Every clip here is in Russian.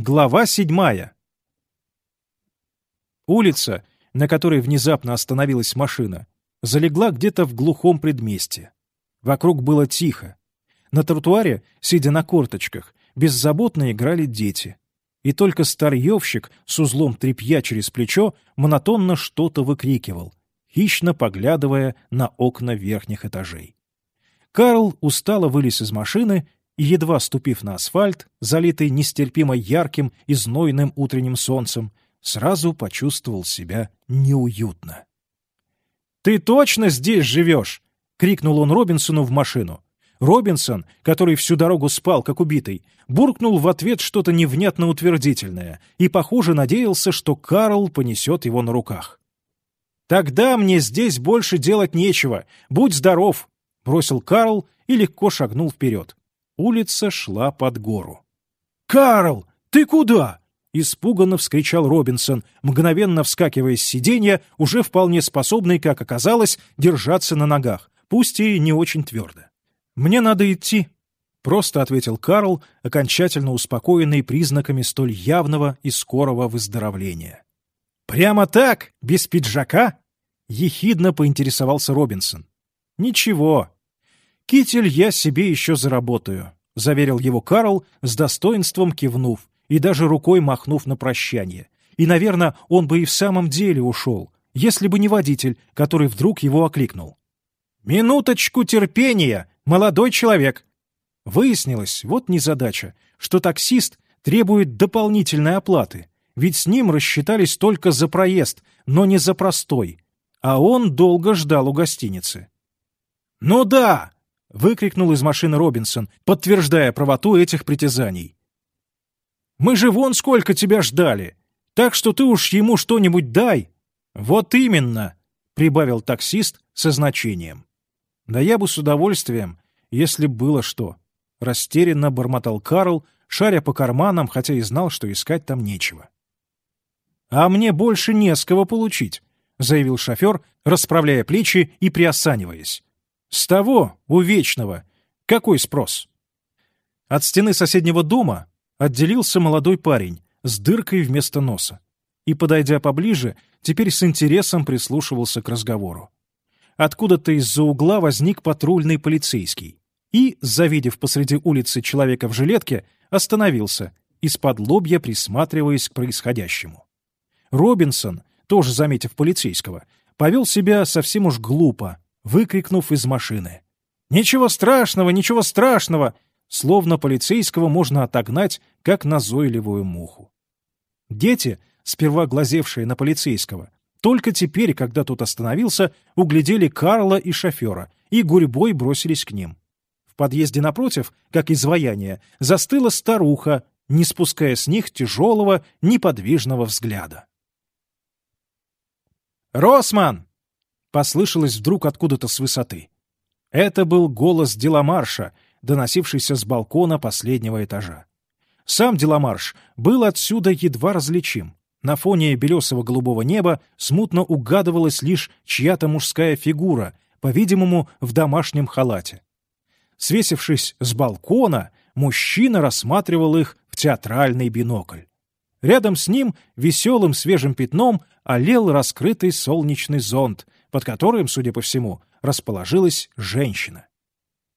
Глава седьмая. Улица, на которой внезапно остановилась машина, залегла где-то в глухом предместье. Вокруг было тихо. На тротуаре, сидя на корточках, беззаботно играли дети. И только старьевщик с узлом тряпья через плечо монотонно что-то выкрикивал, хищно поглядывая на окна верхних этажей. Карл устало вылез из машины и, едва ступив на асфальт, залитый нестерпимо ярким и знойным утренним солнцем, сразу почувствовал себя неуютно. «Ты точно здесь живешь?» — крикнул он Робинсону в машину. Робинсон, который всю дорогу спал, как убитый, буркнул в ответ что-то невнятно утвердительное и, похоже, надеялся, что Карл понесет его на руках. «Тогда мне здесь больше делать нечего. Будь здоров!» — бросил Карл и легко шагнул вперед. Улица шла под гору. «Карл, ты куда?» — испуганно вскричал Робинсон, мгновенно вскакивая с сиденья, уже вполне способный, как оказалось, держаться на ногах, пусть и не очень твердо. «Мне надо идти», — просто ответил Карл, окончательно успокоенный признаками столь явного и скорого выздоровления. «Прямо так? Без пиджака?» — ехидно поинтересовался Робинсон. «Ничего, «Китель я себе еще заработаю», — заверил его Карл, с достоинством кивнув и даже рукой махнув на прощание. И, наверное, он бы и в самом деле ушел, если бы не водитель, который вдруг его окликнул. «Минуточку терпения, молодой человек!» Выяснилось, вот незадача, что таксист требует дополнительной оплаты, ведь с ним рассчитались только за проезд, но не за простой, а он долго ждал у гостиницы. «Ну да, — выкрикнул из машины Робинсон, подтверждая правоту этих притязаний. «Мы же вон сколько тебя ждали, так что ты уж ему что-нибудь дай». «Вот именно», — прибавил таксист со значением. «Да я бы с удовольствием, если было что». Растерянно бормотал Карл, шаря по карманам, хотя и знал, что искать там нечего. «А мне больше не с кого получить», — заявил шофер, расправляя плечи и приосаниваясь. С того, у вечного, какой спрос? От стены соседнего дома отделился молодой парень с дыркой вместо носа и, подойдя поближе, теперь с интересом прислушивался к разговору. Откуда-то из-за угла возник патрульный полицейский и, завидев посреди улицы человека в жилетке, остановился, из-под лобья присматриваясь к происходящему. Робинсон, тоже заметив полицейского, повел себя совсем уж глупо, выкрикнув из машины. «Ничего страшного, ничего страшного!» Словно полицейского можно отогнать, как назойливую муху. Дети, сперва глазевшие на полицейского, только теперь, когда тот остановился, углядели Карла и шофера и гурьбой бросились к ним. В подъезде напротив, как изваяние, застыла старуха, не спуская с них тяжелого, неподвижного взгляда. «Росман!» Послышалось вдруг откуда-то с высоты. Это был голос Деламарша, доносившийся с балкона последнего этажа. Сам Деламарш был отсюда едва различим. На фоне белесого голубого неба смутно угадывалась лишь чья-то мужская фигура, по-видимому, в домашнем халате. Свесившись с балкона, мужчина рассматривал их в театральный бинокль. Рядом с ним веселым свежим пятном олел раскрытый солнечный зонт, под которым, судя по всему, расположилась женщина.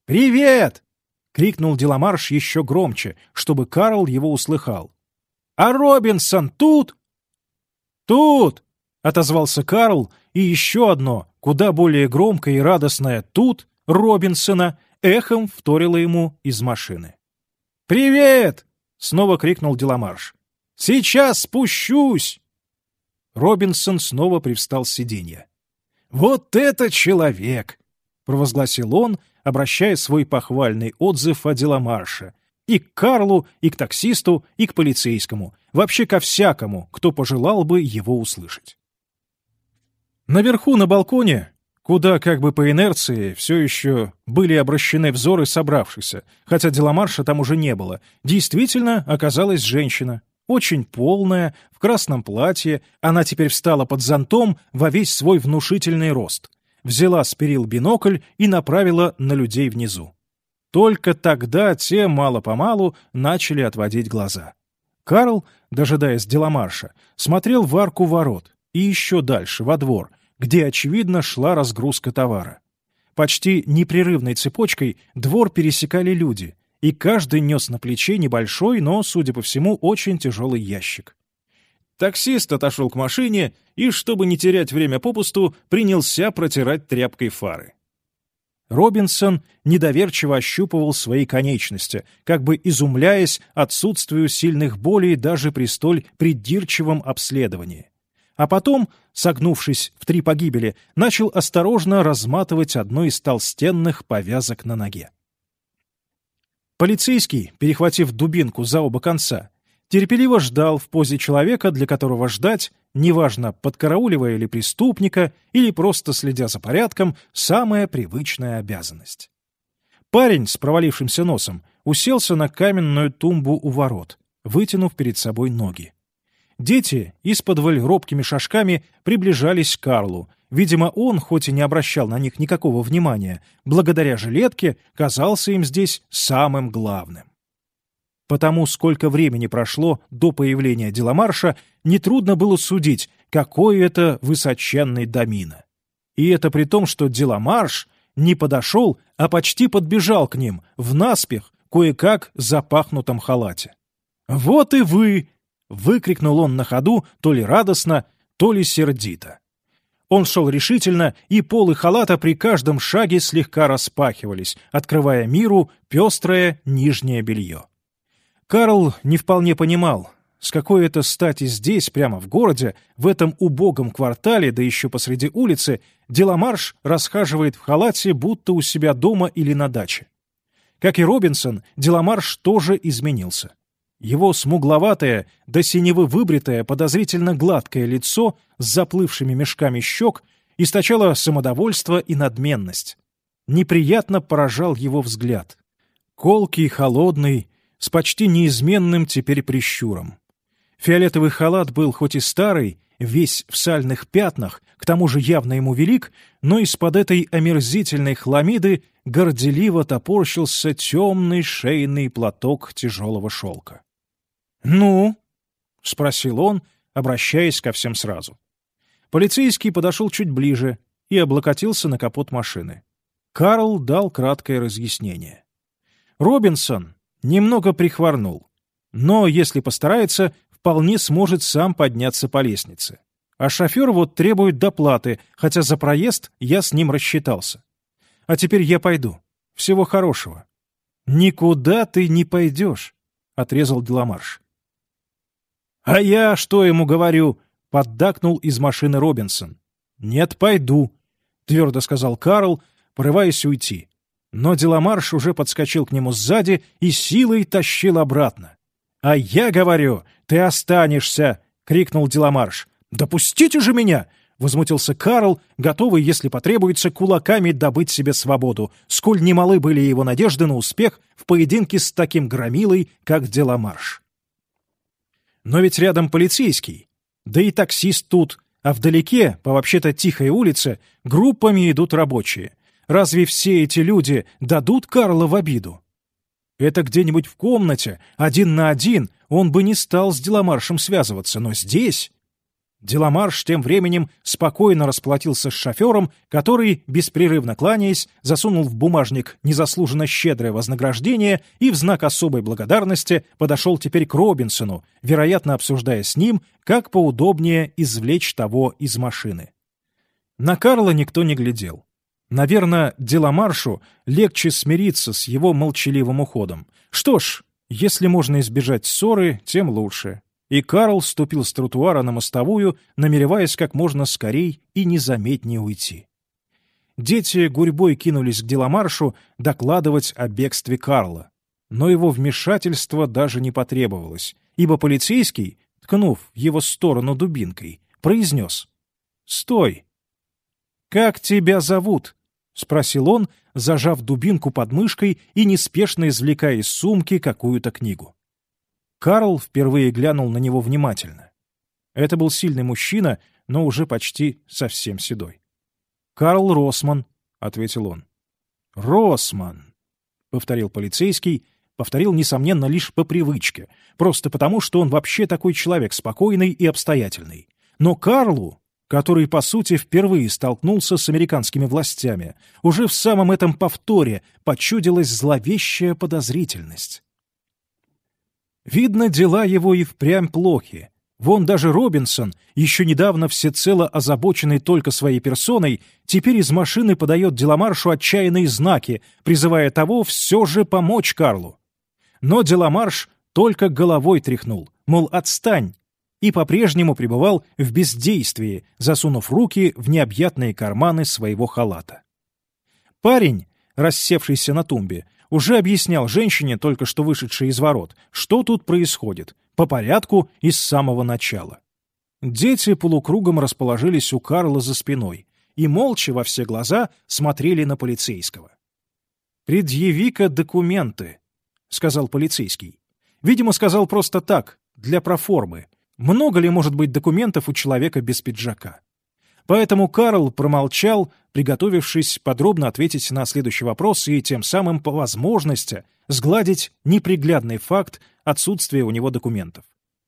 «Привет!» — крикнул Деламарш еще громче, чтобы Карл его услыхал. «А Робинсон тут?» «Тут!» — отозвался Карл, и еще одно, куда более громкое и радостное «тут» Робинсона эхом вторило ему из машины. «Привет!» — снова крикнул Деламарш. «Сейчас спущусь!» Робинсон снова привстал с сиденья. «Вот это человек!» — провозгласил он, обращая свой похвальный отзыв о Деламарше. И к Карлу, и к таксисту, и к полицейскому. Вообще ко всякому, кто пожелал бы его услышать. Наверху на балконе, куда как бы по инерции все еще были обращены взоры собравшихся, хотя Деламарша там уже не было, действительно оказалась женщина, очень полная, в красном платье, она теперь встала под зонтом во весь свой внушительный рост, взяла с перил бинокль и направила на людей внизу. Только тогда те мало-помалу начали отводить глаза. Карл, дожидаясь Деламарша, смотрел в арку ворот и еще дальше, во двор, где, очевидно, шла разгрузка товара. Почти непрерывной цепочкой двор пересекали люди, и каждый нес на плече небольшой, но, судя по всему, очень тяжелый ящик. Таксист отошел к машине и, чтобы не терять время попусту, принялся протирать тряпкой фары. Робинсон недоверчиво ощупывал свои конечности, как бы изумляясь отсутствию сильных болей даже при столь придирчивом обследовании. А потом, согнувшись в три погибели, начал осторожно разматывать одну из толстенных повязок на ноге. Полицейский, перехватив дубинку за оба конца, терпеливо ждал в позе человека, для которого ждать неважно, подкарауливая ли преступника или просто следя за порядком, самая привычная обязанность. Парень с провалившимся носом уселся на каменную тумбу у ворот, вытянув перед собой ноги. Дети из-под робкими шажками приближались к Карлу. Видимо, он, хоть и не обращал на них никакого внимания, благодаря жилетке казался им здесь самым главным. Потому сколько времени прошло до появления Деламарша, нетрудно было судить, какой это высоченный домина. И это при том, что Деламарш не подошел, а почти подбежал к ним, в наспех, кое-как запахнутом халате. «Вот и вы!» — выкрикнул он на ходу, то ли радостно, то ли сердито. Он шел решительно, и полы халата при каждом шаге слегка распахивались, открывая миру пестрое нижнее белье. Карл не вполне понимал, с какой это стати здесь, прямо в городе, в этом убогом квартале, да еще посреди улицы, Деламарш расхаживает в халате, будто у себя дома или на даче. Как и Робинсон, Деламарш тоже изменился. Его смугловатое, до синевы выбритое, подозрительно гладкое лицо с заплывшими мешками щек источало самодовольство и надменность. Неприятно поражал его взгляд. Колкий, холодный, с почти неизменным теперь прищуром. Фиолетовый халат был хоть и старый, весь в сальных пятнах, к тому же явно ему велик, но из-под этой омерзительной хламиды горделиво топорщился темный шейный платок тяжелого шелка. «Ну?» — спросил он, обращаясь ко всем сразу. Полицейский подошел чуть ближе и облокотился на капот машины. Карл дал краткое разъяснение. Робинсон, Немного прихворнул. Но, если постарается, вполне сможет сам подняться по лестнице. А шофер вот требует доплаты, хотя за проезд я с ним рассчитался. А теперь я пойду. Всего хорошего. «Никуда ты не пойдешь», — отрезал Деламарш. «А я что ему говорю?» — поддакнул из машины Робинсон. «Нет, пойду», — твердо сказал Карл, порываясь уйти. Но Деламарш уже подскочил к нему сзади и силой тащил обратно. «А я говорю, ты останешься!» — крикнул Деламарш. «Допустите же меня!» — возмутился Карл, готовый, если потребуется, кулаками добыть себе свободу, сколь немалы были его надежды на успех в поединке с таким громилой, как Деламарш. Но ведь рядом полицейский, да и таксист тут, а вдалеке, по вообще-то тихой улице, группами идут рабочие — Разве все эти люди дадут Карла в обиду? Это где-нибудь в комнате, один на один, он бы не стал с Деламаршем связываться, но здесь... Деламарш тем временем спокойно расплатился с шофером, который, беспрерывно кланяясь, засунул в бумажник незаслуженно щедрое вознаграждение и в знак особой благодарности подошел теперь к Робинсону, вероятно, обсуждая с ним, как поудобнее извлечь того из машины. На Карла никто не глядел. Наверное, Деламаршу легче смириться с его молчаливым уходом. Что ж, если можно избежать ссоры, тем лучше. И Карл ступил с тротуара на мостовую, намереваясь как можно скорей и незаметнее уйти. Дети гурьбой кинулись к Деламаршу докладывать о бегстве Карла. Но его вмешательство даже не потребовалось, ибо полицейский, ткнув его сторону дубинкой, произнес «Стой!» «Как тебя зовут?» — спросил он, зажав дубинку под мышкой и неспешно извлекая из сумки какую-то книгу. Карл впервые глянул на него внимательно. Это был сильный мужчина, но уже почти совсем седой. «Карл Росман», — ответил он. «Росман», — повторил полицейский, повторил, несомненно, лишь по привычке, просто потому, что он вообще такой человек спокойный и обстоятельный. Но Карлу, который, по сути, впервые столкнулся с американскими властями, уже в самом этом повторе почудилась зловещая подозрительность. Видно, дела его и впрямь плохи. Вон даже Робинсон, еще недавно всецело озабоченный только своей персоной, теперь из машины подает Деламаршу отчаянные знаки, призывая того все же помочь Карлу. Но Деламарш только головой тряхнул, мол, отстань, и по-прежнему пребывал в бездействии, засунув руки в необъятные карманы своего халата. Парень, рассевшийся на тумбе, уже объяснял женщине, только что вышедшей из ворот, что тут происходит, по порядку и с самого начала. Дети полукругом расположились у Карла за спиной и молча во все глаза смотрели на полицейского. «Предъяви-ка документы», — сказал полицейский. Видимо, сказал просто так, для проформы. Много ли может быть документов у человека без пиджака? Поэтому Карл промолчал, приготовившись подробно ответить на следующий вопрос и тем самым по возможности сгладить неприглядный факт отсутствия у него документов.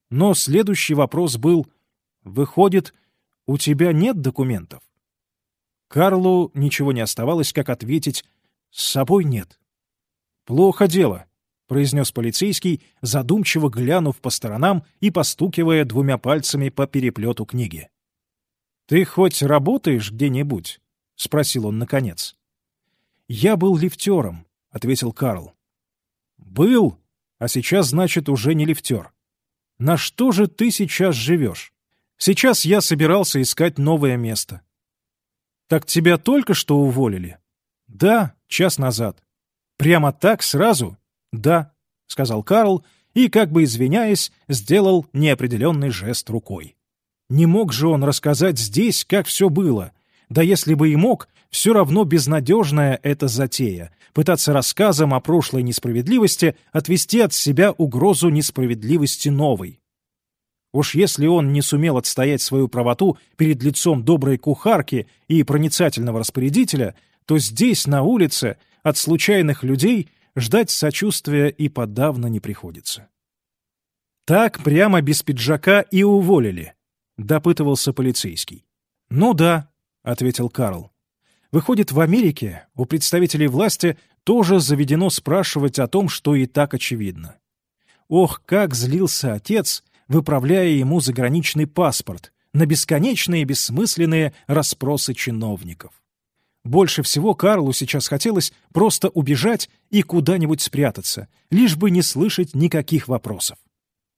Но следующий вопрос был «Выходит, у тебя нет документов?» Карлу ничего не оставалось, как ответить «С собой нет». «Плохо дело», — произнес полицейский, задумчиво глянув по сторонам и постукивая двумя пальцами по переплету книги. «Ты хоть работаешь где-нибудь?» — спросил он наконец. «Я был лифтером», — ответил Карл. «Был, а сейчас, значит, уже не лифтер. На что же ты сейчас живешь? Сейчас я собирался искать новое место». «Так тебя только что уволили?» «Да, час назад». «Прямо так, сразу?» «Да», — сказал Карл и, как бы извиняясь, сделал неопределенный жест рукой. Не мог же он рассказать здесь, как все было. Да если бы и мог, все равно безнадежная эта затея — пытаться рассказом о прошлой несправедливости отвести от себя угрозу несправедливости новой. Уж если он не сумел отстоять свою правоту перед лицом доброй кухарки и проницательного распорядителя, то здесь, на улице, от случайных людей ждать сочувствия и подавно не приходится. Так прямо без пиджака и уволили. — допытывался полицейский. «Ну да», — ответил Карл. «Выходит, в Америке у представителей власти тоже заведено спрашивать о том, что и так очевидно. Ох, как злился отец, выправляя ему заграничный паспорт на бесконечные бессмысленные расспросы чиновников. Больше всего Карлу сейчас хотелось просто убежать и куда-нибудь спрятаться, лишь бы не слышать никаких вопросов.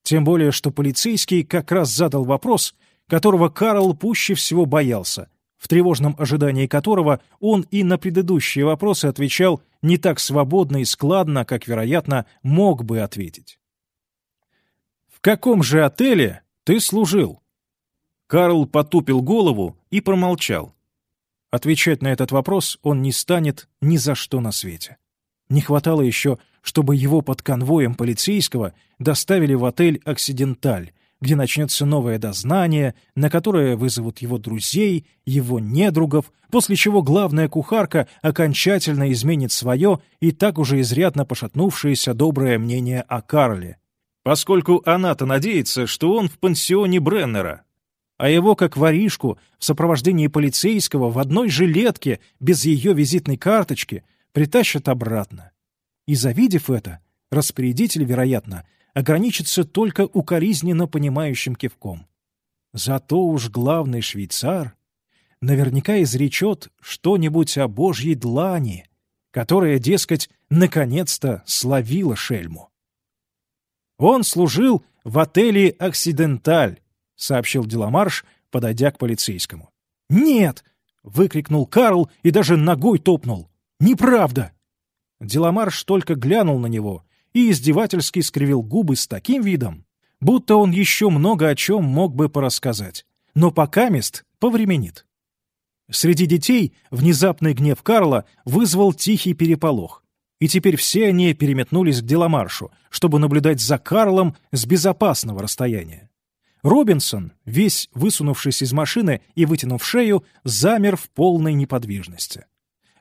Тем более, что полицейский как раз задал вопрос, которого Карл пуще всего боялся, в тревожном ожидании которого он и на предыдущие вопросы отвечал не так свободно и складно, как, вероятно, мог бы ответить. «В каком же отеле ты служил?» Карл потупил голову и промолчал. Отвечать на этот вопрос он не станет ни за что на свете. Не хватало еще, чтобы его под конвоем полицейского доставили в отель «Оксиденталь», где начнется новое дознание, на которое вызовут его друзей, его недругов, после чего главная кухарка окончательно изменит свое и так уже изрядно пошатнувшееся доброе мнение о Карле. Поскольку она-то надеется, что он в пансионе Бреннера, а его, как воришку, в сопровождении полицейского в одной жилетке, без ее визитной карточки, притащат обратно. И завидев это, распорядитель, вероятно, ограничится только укоризненно понимающим кивком. Зато уж главный швейцар наверняка изречет что-нибудь о божьей длани, которая, дескать, наконец-то словила шельму. «Он служил в отеле «Оксиденталь», — сообщил Деламарш, подойдя к полицейскому. «Нет!» — выкрикнул Карл и даже ногой топнул. «Неправда!» Деламарш только глянул на него и издевательски скривил губы с таким видом, будто он еще много о чем мог бы порассказать, но пока мест повременит. Среди детей внезапный гнев Карла вызвал тихий переполох, и теперь все они переметнулись к Деламаршу, чтобы наблюдать за Карлом с безопасного расстояния. Робинсон, весь высунувшись из машины и вытянув шею, замер в полной неподвижности.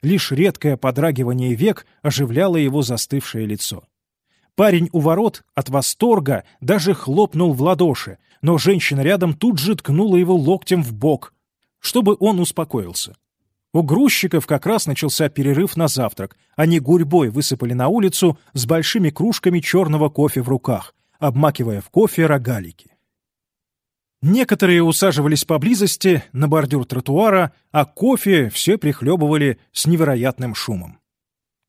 Лишь редкое подрагивание век оживляло его застывшее лицо. Парень у ворот от восторга даже хлопнул в ладоши, но женщина рядом тут же ткнула его локтем в бок, чтобы он успокоился. У грузчиков как раз начался перерыв на завтрак. Они гурьбой высыпали на улицу с большими кружками черного кофе в руках, обмакивая в кофе рогалики. Некоторые усаживались поблизости, на бордюр тротуара, а кофе все прихлебывали с невероятным шумом.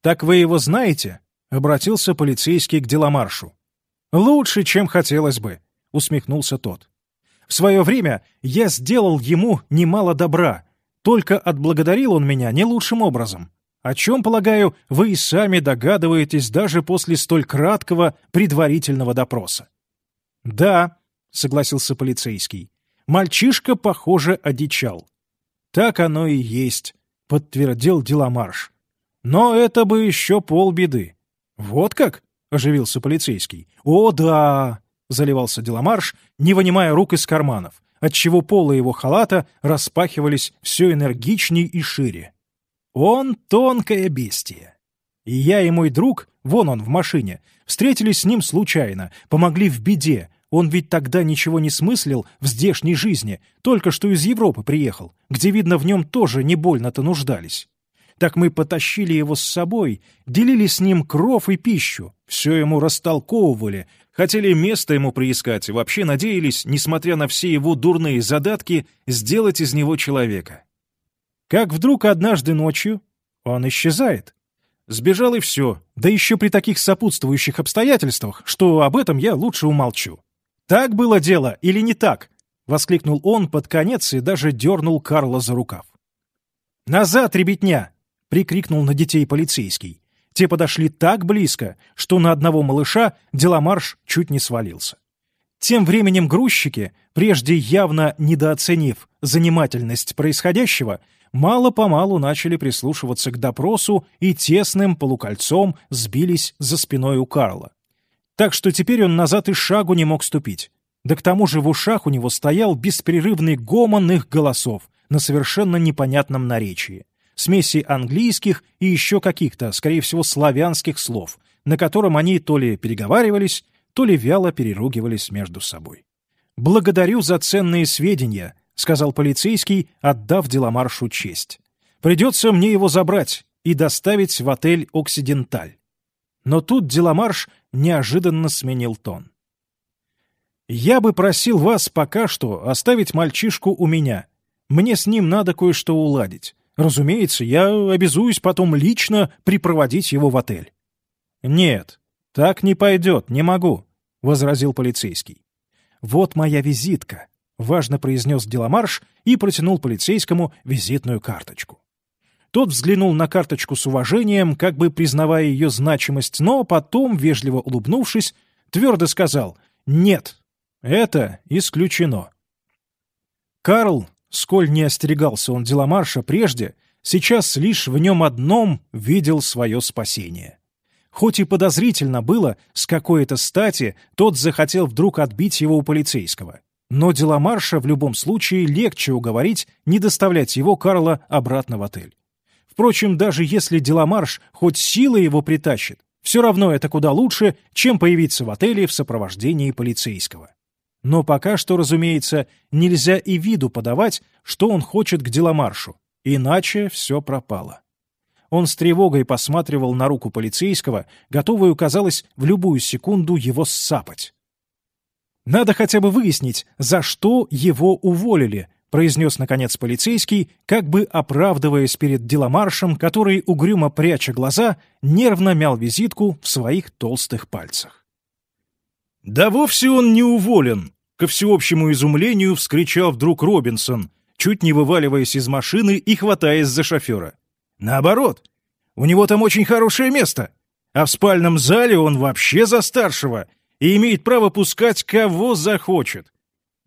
«Так вы его знаете?» — обратился полицейский к Деламаршу. «Лучше, чем хотелось бы», — усмехнулся тот. «В свое время я сделал ему немало добра, только отблагодарил он меня не лучшим образом, о чем, полагаю, вы и сами догадываетесь даже после столь краткого предварительного допроса». «Да», — согласился полицейский, — «мальчишка, похоже, одичал». «Так оно и есть», — подтвердил Деламарш. «Но это бы еще полбеды». «Вот как?» — оживился полицейский. «О, да!» — заливался Деламарш, не вынимая рук из карманов отчего полы его халата распахивались все энергичней и шире. Он тонкое бестие. И я и мой друг, вон он в машине, встретились с ним случайно, помогли в беде. Он ведь тогда ничего не смыслил в здешней жизни, только что из Европы приехал, где, видно, в нем тоже не больно-то нуждались. Так мы потащили его с собой, делили с ним кров и пищу, все ему растолковывали, хотели место ему приискать и вообще надеялись, несмотря на все его дурные задатки, сделать из него человека. Как вдруг однажды ночью он исчезает. Сбежал и все, да еще при таких сопутствующих обстоятельствах, что об этом я лучше умолчу. «Так было дело или не так?» — воскликнул он под конец и даже дернул Карла за рукав. «Назад, ребятня!» — прикрикнул на детей полицейский. Те подошли так близко, что на одного малыша Деламарш чуть не свалился. Тем временем грузчики, прежде явно недооценив занимательность происходящего, мало-помалу начали прислушиваться к допросу и тесным полукольцом сбились за спиной у Карла. Так что теперь он назад и шагу не мог ступить. Да к тому же в ушах у него стоял беспрерывный гомон их голосов на совершенно непонятном наречии смеси английских и еще каких-то, скорее всего, славянских слов, на котором они то ли переговаривались, то ли вяло переругивались между собой. «Благодарю за ценные сведения», — сказал полицейский, отдав Деламаршу честь. «Придется мне его забрать и доставить в отель «Оксиденталь». Но тут Деламарш неожиданно сменил тон. «Я бы просил вас пока что оставить мальчишку у меня. Мне с ним надо кое-что уладить. Разумеется, я обязуюсь потом лично припроводить его в отель. «Нет, так не пойдет, не могу», — возразил полицейский. «Вот моя визитка», — важно произнес Деламарш и протянул полицейскому визитную карточку. Тот взглянул на карточку с уважением, как бы признавая ее значимость, но потом, вежливо улыбнувшись, твердо сказал «Нет, это исключено». Карл сколь не остерегался он Деламарша прежде, сейчас лишь в нем одном видел свое спасение. Хоть и подозрительно было, с какой-то стати тот захотел вдруг отбить его у полицейского. Но Деламарша в любом случае легче уговорить не доставлять его Карла обратно в отель. Впрочем, даже если Деламарш хоть силой его притащит, все равно это куда лучше, чем появиться в отеле в сопровождении полицейского. Но пока что, разумеется, нельзя и виду подавать, что он хочет к Деламаршу, иначе все пропало. Он с тревогой посматривал на руку полицейского, готовую, казалось, в любую секунду его ссапать. «Надо хотя бы выяснить, за что его уволили», произнес, наконец, полицейский, как бы оправдываясь перед Деламаршем, который, угрюмо пряча глаза, нервно мял визитку в своих толстых пальцах. «Да вовсе он не уволен!» Ко всеобщему изумлению вскричал вдруг Робинсон, чуть не вываливаясь из машины и хватаясь за шофера. «Наоборот, у него там очень хорошее место, а в спальном зале он вообще за старшего и имеет право пускать кого захочет.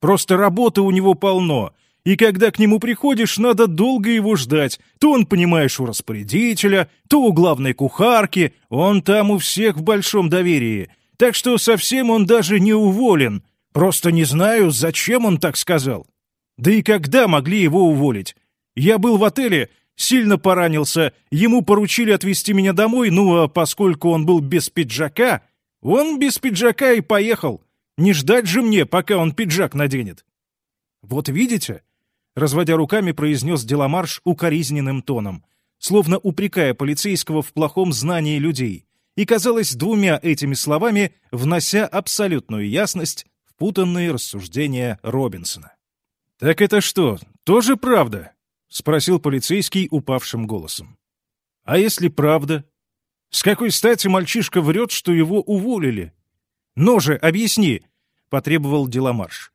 Просто работы у него полно, и когда к нему приходишь, надо долго его ждать. То он, понимаешь, у распорядителя, то у главной кухарки, он там у всех в большом доверии. Так что совсем он даже не уволен, Просто не знаю, зачем он так сказал. Да и когда могли его уволить? Я был в отеле, сильно поранился, ему поручили отвезти меня домой, ну а поскольку он был без пиджака, Он без пиджака и поехал. Не ждать же мне, пока он пиджак наденет. Вот видите, разводя руками, произнес Деламарш укоризненным тоном, словно упрекая полицейского в плохом знании людей, и, казалось, двумя этими словами внося абсолютную ясность путанные рассуждения Робинсона. «Так это что, тоже правда?» — спросил полицейский упавшим голосом. «А если правда? С какой стати мальчишка врет, что его уволили? Ну же, объясни!» — потребовал Деламарш.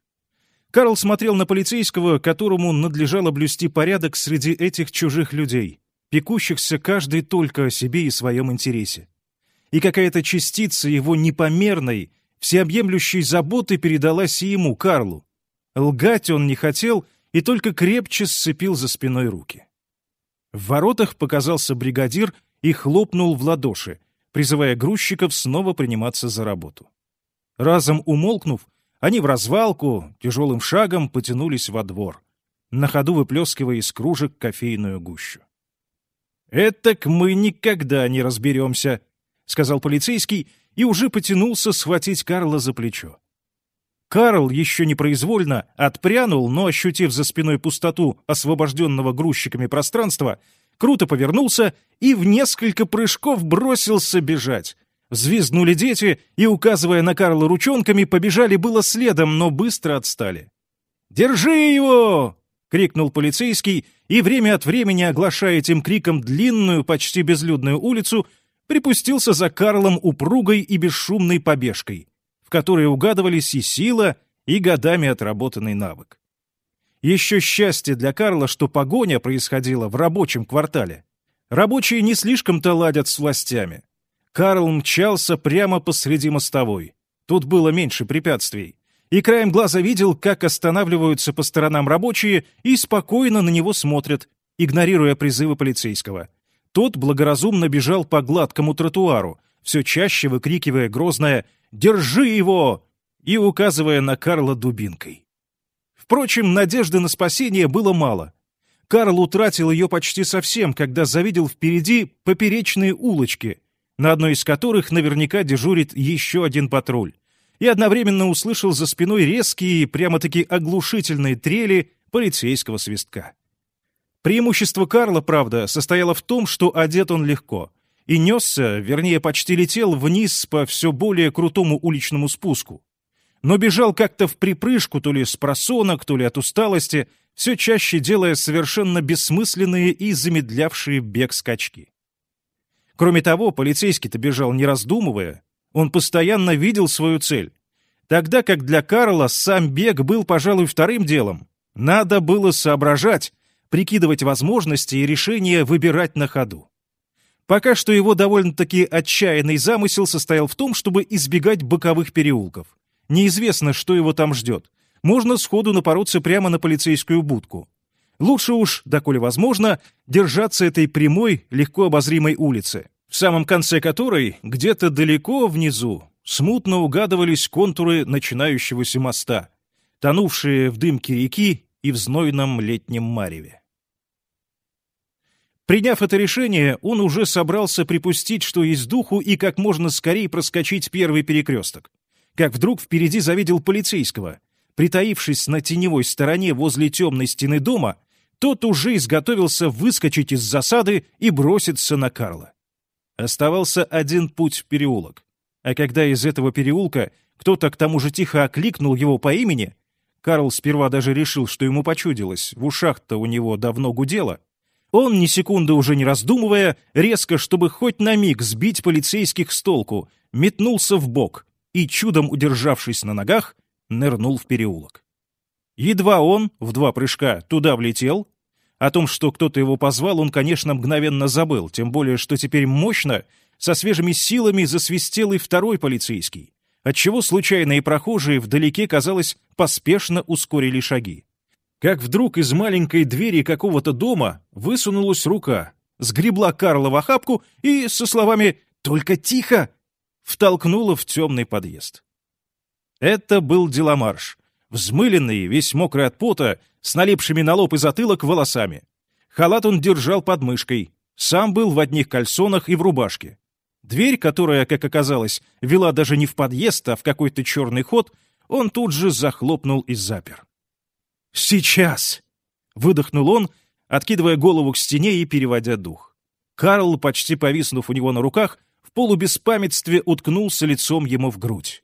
Карл смотрел на полицейского, которому надлежало блюсти порядок среди этих чужих людей, пекущихся каждый только о себе и своем интересе. И какая-то частица его непомерной, всеобъемлющей заботы передалась и ему, Карлу. Лгать он не хотел и только крепче сцепил за спиной руки. В воротах показался бригадир и хлопнул в ладоши, призывая грузчиков снова приниматься за работу. Разом умолкнув, они в развалку тяжелым шагом потянулись во двор, на ходу выплескивая из кружек кофейную гущу. «Этак мы никогда не разберемся», — сказал полицейский и уже потянулся схватить Карла за плечо. Карл еще непроизвольно отпрянул, но, ощутив за спиной пустоту освобожденного грузчиками пространства, круто повернулся и в несколько прыжков бросился бежать, Взвизгнули дети и, указывая на Карла ручонками, побежали было следом, но быстро отстали. «Держи его!» — крикнул полицейский, и время от времени, оглашая этим криком длинную, почти безлюдную улицу, припустился за Карлом упругой и бесшумной побежкой, в которой угадывались и сила, и годами отработанный навык. Еще счастье для Карла, что погоня происходила в рабочем квартале. Рабочие не слишком-то ладят с властями. Карл мчался прямо посреди мостовой. Тут было меньше препятствий. И краем глаза видел, как останавливаются по сторонам рабочие и спокойно на него смотрят, игнорируя призывы полицейского. Тот благоразумно бежал по гладкому тротуару, все чаще выкрикивая грозное «Держи его!» и указывая на Карла дубинкой. Впрочем, надежды на спасение было мало. Карл утратил ее почти совсем, когда завидел впереди поперечные улочки, на одной из которых наверняка дежурит еще один патруль, и одновременно услышал за спиной резкие, прямо-таки оглушительные трели полицейского свистка. Преимущество Карла, правда, состояло в том, что одет он легко, и несся, вернее, почти летел вниз по все более крутому уличному спуску. Но бежал как-то в припрыжку, то ли с просонок, то ли от усталости, все чаще делая совершенно бессмысленные и замедлявшие бег скачки. Кроме того, полицейский-то бежал не раздумывая, он постоянно видел свою цель. Тогда как для Карла сам бег был, пожалуй, вторым делом. Надо было соображать, прикидывать возможности и решения выбирать на ходу. Пока что его довольно-таки отчаянный замысел состоял в том, чтобы избегать боковых переулков. Неизвестно, что его там ждет. Можно сходу напороться прямо на полицейскую будку. Лучше уж, доколе возможно, держаться этой прямой, легко обозримой улицы, в самом конце которой, где-то далеко внизу, смутно угадывались контуры начинающегося моста, тонувшие в дымке реки и в знойном летнем мареве. Приняв это решение, он уже собрался припустить, что есть духу, и как можно скорее проскочить первый перекресток. Как вдруг впереди завидел полицейского — Притаившись на теневой стороне возле темной стены дома, тот уже изготовился выскочить из засады и броситься на Карла. Оставался один путь в переулок. А когда из этого переулка кто-то к тому же тихо окликнул его по имени, Карл сперва даже решил, что ему почудилось, в ушах-то у него давно гудело, он, ни секунды уже не раздумывая, резко, чтобы хоть на миг сбить полицейских с толку, метнулся в бок и, чудом удержавшись на ногах, нырнул в переулок. Едва он, в два прыжка, туда влетел, о том, что кто-то его позвал, он, конечно, мгновенно забыл, тем более, что теперь мощно, со свежими силами засвистел и второй полицейский, отчего случайные прохожие вдалеке, казалось, поспешно ускорили шаги. Как вдруг из маленькой двери какого-то дома высунулась рука, сгребла Карла в охапку и, со словами «Только тихо!» втолкнула в темный подъезд. Это был Деламарш, взмыленный, весь мокрый от пота, с налипшими на лоб и затылок волосами. Халат он держал под мышкой, сам был в одних кальсонах и в рубашке. Дверь, которая, как оказалось, вела даже не в подъезд, а в какой-то черный ход, он тут же захлопнул и запер. «Сейчас!» — выдохнул он, откидывая голову к стене и переводя дух. Карл, почти повиснув у него на руках, в полубеспамятстве уткнулся лицом ему в грудь.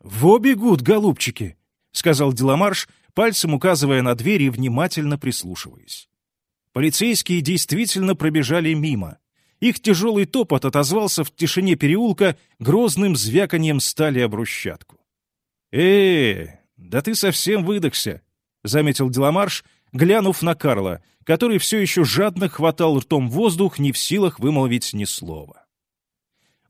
«Во бегут, голубчики!» — сказал Деламарш, пальцем указывая на дверь и внимательно прислушиваясь. Полицейские действительно пробежали мимо. Их тяжелый топот отозвался в тишине переулка грозным звяканием стали об брусчатку. э да ты совсем выдохся», — заметил Деламарш, глянув на Карла, который все еще жадно хватал ртом воздух, не в силах вымолвить ни слова.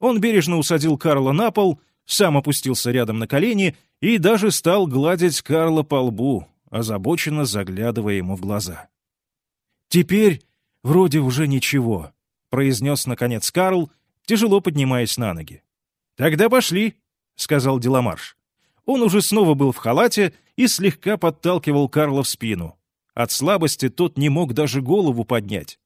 Он бережно усадил Карла на пол, сам опустился рядом на колени и даже стал гладить Карла по лбу, озабоченно заглядывая ему в глаза. «Теперь вроде уже ничего», — произнес, наконец, Карл, тяжело поднимаясь на ноги. «Тогда пошли», — сказал Деламарш. Он уже снова был в халате и слегка подталкивал Карла в спину. От слабости тот не мог даже голову поднять.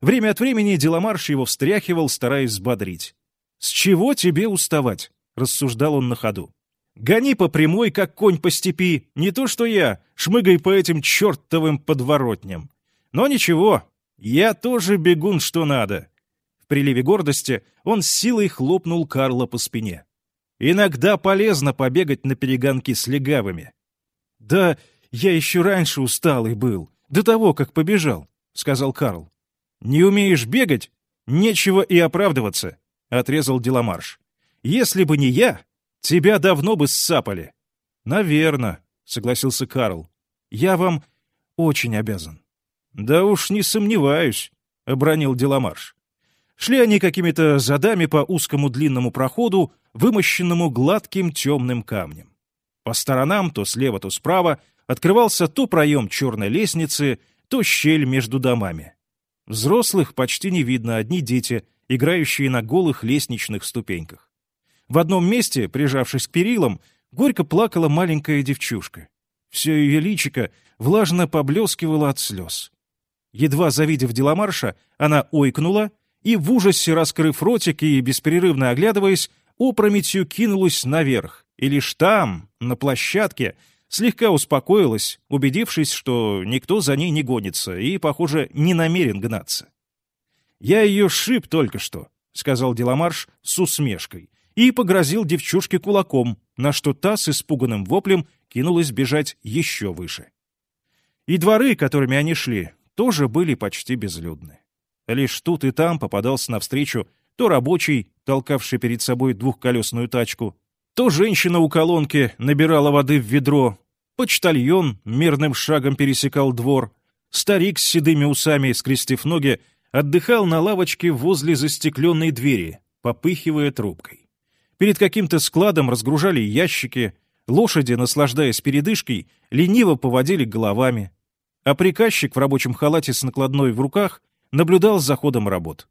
Время от времени Деламарш его встряхивал, стараясь взбодрить. «С чего тебе уставать?» — рассуждал он на ходу. «Гони по прямой, как конь по степи, не то что я, шмыгай по этим чертовым подворотням. Но ничего, я тоже бегун, что надо». В приливе гордости он с силой хлопнул Карла по спине. «Иногда полезно побегать на перегонки с легавыми». «Да я еще раньше усталый был, до того, как побежал», — сказал Карл. «Не умеешь бегать? Нечего и оправдываться», — отрезал Деламарш. «Если бы не я, тебя давно бы ссапали». «Наверно», — согласился Карл. «Я вам очень обязан». «Да уж не сомневаюсь», — обронил Деламарш. Шли они какими-то задами по узкому длинному проходу, вымощенному гладким темным камнем. По сторонам, то слева, то справа, открывался то проем черной лестницы, то щель между домами. Взрослых почти не видно, одни дети, играющие на голых лестничных ступеньках. В одном месте, прижавшись к перилам, горько плакала маленькая девчушка. Все ее личико влажно поблескивало от слез. Едва завидев Деламарша, она ойкнула и, в ужасе раскрыв ротик и беспрерывно оглядываясь, опрометью кинулась наверх, и лишь там, на площадке, слегка успокоилась, убедившись, что никто за ней не гонится и, похоже, не намерен гнаться. «Я ее шип только что», — сказал Деламарш с усмешкой, и погрозил девчушке кулаком, на что та с испуганным воплем кинулась бежать еще выше. И дворы, которыми они шли, тоже были почти безлюдны. Лишь тут и там попадался навстречу то рабочий, толкавший перед собой двухколесную тачку, то женщина у колонки набирала воды в ведро, почтальон мерным шагом пересекал двор, старик с седыми усами, скрестив ноги, отдыхал на лавочке возле застекленной двери, попыхивая трубкой. Перед каким-то складом разгружали ящики, лошади, наслаждаясь передышкой, лениво поводили головами, а приказчик в рабочем халате с накладной в руках наблюдал за ходом работ.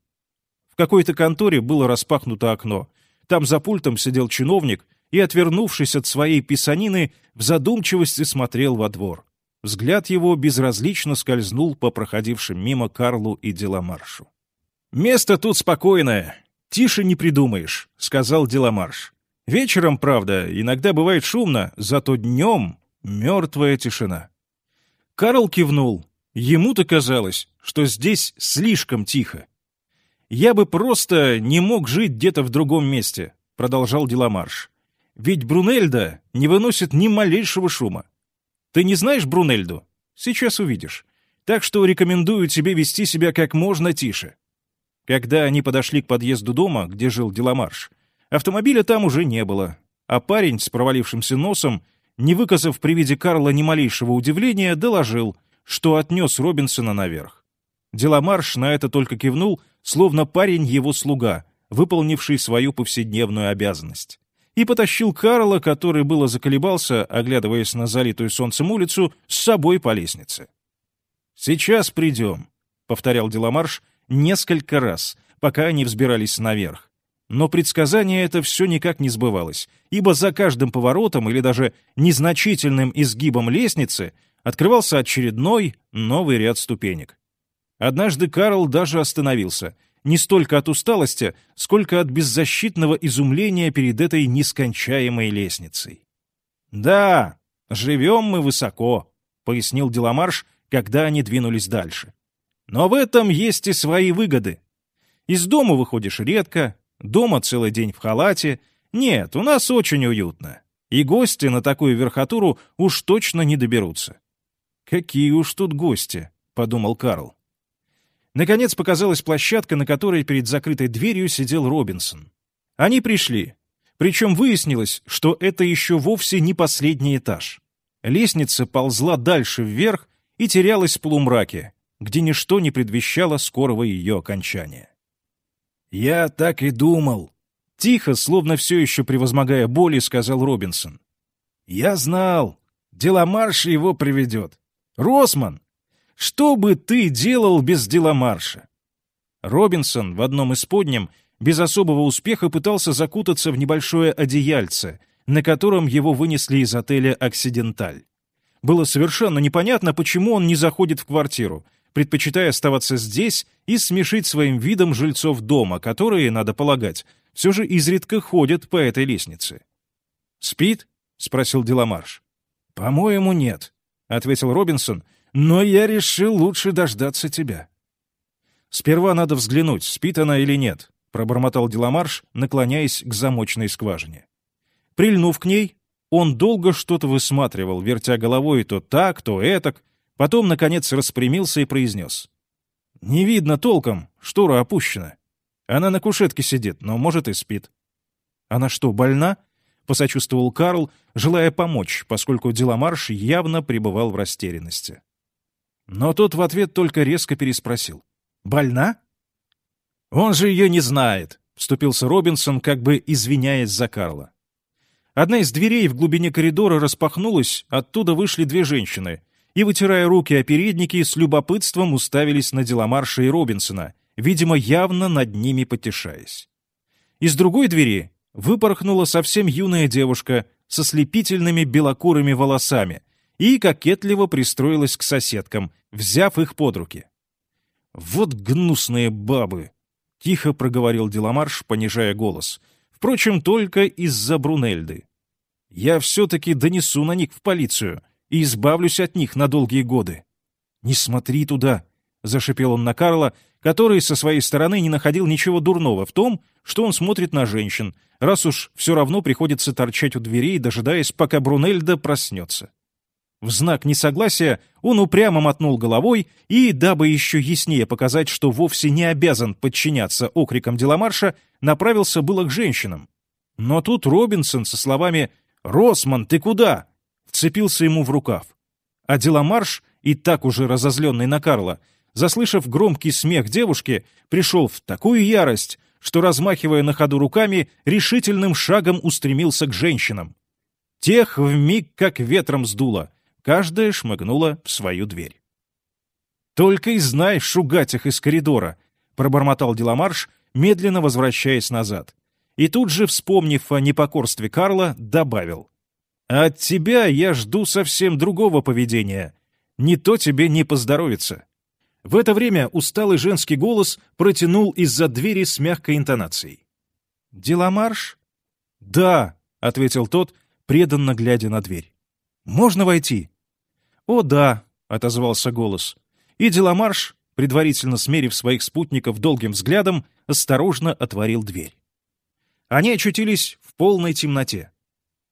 В какой-то конторе было распахнуто окно. Там за пультом сидел чиновник и, отвернувшись от своей писанины, в задумчивости смотрел во двор. Взгляд его безразлично скользнул по проходившим мимо Карлу и Деламаршу. «Место тут спокойное. Тише не придумаешь», — сказал Деламарш. «Вечером, правда, иногда бывает шумно, зато днем мертвая тишина». Карл кивнул. Ему-то казалось, что здесь слишком тихо. «Я бы просто не мог жить где-то в другом месте», — продолжал Деламарш. «Ведь Брунельда не выносит ни малейшего шума. Ты не знаешь Брунельду? Сейчас увидишь. Так что рекомендую тебе вести себя как можно тише». Когда они подошли к подъезду дома, где жил Деламарш, автомобиля там уже не было, а парень с провалившимся носом не выказав при виде Карла ни малейшего удивления, доложил, что отнес Робинсона наверх. Деламарш на это только кивнул, словно парень его слуга, выполнивший свою повседневную обязанность. И потащил Карла, который было заколебался, оглядываясь на залитую солнцем улицу, с собой по лестнице. «Сейчас придем», — повторял Деламарш несколько раз, пока они взбирались наверх. Но предсказание это все никак не сбывалось, ибо за каждым поворотом или даже незначительным изгибом лестницы открывался очередной новый ряд ступенек. Однажды Карл даже остановился, не столько от усталости, сколько от беззащитного изумления перед этой нескончаемой лестницей. «Да, живем мы высоко», — пояснил Деламарш, когда они двинулись дальше. «Но в этом есть и свои выгоды. Из дома выходишь редко, дома целый день в халате. Нет, у нас очень уютно. И гости на такую верхотуру уж точно не доберутся». «Какие уж тут гости», — подумал Карл. Наконец показалась площадка, на которой перед закрытой дверью сидел Робинсон. Они пришли. Причем выяснилось, что это еще вовсе не последний этаж. Лестница ползла дальше вверх и терялась в полумраке, где ничто не предвещало скорого ее окончания. «Я так и думал», — тихо, словно все еще превозмогая боли, сказал Робинсон. «Я знал. Деламарш его приведет. Росман, что бы ты делал без дела марша? Робинсон в одном из подням без особого успеха пытался закутаться в небольшое одеяльце, на котором его вынесли из отеля «Оксиденталь». Было совершенно непонятно, почему он не заходит в квартиру, предпочитая оставаться здесь и смешить своим видом жильцов дома, которые, надо полагать, все же изредка ходят по этой лестнице. «Спит?» — спросил Деламарш. «По-моему, нет», — ответил Робинсон, — но я решил лучше дождаться тебя». «Сперва надо взглянуть, спит она или нет», — пробормотал Деламарш, наклоняясь к замочной скважине. Прильнув к ней, он долго что-то высматривал, вертя головой то так, то этак, потом, наконец, распрямился и произнес. «Не видно толком, штора опущена. Она на кушетке сидит, но, может, и спит». «Она что, больна?» — посочувствовал Карл, желая помочь, поскольку Деламарш явно пребывал в растерянности. Но тот в ответ только резко переспросил. «Больна?» «Он же ее не знает», — вступился Робинсон, как бы извиняясь за Карла. Одна из дверей в глубине коридора распахнулась, оттуда вышли две женщины и, вытирая руки о передники, с любопытством уставились на дела Марша и Робинсона, видимо, явно над ними потешаясь. Из другой двери выпорхнула совсем юная девушка со слепительными белокурыми волосами и кокетливо пристроилась к соседкам, взяв их под руки. «Вот гнусные бабы!» — тихо проговорил Деламарш, понижая голос. Впрочем, только из-за Брунельды. «Я все-таки донесу на них в полицию и избавлюсь от них на долгие годы». «Не смотри туда!» — зашипел он на Карла, который со своей стороны не находил ничего дурного в том, что он смотрит на женщин, раз уж все равно приходится торчать у дверей, дожидаясь, пока Брунельда проснется. В знак несогласия он упрямо мотнул головой и, дабы еще яснее показать, что вовсе не обязан подчиняться окрикам Деламарша, направился было к женщинам. Но тут Робинсон со словами «Росман, ты куда?» вцепился ему в рукав. А Деламарш, и так уже разозленный на Карла, заслышав громкий смех девушки, пришел в такую ярость, что, размахивая на ходу руками, решительным шагом устремился к женщинам. Тех вмиг как ветром сдуло — Каждая шмыгнула в свою дверь. «Только и знай шугать их из коридора», — пробормотал Деламарш, медленно возвращаясь назад. И тут же, вспомнив о непокорстве Карла, добавил. «От тебя я жду совсем другого поведения. Не то тебе не поздоровится». В это время усталый женский голос протянул из-за двери с мягкой интонацией. «Деламарш?» «Да», — ответил тот, преданно глядя на дверь. Можно войти?» «О, да», — отозвался голос. И Деламарш, предварительно смерив своих спутников долгим взглядом, осторожно отворил дверь. Они очутились в полной темноте.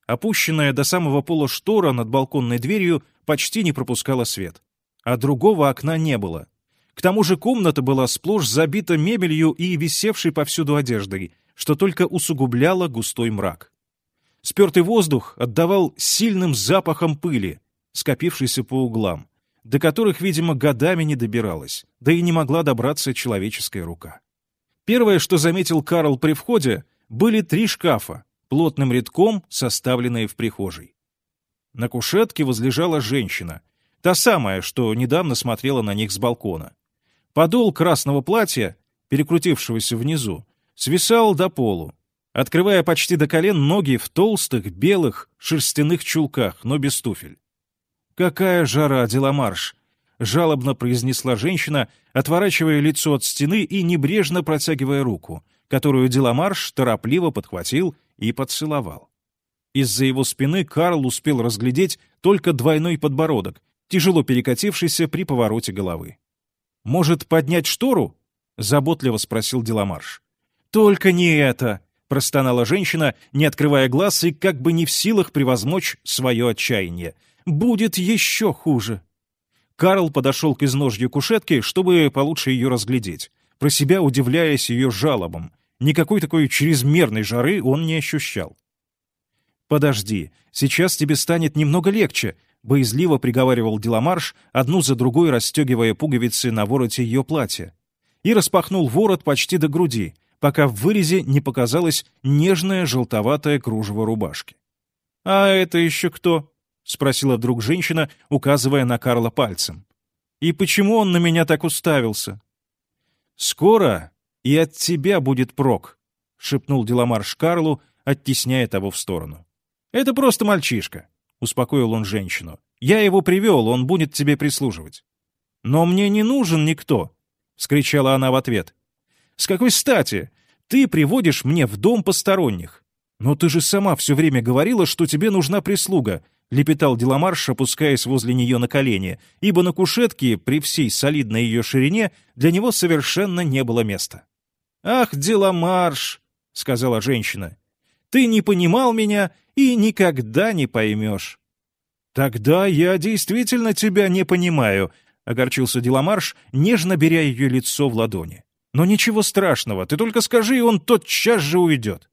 Опущенная до самого пола штора над балконной дверью почти не пропускала свет. А другого окна не было. К тому же комната была сплошь забита мебелью и висевшей повсюду одеждой, что только усугубляло густой мрак. Спертый воздух отдавал сильным запахом пыли, скопившейся по углам, до которых, видимо, годами не добиралась, да и не могла добраться человеческая рука. Первое, что заметил Карл при входе, были три шкафа, плотным рядком составленные в прихожей. На кушетке возлежала женщина, та самая, что недавно смотрела на них с балкона. Подол красного платья, перекрутившегося внизу, свисал до полу, открывая почти до колен ноги в толстых, белых, шерстяных чулках, но без туфель. «Какая жара, Деламарш!» — жалобно произнесла женщина, отворачивая лицо от стены и небрежно протягивая руку, которую Деламарш торопливо подхватил и поцеловал. Из-за его спины Карл успел разглядеть только двойной подбородок, тяжело перекатившийся при повороте головы. «Может, поднять штору?» — заботливо спросил Деламарш. «Только не это!» — простонала женщина, не открывая глаз и как бы не в силах превозмочь свое отчаяние. «Будет еще хуже!» Карл подошел к изножью кушетки, чтобы получше ее разглядеть, про себя удивляясь ее жалобам. Никакой такой чрезмерной жары он не ощущал. «Подожди, сейчас тебе станет немного легче», — боязливо приговаривал Деламарш, одну за другой расстегивая пуговицы на вороте ее платья. И распахнул ворот почти до груди, пока в вырезе не показалось нежное желтоватое кружево рубашки. «А это еще кто?» — спросила вдруг женщина, указывая на Карла пальцем. «И почему он на меня так уставился?» «Скоро и от тебя будет прок», — шепнул Деламарш Карлу, оттесняя того в сторону. «Это просто мальчишка», — успокоил он женщину. «Я его привел, он будет тебе прислуживать». «Но мне не нужен никто», — вскричала она в ответ. «С какой стати? Ты приводишь мне в дом посторонних. Но ты же сама все время говорила, что тебе нужна прислуга. — лепетал Деламарш, опускаясь возле нее на колени, ибо на кушетке, при всей солидной ее ширине, для него совершенно не было места. «Ах, Деламарш!» — сказала женщина. «Ты не понимал меня и никогда не поймешь». «Тогда я действительно тебя не понимаю», — огорчился Деламарш, нежно беря ее лицо в ладони. «Но ничего страшного, ты только скажи, и он тотчас же уйдет».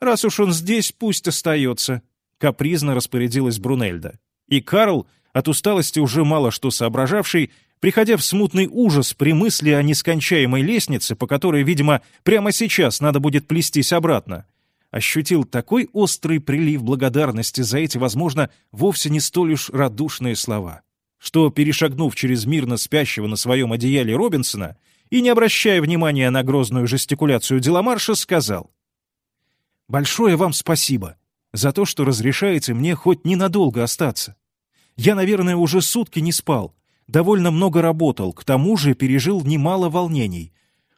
«Раз уж он здесь, пусть остается», капризно распорядилась Брунельда. И Карл, от усталости уже мало что соображавший, приходя в смутный ужас при мысли о нескончаемой лестнице, по которой, видимо, прямо сейчас надо будет плестись обратно, ощутил такой острый прилив благодарности за эти, возможно, вовсе не столь уж радушные слова, что, перешагнув через мирно спящего на своем одеяле Робинсона и не обращая внимания на грозную жестикуляцию Деламарша, сказал «Большое вам спасибо за то, что разрешаете мне хоть ненадолго остаться. Я, наверное, уже сутки не спал, довольно много работал, к тому же пережил немало волнений.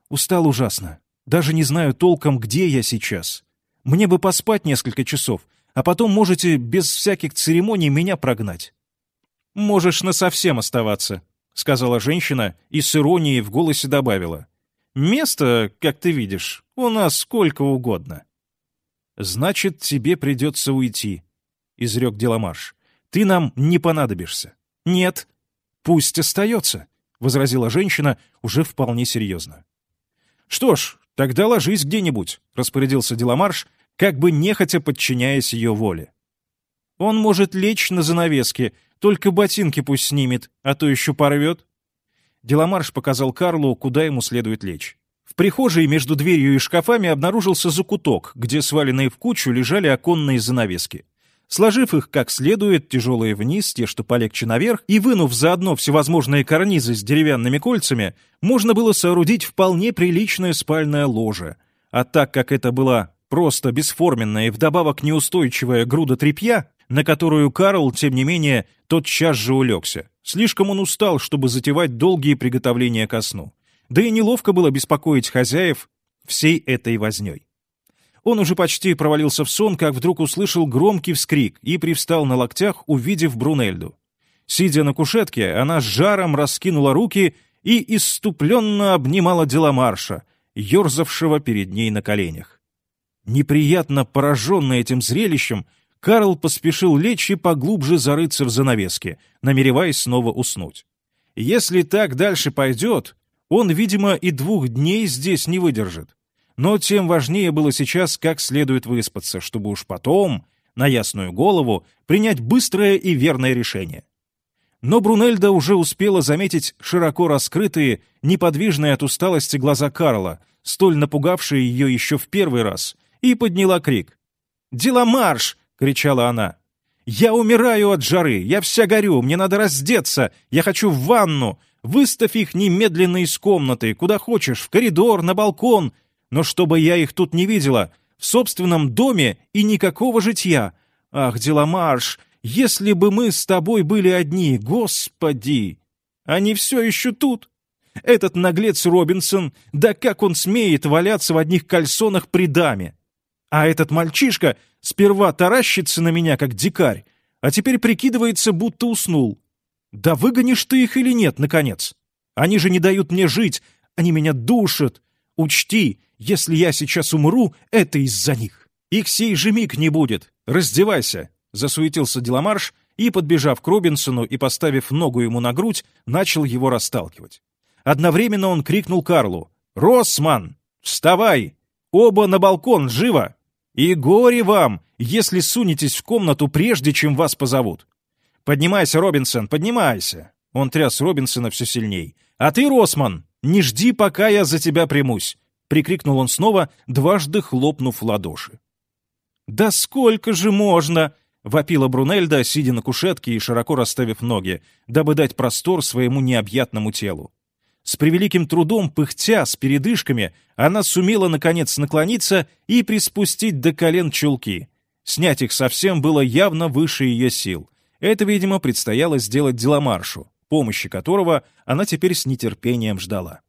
Устал ужасно. Даже не знаю толком, где я сейчас. Мне бы поспать несколько часов, а потом можете без всяких церемоний меня прогнать. «Можешь насовсем оставаться», — сказала женщина и с иронией в голосе добавила. «Место, как ты видишь, у нас сколько угодно». «Значит, тебе придется уйти», — изрек Деламарш. «Ты нам не понадобишься». «Нет, пусть остается», — возразила женщина уже вполне серьезно. «Что ж, тогда ложись где-нибудь», — распорядился Деламарш, как бы нехотя подчиняясь ее воле. «Он может лечь на занавеске, только ботинки пусть снимет, а то еще порвет». Деламарш показал Карлу, куда ему следует лечь. В прихожей между дверью и шкафами обнаружился закуток, где сваленные в кучу лежали оконные занавески. Сложив их как следует, тяжелые вниз, те, что полегче наверх, и вынув заодно всевозможные карнизы с деревянными кольцами, можно было соорудить вполне приличное спальное ложе. А так как это была просто бесформенная и вдобавок неустойчивая груда тряпья, на которую Карл, тем не менее, тотчас же улегся. Слишком он устал, чтобы затевать долгие приготовления ко сну. Да и неловко было беспокоить хозяев всей этой вознёй. Он уже почти провалился в сон, как вдруг услышал громкий вскрик и привстал на локтях, увидев Брунельду. Сидя на кушетке, она с жаром раскинула руки и иступленно обнимала Деламарша, ерзавшего перед ней на коленях. Неприятно пораженный этим зрелищем, Карл поспешил лечь и поглубже зарыться в занавеске, намереваясь снова уснуть. Если так дальше пойдет, он, видимо, и двух дней здесь не выдержит. Но тем важнее было сейчас как следует выспаться, чтобы уж потом, на ясную голову, принять быстрое и верное решение. Но Брунельда уже успела заметить широко раскрытые, неподвижные от усталости глаза Карла, столь напугавшие ее еще в первый раз, и подняла крик. «Деламарш!» — кричала она. «Я умираю от жары, я вся горю, мне надо раздеться, я хочу в ванну, Выставь их немедленно из комнаты, куда хочешь, в коридор, на балкон, но чтобы я их тут не видела, в собственном доме и никакого житья. Ах, Деламарш, если бы мы с тобой были одни, господи!» Они все еще тут. Этот наглец Робинсон, да как он смеет валяться в одних кальсонах при даме? А этот мальчишка сперва таращится на меня, как дикарь, а теперь прикидывается, будто уснул. Да выгонишь ты их или нет, наконец? Они же не дают мне жить, они меня душат. Учти, если я сейчас умру, это из-за них. Их сей же миг не будет. Раздевайся, засуетился Деламарш и, подбежав к Робинсону и поставив ногу ему на грудь, начал его расталкивать. Одновременно он крикнул Карлу «Росман, вставай! Оба на балкон, живо! И горе вам, если сунетесь в комнату, прежде чем вас позовут! Поднимайся, Робинсон, поднимайся!» Он тряс Робинсона все сильней. «А ты, Росман, не жди, пока я за тебя примусь!» Прикрикнул он снова, дважды хлопнув ладоши. «Да сколько же можно!» — вопила Брунельда, сидя на кушетке и широко расставив ноги, дабы дать простор своему необъятному телу. С превеликим трудом, пыхтя, с передышками, она сумела, наконец, наклониться и приспустить до колен чулки. Снять их совсем было явно выше ее сил. Это, видимо, предстояло сделать Деламаршу, помощи которого она теперь с нетерпением ждала.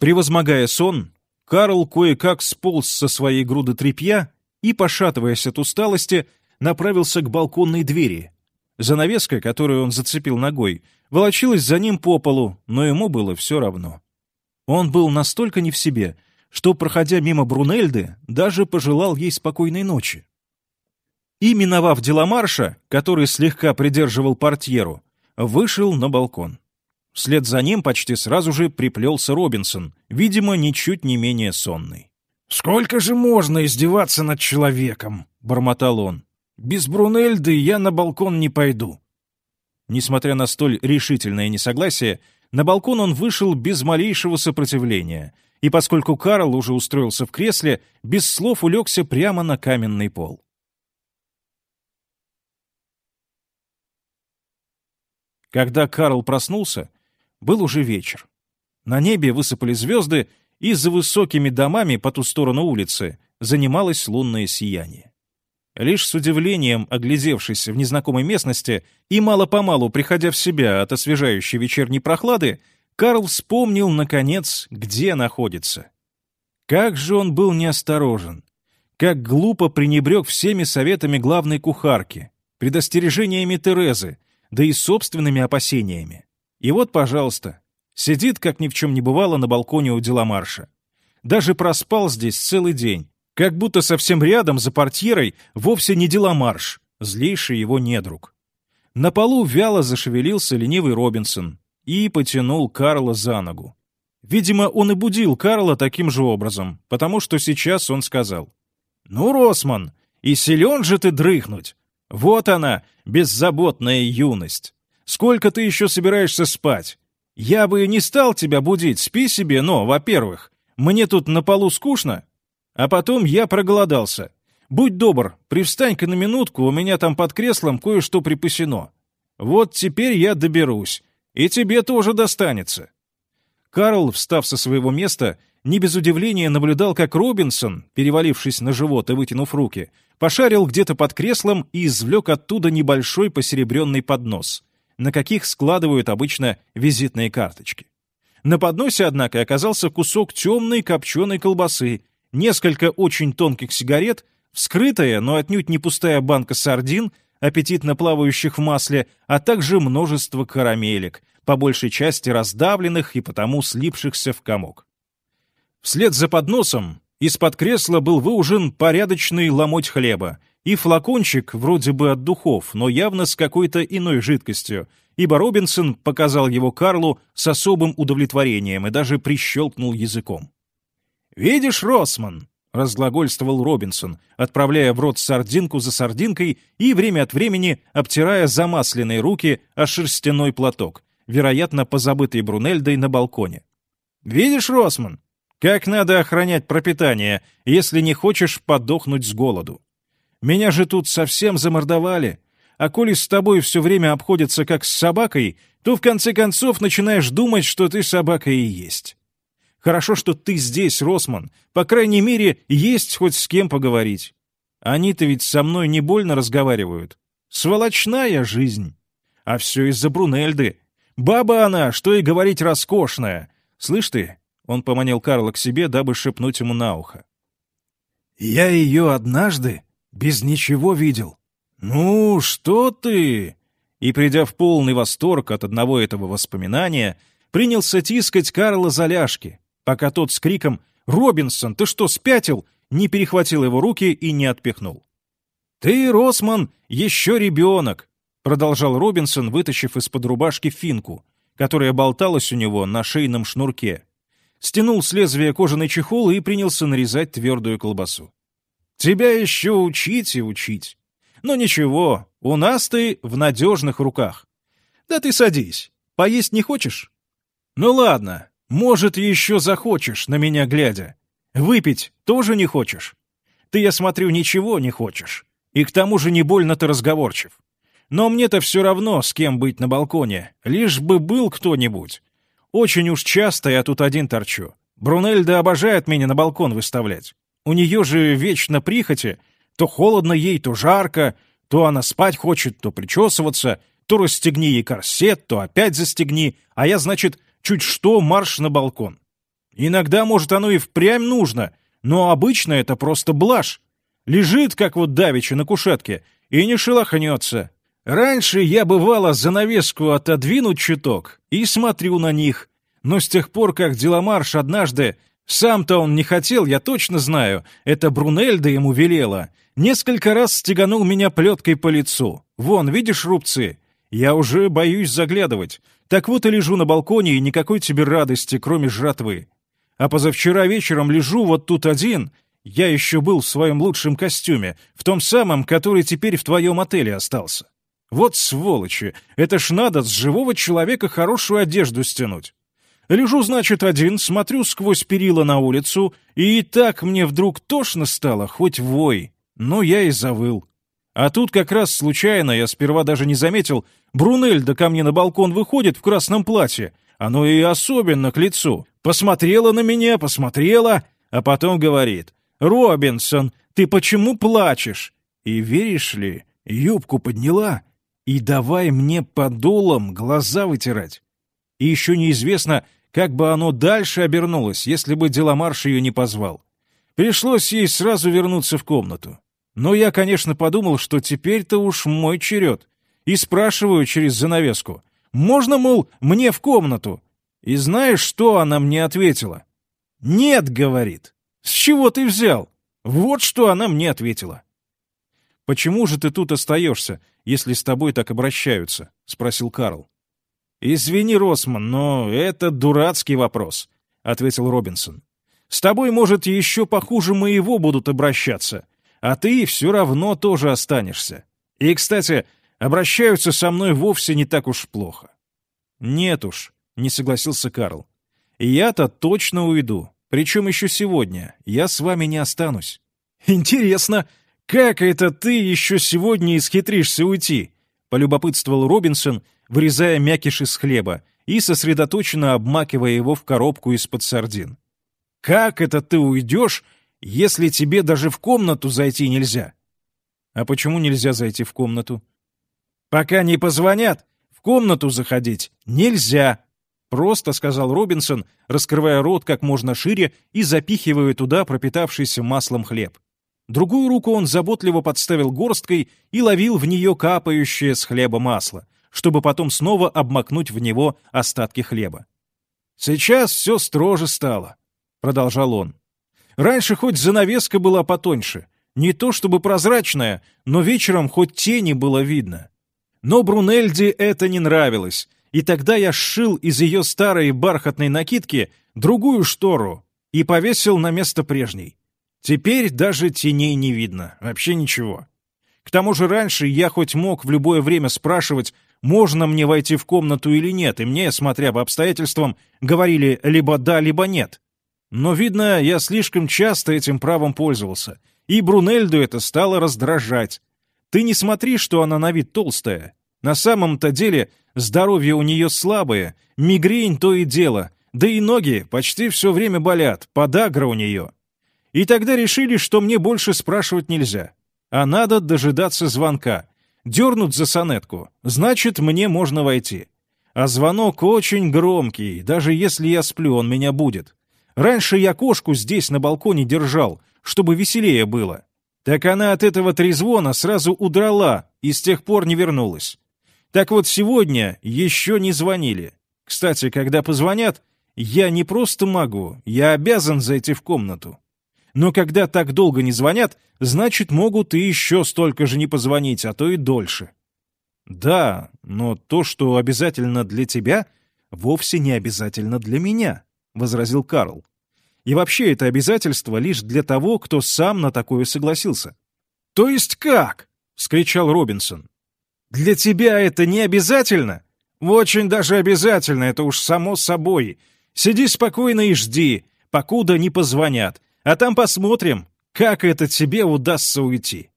Превозмогая сон, Карл кое-как сполз со своей груды тряпья и, пошатываясь от усталости, направился к балконной двери. Занавеска, которую он зацепил ногой, волочилась за ним по полу, но ему было все равно. Он был настолько не в себе, что, проходя мимо Брунельды, даже пожелал ей спокойной ночи. И, миновав Деламарша, который слегка придерживал портьеру, вышел на балкон. Вслед за ним почти сразу же приплелся Робинсон, видимо, ничуть не менее сонный. «Сколько же можно издеваться над человеком?» — бормотал он. «Без Брунельды я на балкон не пойду. Несмотря на столь решительное несогласие, на балкон он вышел без малейшего сопротивления, и поскольку Карл уже устроился в кресле, без слов улегся прямо на каменный пол. Когда Карл проснулся, был уже вечер. На небе высыпали звезды, и за высокими домами по ту сторону улицы занималось лунное сияние. Лишь с удивлением оглядевшись в незнакомой местности и мало-помалу приходя в себя от освежающей вечерней прохлады, Карл вспомнил, наконец, где находится. Как же он был неосторожен! Как глупо пренебрег всеми советами главной кухарки, предостережениями Терезы, да и собственными опасениями. И вот, пожалуйста, сидит, как ни в чем не бывало, на балконе у Деламарша. Даже проспал здесь целый день, как будто совсем рядом, за портьерой, вовсе не Деламарш, злейший его недруг. На полу вяло зашевелился ленивый Робинсон и потянул Карла за ногу. Видимо, он и будил Карла таким же образом, потому что сейчас он сказал. «Ну, Росман, и силен же ты дрыхнуть! Вот она, беззаботная юность! Сколько ты еще собираешься спать? Я бы не стал тебя будить, спи себе, но, во-первых, мне тут на полу скучно, а потом я проголодался. Будь добр, привстань-ка на минутку, у меня там под креслом кое-что припасено. Вот теперь я доберусь, и тебе тоже достанется». Карл, встав со своего места, не без удивления наблюдал, как Робинсон, перевалившись на живот и вытянув руки, пошарил где-то под креслом и извлек оттуда небольшой посеребренный поднос, на каких складывают обычно визитные карточки. На подносе, однако, оказался кусок темной копченой колбасы несколько очень тонких сигарет, вскрытая, но отнюдь не пустая банка сардин, аппетитно плавающих в масле, а также множество карамелек, по большей части раздавленных и потому слипшихся в комок. Вслед за подносом из-под кресла был выужен порядочный ломоть хлеба и флакончик вроде бы от духов, но явно с какой-то иной жидкостью, ибо Робинсон показал его Карлу с особым удовлетворением и даже прищелкнул языком. «Видишь, Росман!» — разглагольствовал Робинсон, отправляя в рот сардинку за сардинкой и время от времени обтирая замасленные руки о шерстяной платок, вероятно, позабытый Брунельдой на балконе. «Видишь, Росман, как надо охранять пропитание, если не хочешь подохнуть с голоду? Меня же тут совсем замордовали, а коли с тобой все время обходятся как с собакой, то в конце концов начинаешь думать, что ты собака и есть». Хорошо, что ты здесь, Росман. По крайней мере, есть хоть с кем поговорить. Они-то ведь со мной не больно разговаривают. Сволочная жизнь. А все из-за Брунельды. Баба она, что и говорить, роскошная. Слышь ты?» Он поманил Карла к себе, дабы шепнуть ему на ухо. «Я ее однажды без ничего видел». «Ну, что ты?» И, придя в полный восторг от одного этого воспоминания, принялся тискать Карла за ляжки, пока тот с криком «Робинсон, ты что, спятил?» не перехватил его руки и не отпихнул. «Ты, Росман, еще ребенок!» продолжал Робинсон, вытащив из-под рубашки финку, которая болталась у него на шейном шнурке. Стянул с лезвия кожаный чехол и принялся нарезать твердую колбасу. «Тебя еще учить и учить. Но ничего, у нас ты в надежных руках. Да ты садись. Поесть не хочешь? Ну ладно, может, еще захочешь, на меня глядя. Выпить тоже не хочешь? Ты, я смотрю, ничего не хочешь. И к тому же не больно ты разговорчив. Но мне-то все равно, с кем быть на балконе, лишь бы был кто-нибудь. Очень уж часто я тут один торчу. Брунельда обожает меня на балкон выставлять. У нее же вечно прихоти. То холодно ей, то жарко, то она спать хочет, то причесываться, то расстегни ей корсет, то опять застегни, а я, значит, чуть что марш на балкон. Иногда, может, оно и впрямь нужно, но обычно это просто блажь. Лежит, как вот давеча на кушетке, и не шелохнется. Раньше я бывало занавеску отодвинуть чуток и смотрю на них, но с тех пор, как Деламарш однажды, сам-то он не хотел, я точно знаю, это Брунельда ему велела, несколько раз стеганул меня плеткой по лицу. Вон, видишь рубцы? Я уже боюсь заглядывать. Так вот и лежу на балконе, и никакой тебе радости, кроме жратвы. А позавчера вечером лежу вот тут один, я еще был в своем лучшем костюме, в том самом, который теперь в твоем отеле остался. Вот сволочи! Это ж надо с живого человека хорошую одежду стянуть. Лежу, значит, один, смотрю сквозь перила на улицу, и так мне вдруг тошно стало, хоть вой. Но я и завыл. А тут как раз случайно, я сперва даже не заметил, Брунельда ко мне на балкон выходит в красном платье. Оно и особенно к лицу. Посмотрела на меня, посмотрела, а потом говорит, «Робинсон, ты почему плачешь?» И веришь ли, юбку подняла и давай мне подолом глаза вытирать. И еще неизвестно, как бы оно дальше обернулось, если бы Деламарш ее не позвал. Пришлось ей сразу вернуться в комнату. Но я, конечно, подумал, что теперь-то уж мой черед. И спрашиваю через занавеску. «Можно, мол, мне в комнату?» И знаешь, что она мне ответила? «Нет», — говорит. «С чего ты взял?» Вот что она мне ответила. «Почему же ты тут остаешься, если с тобой так обращаются?» — спросил Карл. «Извини, Росман, но это дурацкий вопрос», — ответил Робинсон. «С тобой, может, еще похуже моего будут обращаться, а ты все равно тоже останешься. И, кстати, обращаются со мной вовсе не так уж плохо». «Нет уж», — не согласился Карл. «Я-то точно уйду, причем еще сегодня. Я с вами не останусь». «Интересно», «Как это ты еще сегодня исхитришься уйти?» — полюбопытствовал Робинсон, вырезая мякиш из хлеба и сосредоточенно обмакивая его в коробку из-под сардин. «Как это ты уйдешь, если тебе даже в комнату зайти нельзя?» «А почему нельзя зайти в комнату?» «Пока не позвонят, в комнату заходить нельзя», — просто сказал Робинсон, раскрывая рот как можно шире и запихивая туда пропитавшийся маслом хлеб. Другую руку он заботливо подставил горсткой и ловил в нее капающее с хлеба масло, чтобы потом снова обмакнуть в него остатки хлеба. «Сейчас все строже стало», — продолжал он. «Раньше хоть занавеска была потоньше, не то чтобы прозрачная, но вечером хоть тени было видно. Но Брунельде это не нравилось, и тогда я сшил из ее старой бархатной накидки другую штору и повесил на место прежней. Теперь даже теней не видно, вообще ничего. К тому же раньше я хоть мог в любое время спрашивать, можно мне войти в комнату или нет, и мне, смотря по обстоятельствам, говорили либо да, либо нет. Но, видно, я слишком часто этим правом пользовался, и Брунельду это стало раздражать. Ты не смотри, что она на вид толстая. На самом-то деле здоровье у нее слабое, мигрень то и дело, да и ноги почти все время болят, подагра у нее. И тогда решили, что мне больше спрашивать нельзя. А надо дожидаться звонка. Дернут за сонетку. Значит, мне можно войти. А звонок очень громкий, даже если я сплю, он меня будет. Раньше я кошку здесь на балконе держал, чтобы веселее было. Так она от этого трезвона сразу удрала и с тех пор не вернулась. Так вот сегодня еще не звонили. Кстати, когда позвонят, я не просто могу, я обязан зайти в комнату. Но когда так долго не звонят, значит, могут и еще столько же не позвонить, а то и дольше. Да, но то, что обязательно для тебя, вовсе не обязательно для меня, возразил Карл. И вообще это обязательство лишь для того, кто сам на такое согласился. То есть как? вскричал Робинсон. Для тебя это не обязательно? Очень даже обязательно, это уж само собой. Сиди спокойно и жди, покуда не позвонят, а там посмотрим, как это тебе удастся уйти.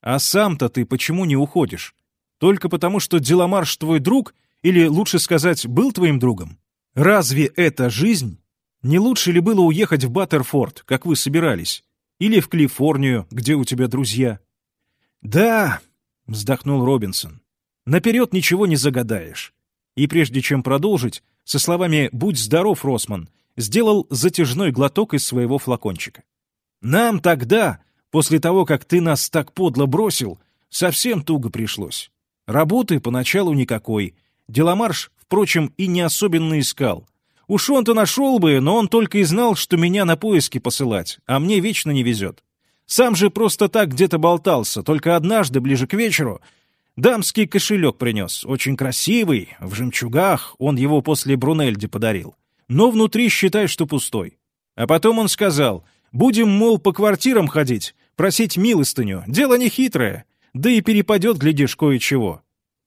А сам-то ты почему не уходишь? Только потому, что Деламарш твой друг, или, лучше сказать, был твоим другом? Разве это жизнь? Не лучше ли было уехать в Баттерфорд, как вы собирались? Или в Калифорнию, где у тебя друзья? Да, вздохнул Робинсон. Наперед ничего не загадаешь. И прежде чем продолжить, со словами «Будь здоров, Росман», сделал затяжной глоток из своего флакончика. «Нам тогда, после того, как ты нас так подло бросил, совсем туго пришлось. Работы поначалу никакой. Деламарш, впрочем, и не особенно искал. Уж он-то нашел бы, но он только и знал, что меня на поиски посылать, а мне вечно не везет. Сам же просто так где-то болтался, только однажды, ближе к вечеру, дамский кошелек принес, очень красивый, в жемчугах, он его после Брунельди подарил. Но внутри считай, что пустой. А потом он сказал, будем, мол, по квартирам ходить, просить милостыню, дело не хитрое. Да и перепадет, глядишь, кое-чего.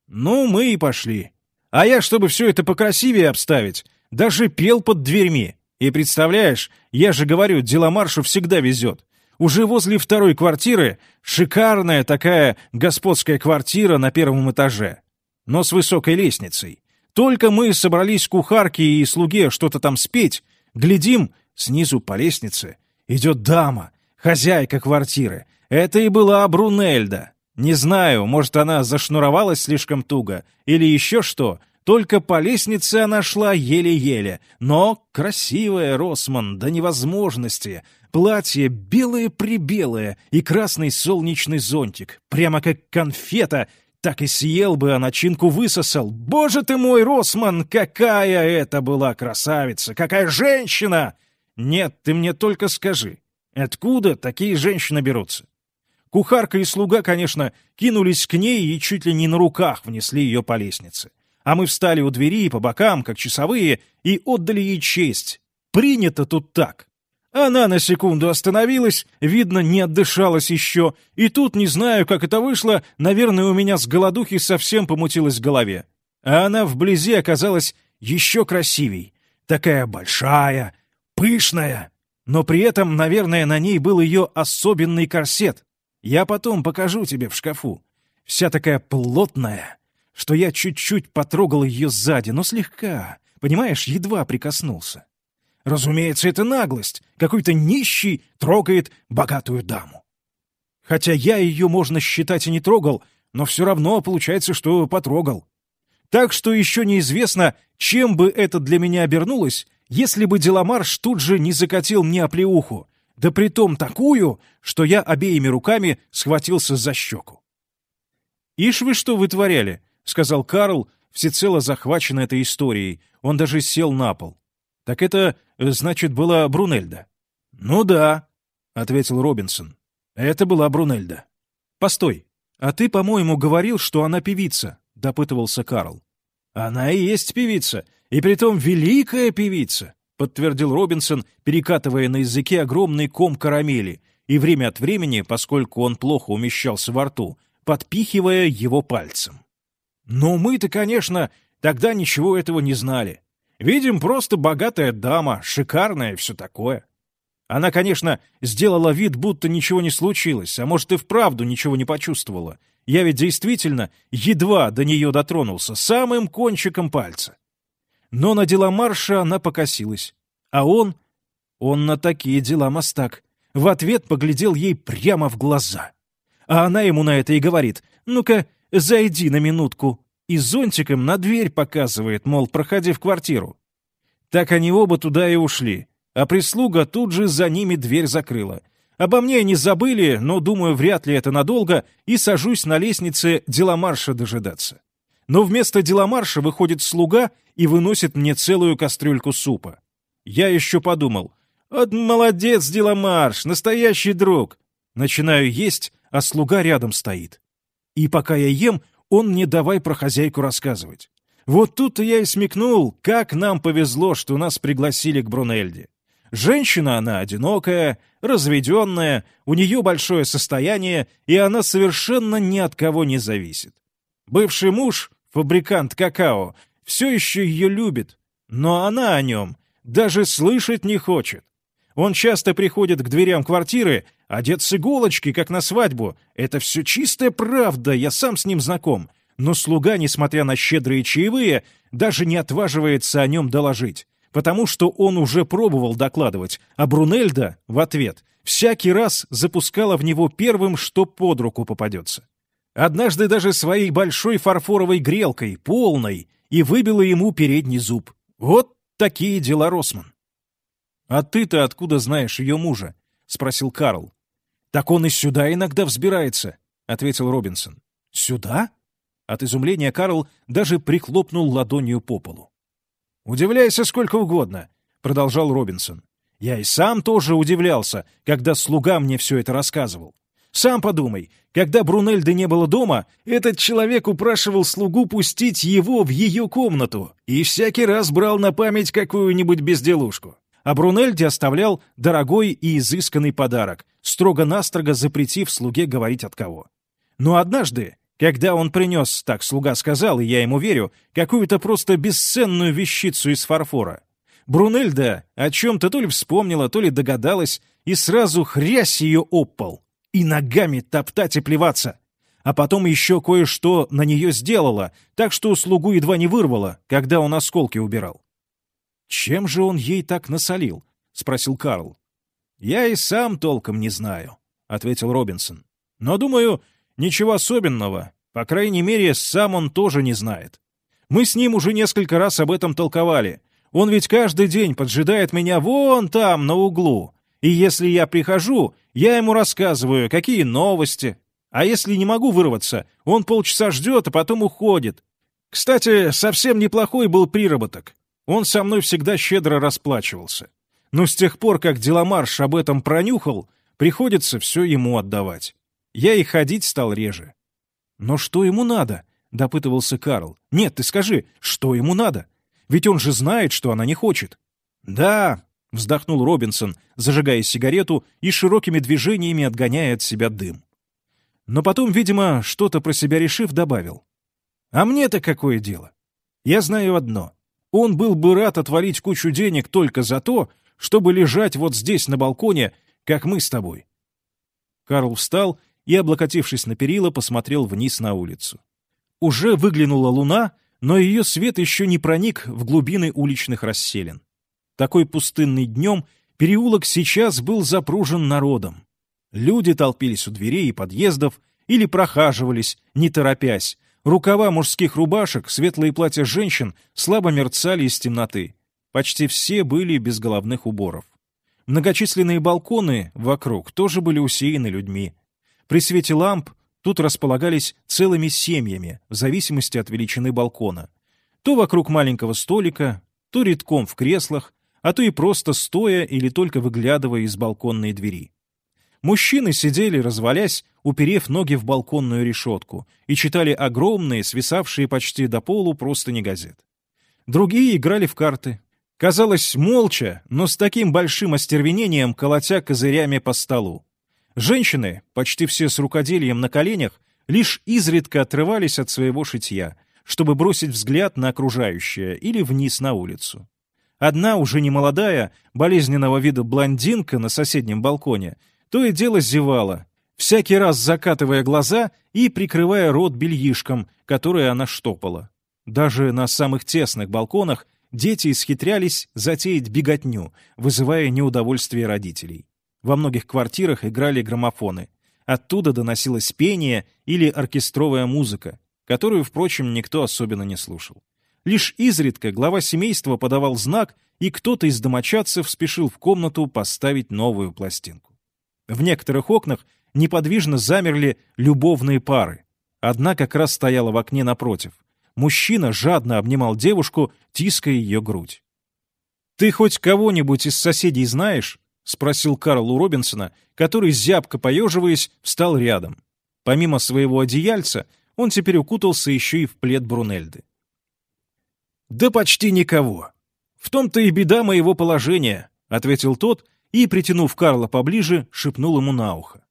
Ну, мы и пошли. А я, чтобы все это покрасивее обставить, даже пел под дверьми. И представляешь, я же говорю, Деламаршу всегда везет. Уже возле второй квартиры шикарная такая господская квартира на первом этаже, но с высокой лестницей. Только мы собрались кухарке и слуге что-то там спеть, глядим, снизу по лестнице идет дама, хозяйка квартиры. Это и была Брунельда. Не знаю, может, она зашнуровалась слишком туго или еще что, только по лестнице она шла еле-еле, но красивая, Росман, до невозможности. Платье белое-прибелое и красный солнечный зонтик, прямо как конфета, так и съел бы, а начинку высосал. Боже ты мой, Росман, какая это была красавица, какая женщина! Нет, ты мне только скажи, откуда такие женщины берутся? Кухарка и слуга, конечно, кинулись к ней и чуть ли не на руках внесли ее по лестнице. А мы встали у двери по бокам, как часовые, и отдали ей честь. Принято тут так. Она на секунду остановилась, видно, не отдышалась еще, и тут, не знаю, как это вышло, наверное, у меня с голодухи совсем помутилась в голове. А она вблизи оказалась еще красивей. Такая большая, пышная. Но при этом, наверное, на ней был ее особенный корсет. Я потом покажу тебе в шкафу. Вся такая плотная, что я чуть-чуть потрогал ее сзади, но слегка, понимаешь, едва прикоснулся. Разумеется, это наглость. Какой-то нищий трогает богатую даму. Хотя я ее, можно считать, и не трогал, но все равно получается, что потрогал. Так что еще неизвестно, чем бы это для меня обернулось, если бы Деламарш тут же не закатил мне оплеуху, да притом такую, что я обеими руками схватился за щеку. «Ишь вы что вытворяли?» — сказал Карл, всецело захвачен этой историей. Он даже сел на пол. «Так это, значит, была Брунельда?» «Ну да», — ответил Робинсон. «Это была Брунельда». «Постой, а ты, по-моему, говорил, что она певица», — допытывался Карл. «Она и есть певица, и притом великая певица подтвердил Робинсон, перекатывая на языке огромный ком карамели и время от времени, поскольку он плохо умещался во рту, подпихивая его пальцем. Но мы-то, конечно, тогда ничего этого не знали. Видим, просто богатая дама, шикарная и все такое. Она, конечно, сделала вид, будто ничего не случилось, а может и вправду ничего не почувствовала. Я ведь действительно едва до нее дотронулся, самым кончиком пальца. Но на дела Марша она покосилась. А он... Он на такие дела мастак. В ответ поглядел ей прямо в глаза. А она ему на это и говорит, «Ну-ка, зайди на минутку». И зонтиком на дверь показывает, мол, проходи в квартиру. Так они оба туда и ушли, а прислуга тут же за ними дверь закрыла. Обо мне они забыли, но, думаю, вряд ли это надолго, и сажусь на лестнице Деламарша дожидаться. Но вместо Деламарша выходит слуга и выносит мне целую кастрюльку супа. Я еще подумал, вот молодец, Деламарш, настоящий друг. Начинаю есть, а слуга рядом стоит. И пока я ем, он мне давай про хозяйку рассказывать. Вот тут-то я и смекнул, как нам повезло, что нас пригласили к Брунельде. Женщина она одинокая, разведенная, у нее большое состояние, и она совершенно ни от кого не зависит. Бывший муж, фабрикант какао, все еще ее любит, но она о нем даже слышать не хочет. Он часто приходит к дверям квартиры, одет с иголочки, как на свадьбу. Это все чистая правда, я сам с ним знаком. Но слуга, несмотря на щедрые чаевые, даже не отваживается о нем доложить, потому что он уже пробовал докладывать, а Брунельда в ответ всякий раз запускала в него первым, что под руку попадется. Однажды даже своей большой фарфоровой грелкой, полной, и выбила ему передний зуб. Вот такие дела, Росман. «А ты-то откуда знаешь ее мужа?» — спросил Карл. «Так он и сюда иногда взбирается», — ответил Робинсон. «Сюда?» От изумления Карл даже прихлопнул ладонью по полу. «Удивляйся сколько угодно», — продолжал Робинсон. «Я и сам тоже удивлялся, когда слуга мне все это рассказывал. Сам подумай, когда Брунельды не было дома, этот человек упрашивал слугу пустить его в ее комнату и всякий раз брал на память какую-нибудь безделушку. А Брунельде оставлял дорогой и изысканный подарок, строго-настрого запретив слуге говорить от кого. Но однажды когда он принес, так слуга сказал, и я ему верю, какую-то просто бесценную вещицу из фарфора. Брунельда о чем-то то ли вспомнила, то ли догадалась, и сразу хрясь ее об И ногами топтать и плеваться. А потом еще кое-что на нее сделала, так что слугу едва не вырвала, когда он осколки убирал. «Чем же он ей так насолил?» — спросил Карл. «Я и сам толком не знаю», — ответил Робинсон. «Но, думаю, Ничего особенного, по крайней мере, сам он тоже не знает. Мы с ним уже несколько раз об этом толковали. Он ведь каждый день поджидает меня вон там, на углу. И если я прихожу, я ему рассказываю, какие новости. А если не могу вырваться, он полчаса ждет, а потом уходит. Кстати, совсем неплохой был приработок. Он со мной всегда щедро расплачивался. Но с тех пор, как Деламарш об этом пронюхал, приходится все ему отдавать. Я и ходить стал реже. «Но что ему надо?» — допытывался Карл. «Нет, ты скажи, что ему надо? Ведь он же знает, что она не хочет». «Да», — вздохнул Робинсон, зажигая сигарету и широкими движениями отгоняя от себя дым. Но потом, видимо, что-то про себя решив, добавил. «А мне-то какое дело? Я знаю одно. Он был бы рад отвалить кучу денег только за то, чтобы лежать вот здесь на балконе, как мы с тобой». Карл встал и, облокотившись на перила, посмотрел вниз на улицу. Уже выглянула луна, но ее свет еще не проник в глубины уличных расселин. Такой пустынный днем переулок сейчас был запружен народом. Люди толпились у дверей и подъездов или прохаживались, не торопясь. Рукава мужских рубашек, светлые платья женщин слабо мерцали из темноты. Почти все были без головных уборов. Многочисленные балконы вокруг тоже были усеяны людьми. При свете ламп тут располагались целыми семьями, в зависимости от величины балкона. То вокруг маленького столика, то редком в креслах, а то и просто стоя или только выглядывая из балконной двери. Мужчины сидели, развалясь, уперев ноги в балконную решетку, и читали огромные, свисавшие почти до полу простыни газет. Другие играли в карты. Казалось, молча, но с таким большим остервенением, колотя козырями по столу. Женщины, почти все с рукоделием на коленях, лишь изредка отрывались от своего шитья, чтобы бросить взгляд на окружающее или вниз на улицу. Одна, уже не молодая, болезненного вида блондинка на соседнем балконе, то и дело зевала, всякий раз закатывая глаза и прикрывая рот бельишком, которое она штопала. Даже на самых тесных балконах дети исхитрялись затеять беготню, вызывая неудовольствие родителей. Во многих квартирах играли граммофоны. Оттуда доносилось пение или оркестровая музыка. которую, впрочем, никто особенно не слушал. Лишь изредка глава семейства подавал знак, и кто-то из домочадцев спешил в комнату поставить новую пластинку. В некоторых окнах неподвижно замерли любовные пары. Одна как раз стояла в окне напротив. Мужчина жадно обнимал девушку, тиская ее грудь. «Ты хоть кого-нибудь из соседей знаешь?» — спросил Карл у Робинсона, который, зябко поеживаясь, встал рядом. Помимо своего одеяльца, он теперь укутался еще и в плед Брунельды. «Да почти никого. В том-то и беда моего положения», — ответил тот и, притянув Карла поближе, шепнул ему на ухо.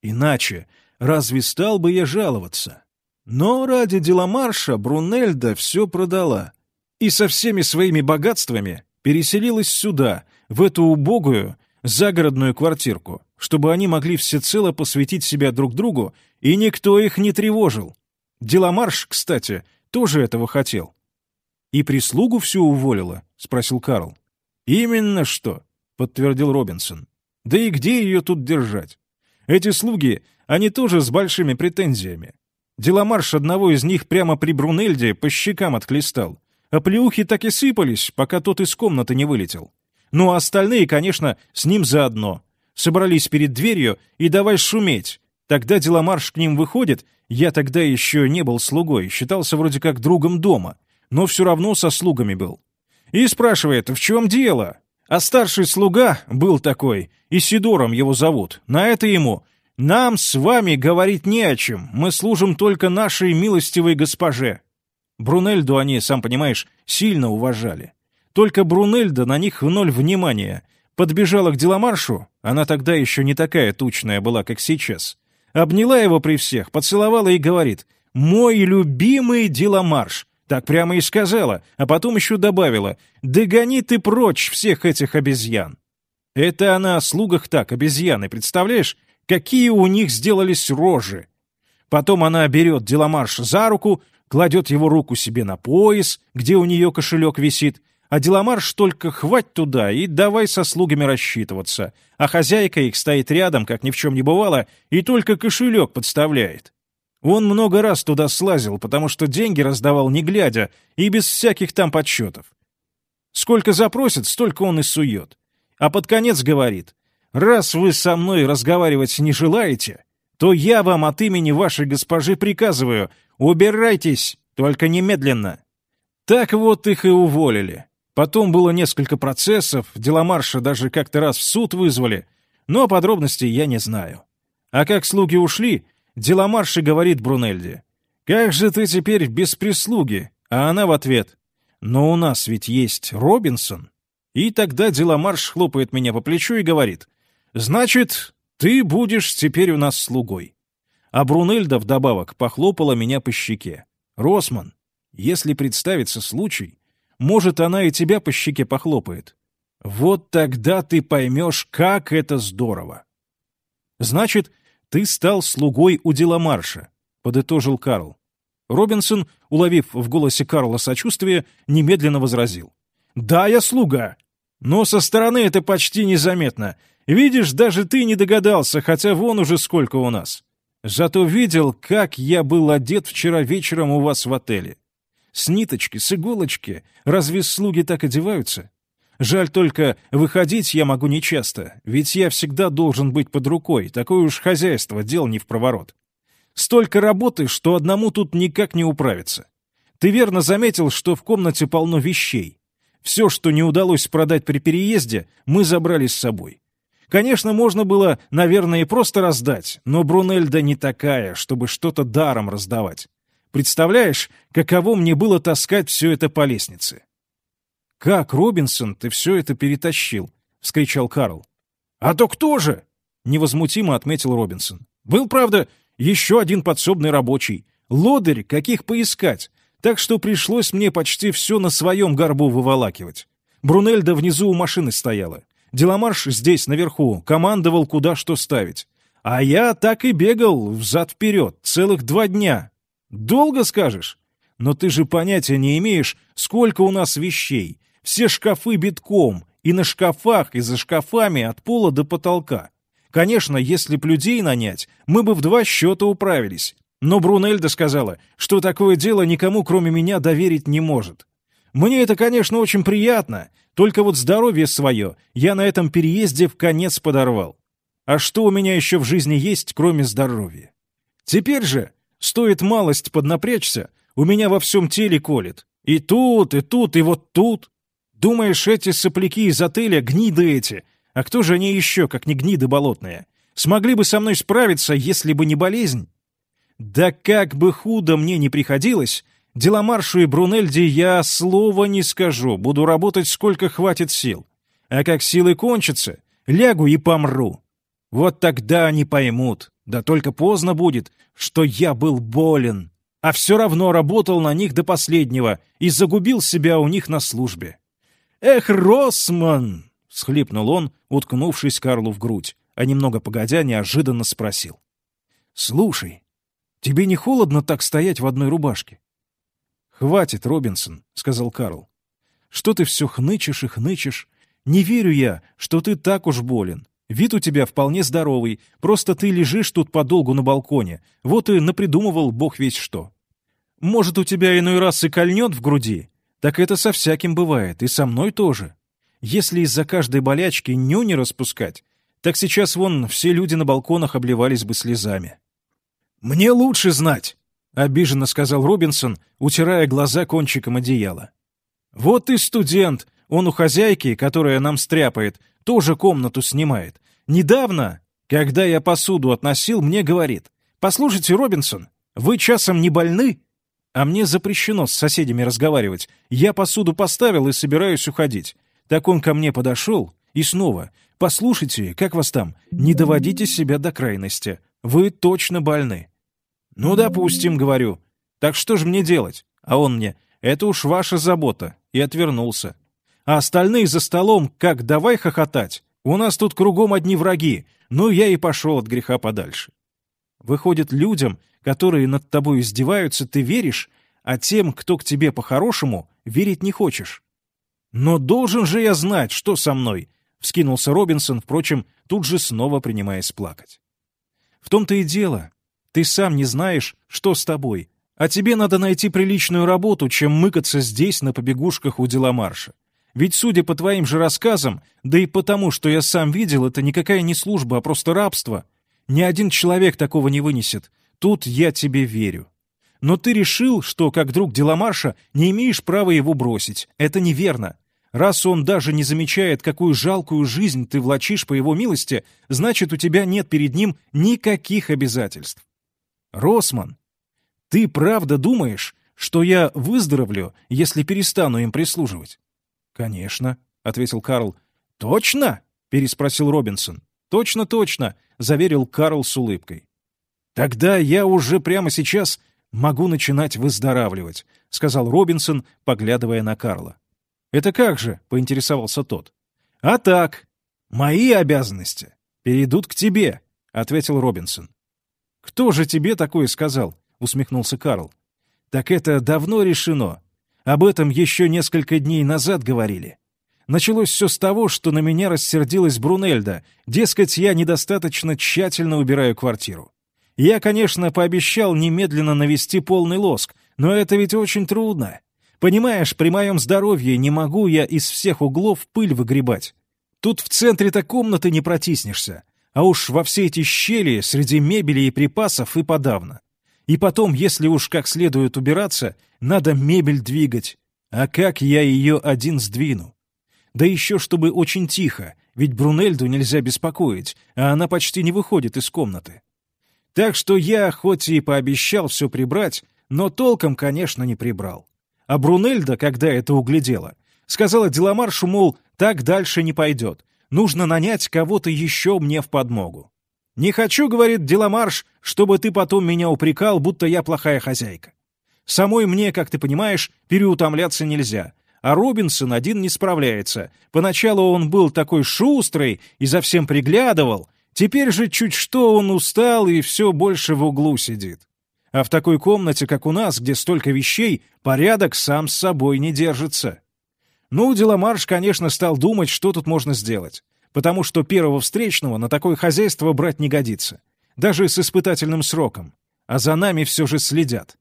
«Иначе разве стал бы я жаловаться? Но ради Деламарша Брунельда все продала и со всеми своими богатствами переселилась сюда, в эту убогую, загородную квартирку, чтобы они могли всецело посвятить себя друг другу, и никто их не тревожил. Деламарш, кстати, тоже этого хотел. «И прислугу всю уволила?» — спросил Карл. «Именно что», — подтвердил Робинсон. «Да и где ее тут держать? Эти слуги, они тоже с большими претензиями. Деламарш одного из них прямо при Брунельде по щекам отклистал, а плеухи так и сыпались, пока тот из комнаты не вылетел. Ну а остальные, конечно, с ним заодно. Собрались перед дверью и давай шуметь. Тогда Деламарш к ним выходит, я тогда еще не был слугой, считался вроде как другом дома, но все равно со слугами был. И спрашивает, в чем дело? А старший слуга был такой, и Сидором его зовут. На это ему «Нам с вами говорить не о чем, мы служим только нашей милостивой госпоже». Брунельду они, сам понимаешь, сильно уважали. Только Брунельда на них в ноль внимания. Подбежала к Деламаршу, она тогда еще не такая тучная была, как сейчас. Обняла его при всех, поцеловала и говорит «Мой любимый Деламарш». Так прямо и сказала, а потом еще добавила «Да гони ты прочь всех этих обезьян». Это она о слугах так, обезьяны, представляешь? Какие у них сделались рожи. Потом она берет Деламарш за руку, кладет его руку себе на пояс, где у нее кошелек висит, а Деламарш только хвать туда и давай со слугами рассчитываться, а хозяйка их стоит рядом, как ни в чем не бывало, и только кошелек подставляет. Он много раз туда слазил, потому что деньги раздавал не глядя и без всяких там подсчетов. Сколько запросит, столько он и сует. А под конец говорит, «Раз вы со мной разговаривать не желаете, то я вам от имени вашей госпожи приказываю, убирайтесь, только немедленно». Так вот их и уволили. Потом было несколько процессов, Деламарша даже как-то раз в суд вызвали, но подробностей я не знаю. А как слуги ушли, Деламарша говорит Брунельде, «Как же ты теперь без прислуги?» А она в ответ, «Но у нас ведь есть Робинсон». И тогда Деламарш хлопает меня по плечу и говорит, «Значит, ты будешь теперь у нас слугой». А Брунельда вдобавок похлопала меня по щеке. «Росман, если представится случай, может, она и тебя по щеке похлопает. Вот тогда ты поймешь, как это здорово. Значит, ты стал слугой у Деламарша, подытожил Карл. Робинсон, уловив в голосе Карла сочувствие, немедленно возразил. «Да, я слуга. Но со стороны это почти незаметно. Видишь, даже ты не догадался, хотя вон уже сколько у нас. Зато видел, как я был одет вчера вечером у вас в отеле. С ниточки, с иголочки. Разве слуги так одеваются? Жаль только, выходить я могу нечасто, ведь я всегда должен быть под рукой, такое уж хозяйство, дел не в проворот. Столько работы, что одному тут никак не управиться. Ты верно заметил, что в комнате полно вещей. Все, что не удалось продать при переезде, мы забрали с собой. Конечно, можно было, наверное, и просто раздать, но Брунельда не такая, чтобы что-то даром раздавать. Представляешь, каково мне было таскать все это по лестнице?» «Как, Робинсон, ты все это перетащил?» — вскричал Карл. «А то кто же?» — невозмутимо отметил Робинсон. «Был, правда, еще один подсобный рабочий. Лодырь, каких поискать. Так что пришлось мне почти все на своем горбу выволакивать. Брунельда внизу у машины стояла. Деламарш здесь, наверху, командовал, куда что ставить. А я так и бегал взад-вперед целых два дня, Долго скажешь? Но ты же понятия не имеешь, сколько у нас вещей. Все шкафы битком, и на шкафах, и за шкафами от пола до потолка. Конечно, если б людей нанять, мы бы в два счета управились. Но Брунельда сказала, что такое дело никому, кроме меня, доверить не может. Мне это, конечно, очень приятно, только вот здоровье свое я на этом переезде в конец подорвал. А что у меня еще в жизни есть, кроме здоровья? Теперь же, стоит малость поднапрячься, у меня во всем теле колет. И тут, и тут, и вот тут. Думаешь, эти сопляки из отеля гниды эти? А кто же они еще, как не гниды болотные? Смогли бы со мной справиться, если бы не болезнь? Да как бы худо мне не приходилось, Деламаршу и Брунельде я слова не скажу, буду работать сколько хватит сил. А как силы кончатся, лягу и помру. Вот тогда они поймут, да только поздно будет, что я был болен, а все равно работал на них до последнего и загубил себя у них на службе. «Эх, Росман!» — схлипнул он, уткнувшись Карлу в грудь, а немного погодя неожиданно спросил. «Слушай, тебе не холодно так стоять в одной рубашке?» «Хватит, Робинсон», — сказал Карл. «Что ты все хнычешь и хнычешь? Не верю я, что ты так уж болен. Вид у тебя вполне здоровый, просто ты лежишь тут подолгу на балконе, вот и напридумывал бог весь что. Может, у тебя иной раз и кольнет в груди? Так это со всяким бывает, и со мной тоже. Если из-за каждой болячки нюни распускать, так сейчас вон все люди на балконах обливались бы слезами». «Мне лучше знать!» — обиженно сказал Робинсон, утирая глаза кончиком одеяла. «Вот и студент, он у хозяйки, которая нам стряпает, тоже комнату снимает. Недавно, когда я посуду относил, мне говорит, «Послушайте, Робинсон, вы часом не больны?» А мне запрещено с соседями разговаривать. Я посуду поставил и собираюсь уходить. Так он ко мне подошел и снова, «Послушайте, как вас там? Не доводите себя до крайности. Вы точно больны». «Ну, допустим», — говорю. «Так что же мне делать?» А он мне, «Это уж ваша забота», и отвернулся. А остальные за столом, как давай хохотать. У нас тут кругом одни враги. Ну, я и пошел от греха подальше. Выходит, людям, которые над тобой издеваются, ты веришь, а тем, кто к тебе по-хорошему, верить не хочешь. Но должен же я знать, что со мной, — вскинулся Робинсон, впрочем, тут же снова принимаясь плакать. В том-то и дело, ты сам не знаешь, что с тобой. А тебе надо найти приличную работу, чем мыкаться здесь на побегушках у Деламарша. Ведь, судя по твоим же рассказам, да и потому, что я сам видел, это никакая не служба, а просто рабство. Ни один человек такого не вынесет. Тут я тебе верю. Но ты решил, что, как друг Деламарша, не имеешь права его бросить. Это неверно. Раз он даже не замечает, какую жалкую жизнь ты влачишь по его милости, значит, у тебя нет перед ним никаких обязательств. Росман, ты правда думаешь, что я выздоровлю, если перестану им прислуживать? Конечно, ответил Карл. Точно? переспросил Робинсон. Точно, точно, заверил Карл с улыбкой. Тогда я уже прямо сейчас могу начинать выздоравливать, сказал Робинсон, поглядывая на Карла. Это как же? поинтересовался тот. А так, мои обязанности перейдут к тебе, ответил Робинсон. «Кто же тебе такое сказал?» — усмехнулся Карл. «Так это давно решено. Об этом еще несколько дней назад говорили. Началось все с того, что на меня рассердилась Брунельда, дескать, я недостаточно тщательно убираю квартиру. Я, конечно, пообещал немедленно навести полный лоск, но это ведь очень трудно. Понимаешь, при моем здоровье не могу я из всех углов пыль выгребать. Тут в центре-то комнаты не протиснешься а уж во все эти щели среди мебели и припасов и подавно. И потом, если уж как следует убираться, надо мебель двигать. А как я ее один сдвину? Да еще чтобы очень тихо, ведь Брунельду нельзя беспокоить, а она почти не выходит из комнаты. Так что я, хоть и пообещал все прибрать, но толком, конечно, не прибрал. А Брунельда, когда это углядела, сказала Деламаршу, мол, так дальше не пойдет, Нужно нанять кого-то еще мне в подмогу. «Не хочу, — говорит Деламарш, — чтобы ты потом меня упрекал, будто я плохая хозяйка. Самой мне, как ты понимаешь, переутомляться нельзя. А Робинсон один не справляется. Поначалу он был такой шустрый и за всем приглядывал. Теперь же чуть что он устал и все больше в углу сидит. А в такой комнате, как у нас, где столько вещей, порядок сам с собой не держится. Ну, Деламарш, конечно, стал думать, что тут можно сделать. Потому что первого встречного на такое хозяйство брать не годится. Даже с испытательным сроком. а за нами все же следят.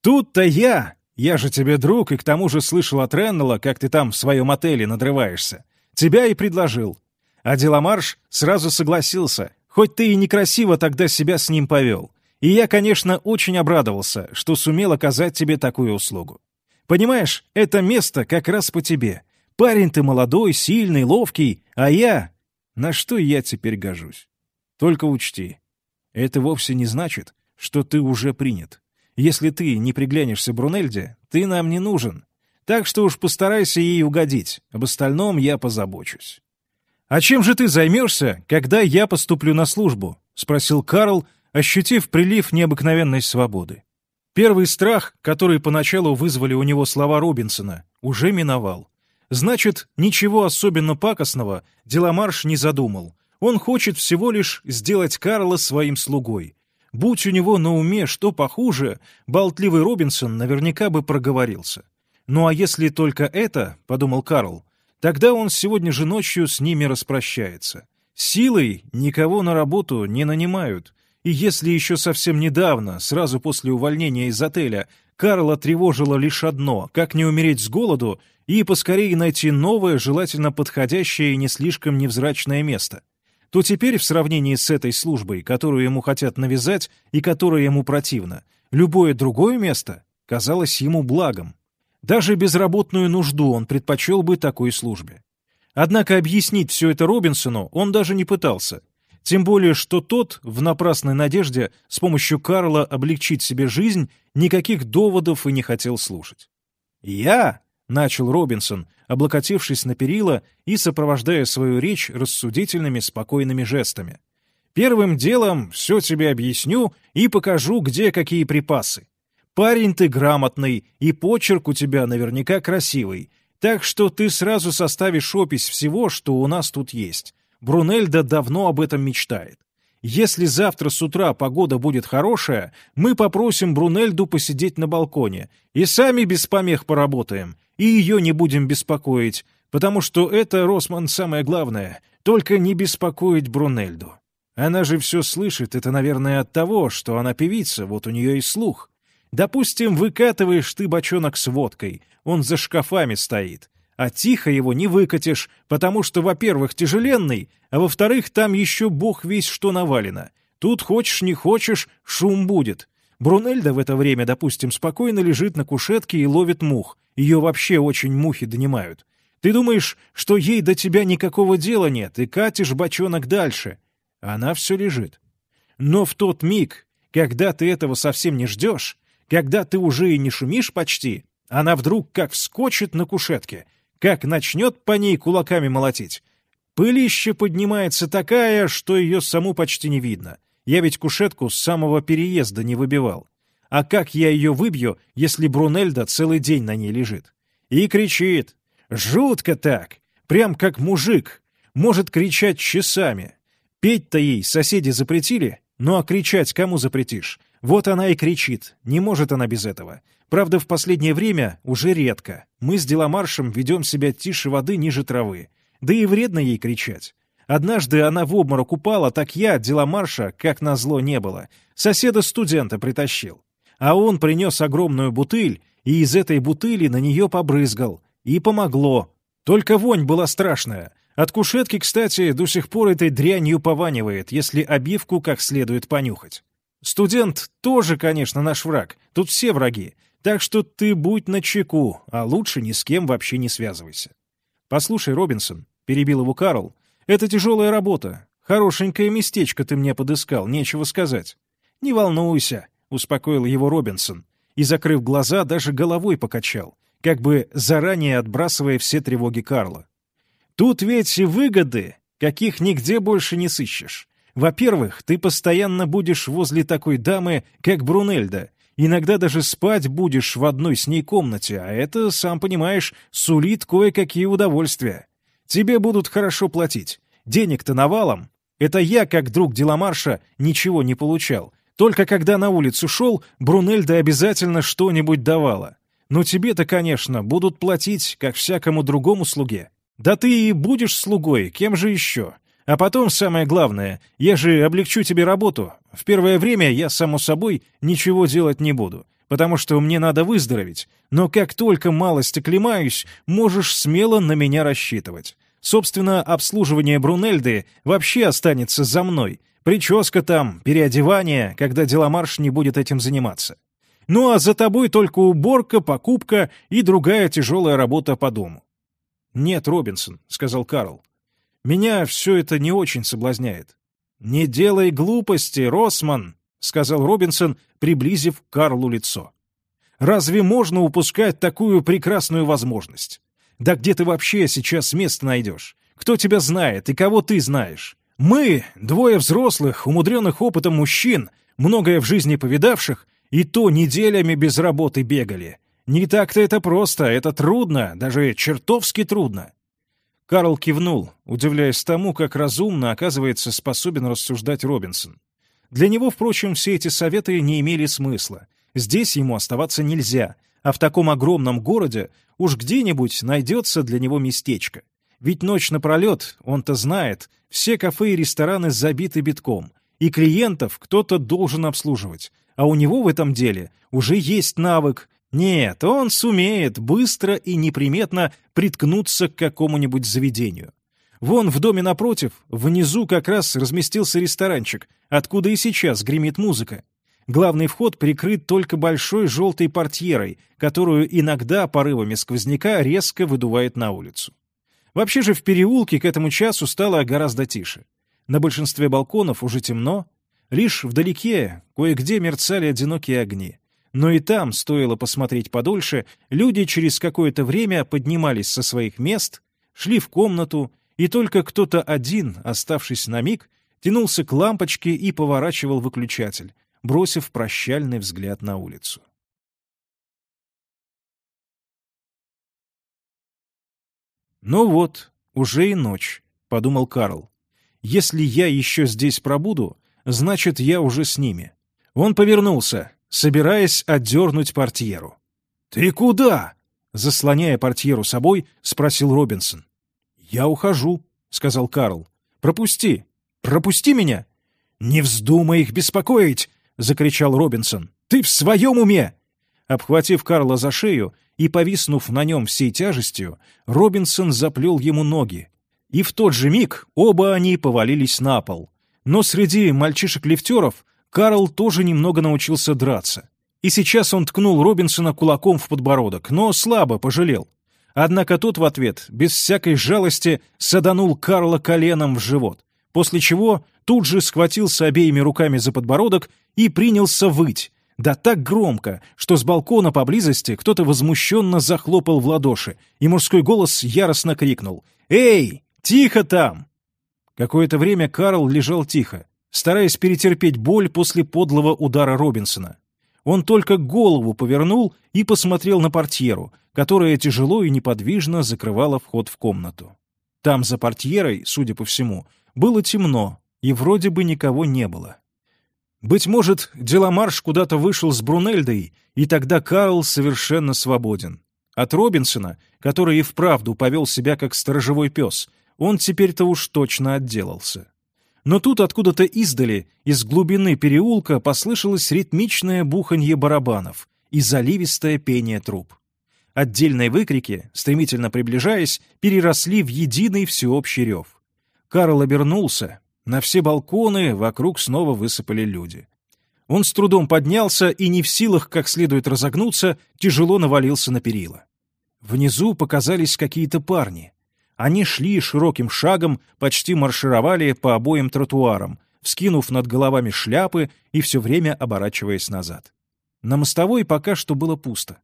Тут-то я, я же тебе друг, и к тому же слышал от Реннелла, как ты там в своем отеле надрываешься. Тебя и предложил. А Деламарш сразу согласился, хоть ты и некрасиво тогда себя с ним повел. И я, конечно, очень обрадовался, что сумел оказать тебе такую услугу. Понимаешь, это место как раз по тебе. Парень ты молодой, сильный, ловкий, а я... На что я теперь гожусь? Только учти, это вовсе не значит, что ты уже принят. Если ты не приглянешься Брунельде, ты нам не нужен. Так что уж постарайся ей угодить, об остальном я позабочусь. «А чем же ты займешься, когда я поступлю на службу?» — спросил Карл, ощутив прилив необыкновенной свободы. Первый страх, который поначалу вызвали у него слова Робинсона, уже миновал. Значит, ничего особенно пакостного Деламарш не задумал. Он хочет всего лишь сделать Карла своим слугой. Будь у него на уме что похуже, болтливый Робинсон наверняка бы проговорился. Ну а если только это, — подумал Карл, — тогда он сегодня же ночью с ними распрощается. Силой никого на работу не нанимают, и если еще совсем недавно, сразу после увольнения из отеля, Карла тревожило лишь одно — как не умереть с голоду и поскорее найти новое, желательно подходящее и не слишком невзрачное место, то теперь в сравнении с этой службой, которую ему хотят навязать и которая ему противна, любое другое место казалось ему благом. Даже безработную нужду он предпочел бы такой службе. Однако объяснить все это Робинсону он даже не пытался — тем более, что тот, в напрасной надежде, с помощью Карла облегчить себе жизнь, никаких доводов и не хотел слушать. «Я», — начал Робинсон, облокотившись на перила и сопровождая свою речь рассудительными, спокойными жестами. «Первым делом все тебе объясню и покажу, где какие припасы. Парень ты грамотный, и почерк у тебя наверняка красивый, так что ты сразу составишь опись всего, что у нас тут есть. Брунельда давно об этом мечтает. Если завтра с утра погода будет хорошая, мы попросим Брунельду посидеть на балконе и сами без помех поработаем, и ее не будем беспокоить, потому что это, Росман, самое главное, только не беспокоить Брунельду. Она же все слышит, это, наверное, от того, что она певица, вот у нее и слух. Допустим, выкатываешь ты бочонок с водкой, он за шкафами стоит а тихо его не выкатишь, потому что, во-первых, тяжеленный, а во-вторых, там еще бог весь что навалено. Тут хочешь не хочешь, шум будет. Брунельда в это время, допустим, спокойно лежит на кушетке и ловит мух. Ее вообще очень мухи донимают. Ты думаешь, что ей до тебя никакого дела нет, и катишь бочонок дальше. Она все лежит. Но в тот миг, когда ты этого совсем не ждешь, когда ты уже и не шумишь почти, она вдруг как вскочит на кушетке — как начнет по ней кулаками молотить. Пылище поднимается такая, что ее саму почти не видно. Я ведь кушетку с самого переезда не выбивал. А как я ее выбью, если Брунельда целый день на ней лежит? И кричит. Жутко так. Прям как мужик. Может кричать часами. Петь-то ей соседи запретили, ну а кричать кому запретишь? Вот она и кричит. Не может она без этого. Правда, в последнее время уже редко. Мы с Деламаршем ведем себя тише воды ниже травы. Да и вредно ей кричать. Однажды она в обморок упала, так я, Деламарша, как назло не было. Соседа-студента притащил. А он принес огромную бутыль, и из этой бутыли на нее побрызгал. И помогло. Только вонь была страшная. От кушетки, кстати, до сих пор этой дрянью пованивает, если обивку как следует понюхать. Студент тоже, конечно, наш враг. Тут все враги. Так что ты будь начеку, а лучше ни с кем вообще не связывайся. Послушай, Робинсон, — перебил его Карл, — это тяжелая работа. Хорошенькое местечко ты мне подыскал, нечего сказать. Не волнуйся, — успокоил его Робинсон, и, закрыв глаза, даже головой покачал, как бы заранее отбрасывая все тревоги Карла. Тут ведь и выгоды, каких нигде больше не сыщешь. Во-первых, ты постоянно будешь возле такой дамы, как Брунельда, Иногда даже спать будешь в одной с ней комнате, а это, сам понимаешь, сулит кое-какие удовольствия. Тебе будут хорошо платить. Денег-то навалом. Это я, как друг Деламарша, ничего не получал. Только когда на улицу шел, Брунельда обязательно что-нибудь давала. Но тебе-то, конечно, будут платить, как всякому другому слуге. Да ты и будешь слугой, кем же еще? А потом, самое главное, я же облегчу тебе работу. В первое время я, само собой, ничего делать не буду, потому что мне надо выздороветь. Но как только малость оклемаюсь, можешь смело на меня рассчитывать. Собственно, обслуживание Брунельды вообще останется за мной. Прическа там, переодевание, когда Деламарш не будет этим заниматься. Ну а за тобой только уборка, покупка и другая тяжелая работа по дому. «Нет, Робинсон», — сказал Карл. Меня все это не очень соблазняет. «Не делай глупости, Росман», — сказал Робинсон, приблизив Карлу лицо. «Разве можно упускать такую прекрасную возможность? Да где ты вообще сейчас место найдешь? Кто тебя знает и кого ты знаешь? Мы, двое взрослых, умудренных опытом мужчин, многое в жизни повидавших, и то неделями без работы бегали. Не так-то это просто, это трудно, даже чертовски трудно. Карл кивнул, удивляясь тому, как разумно, оказывается, способен рассуждать Робинсон. Для него, впрочем, все эти советы не имели смысла. Здесь ему оставаться нельзя, а в таком огромном городе уж где-нибудь найдется для него местечко. Ведь ночь напролет, он-то знает, все кафе и рестораны забиты битком, и клиентов кто-то должен обслуживать, а у него в этом деле уже есть навык, нет, он сумеет быстро и неприметно приткнуться к какому-нибудь заведению. Вон в доме напротив, внизу как раз разместился ресторанчик, откуда и сейчас гремит музыка. Главный вход прикрыт только большой желтой портьерой, которую иногда порывами сквозняка резко выдувает на улицу. Вообще же в переулке к этому часу стало гораздо тише. На большинстве балконов уже темно, лишь вдалеке кое-где мерцали одинокие огни. Но и там, стоило посмотреть подольше, люди через какое-то время поднимались со своих мест, шли в комнату, и только кто-то один, оставшись на миг, тянулся к лампочке и поворачивал выключатель, бросив прощальный взгляд на улицу. «Ну вот, уже и ночь», — подумал Карл. «Если я еще здесь пробуду, значит, я уже с ними». Он повернулся, собираясь отдернуть портьеру. «Ты куда?» — заслоняя портьеру собой, спросил Робинсон. «Я ухожу», — сказал Карл. «Пропусти! Пропусти меня!» «Не вздумай их беспокоить!» — закричал Робинсон. «Ты в своем уме!» Обхватив Карла за шею и повиснув на нем всей тяжестью, Робинсон заплел ему ноги. И в тот же миг оба они повалились на пол. Но среди мальчишек-лифтеров Карл тоже немного научился драться. И сейчас он ткнул Робинсона кулаком в подбородок, но слабо пожалел. Однако тот в ответ, без всякой жалости, саданул Карла коленом в живот, после чего тут же схватился обеими руками за подбородок и принялся выть, да так громко, что с балкона поблизости кто-то возмущенно захлопал в ладоши, и мужской голос яростно крикнул «Эй, тихо там!». Какое-то время Карл лежал тихо, стараясь перетерпеть боль после подлого удара Робинсона. Он только голову повернул и посмотрел на портьеру, которая тяжело и неподвижно закрывала вход в комнату. Там за портьерой, судя по всему, было темно, и вроде бы никого не было. Быть может, Деламарш куда-то вышел с Брунельдой, и тогда Карл совершенно свободен. От Робинсона, который и вправду повел себя как сторожевой пес, он теперь-то уж точно отделался. Но тут откуда-то издали, из глубины переулка, послышалось ритмичное буханье барабанов и заливистое пение труб. Отдельные выкрики, стремительно приближаясь, переросли в единый всеобщий рев. Карл обернулся. На все балконы вокруг снова высыпали люди. Он с трудом поднялся и, не в силах как следует разогнуться, тяжело навалился на перила. Внизу показались какие-то парни. Они шли широким шагом, почти маршировали по обоим тротуарам, вскинув над головами шляпы и все время оборачиваясь назад. На мостовой пока что было пусто.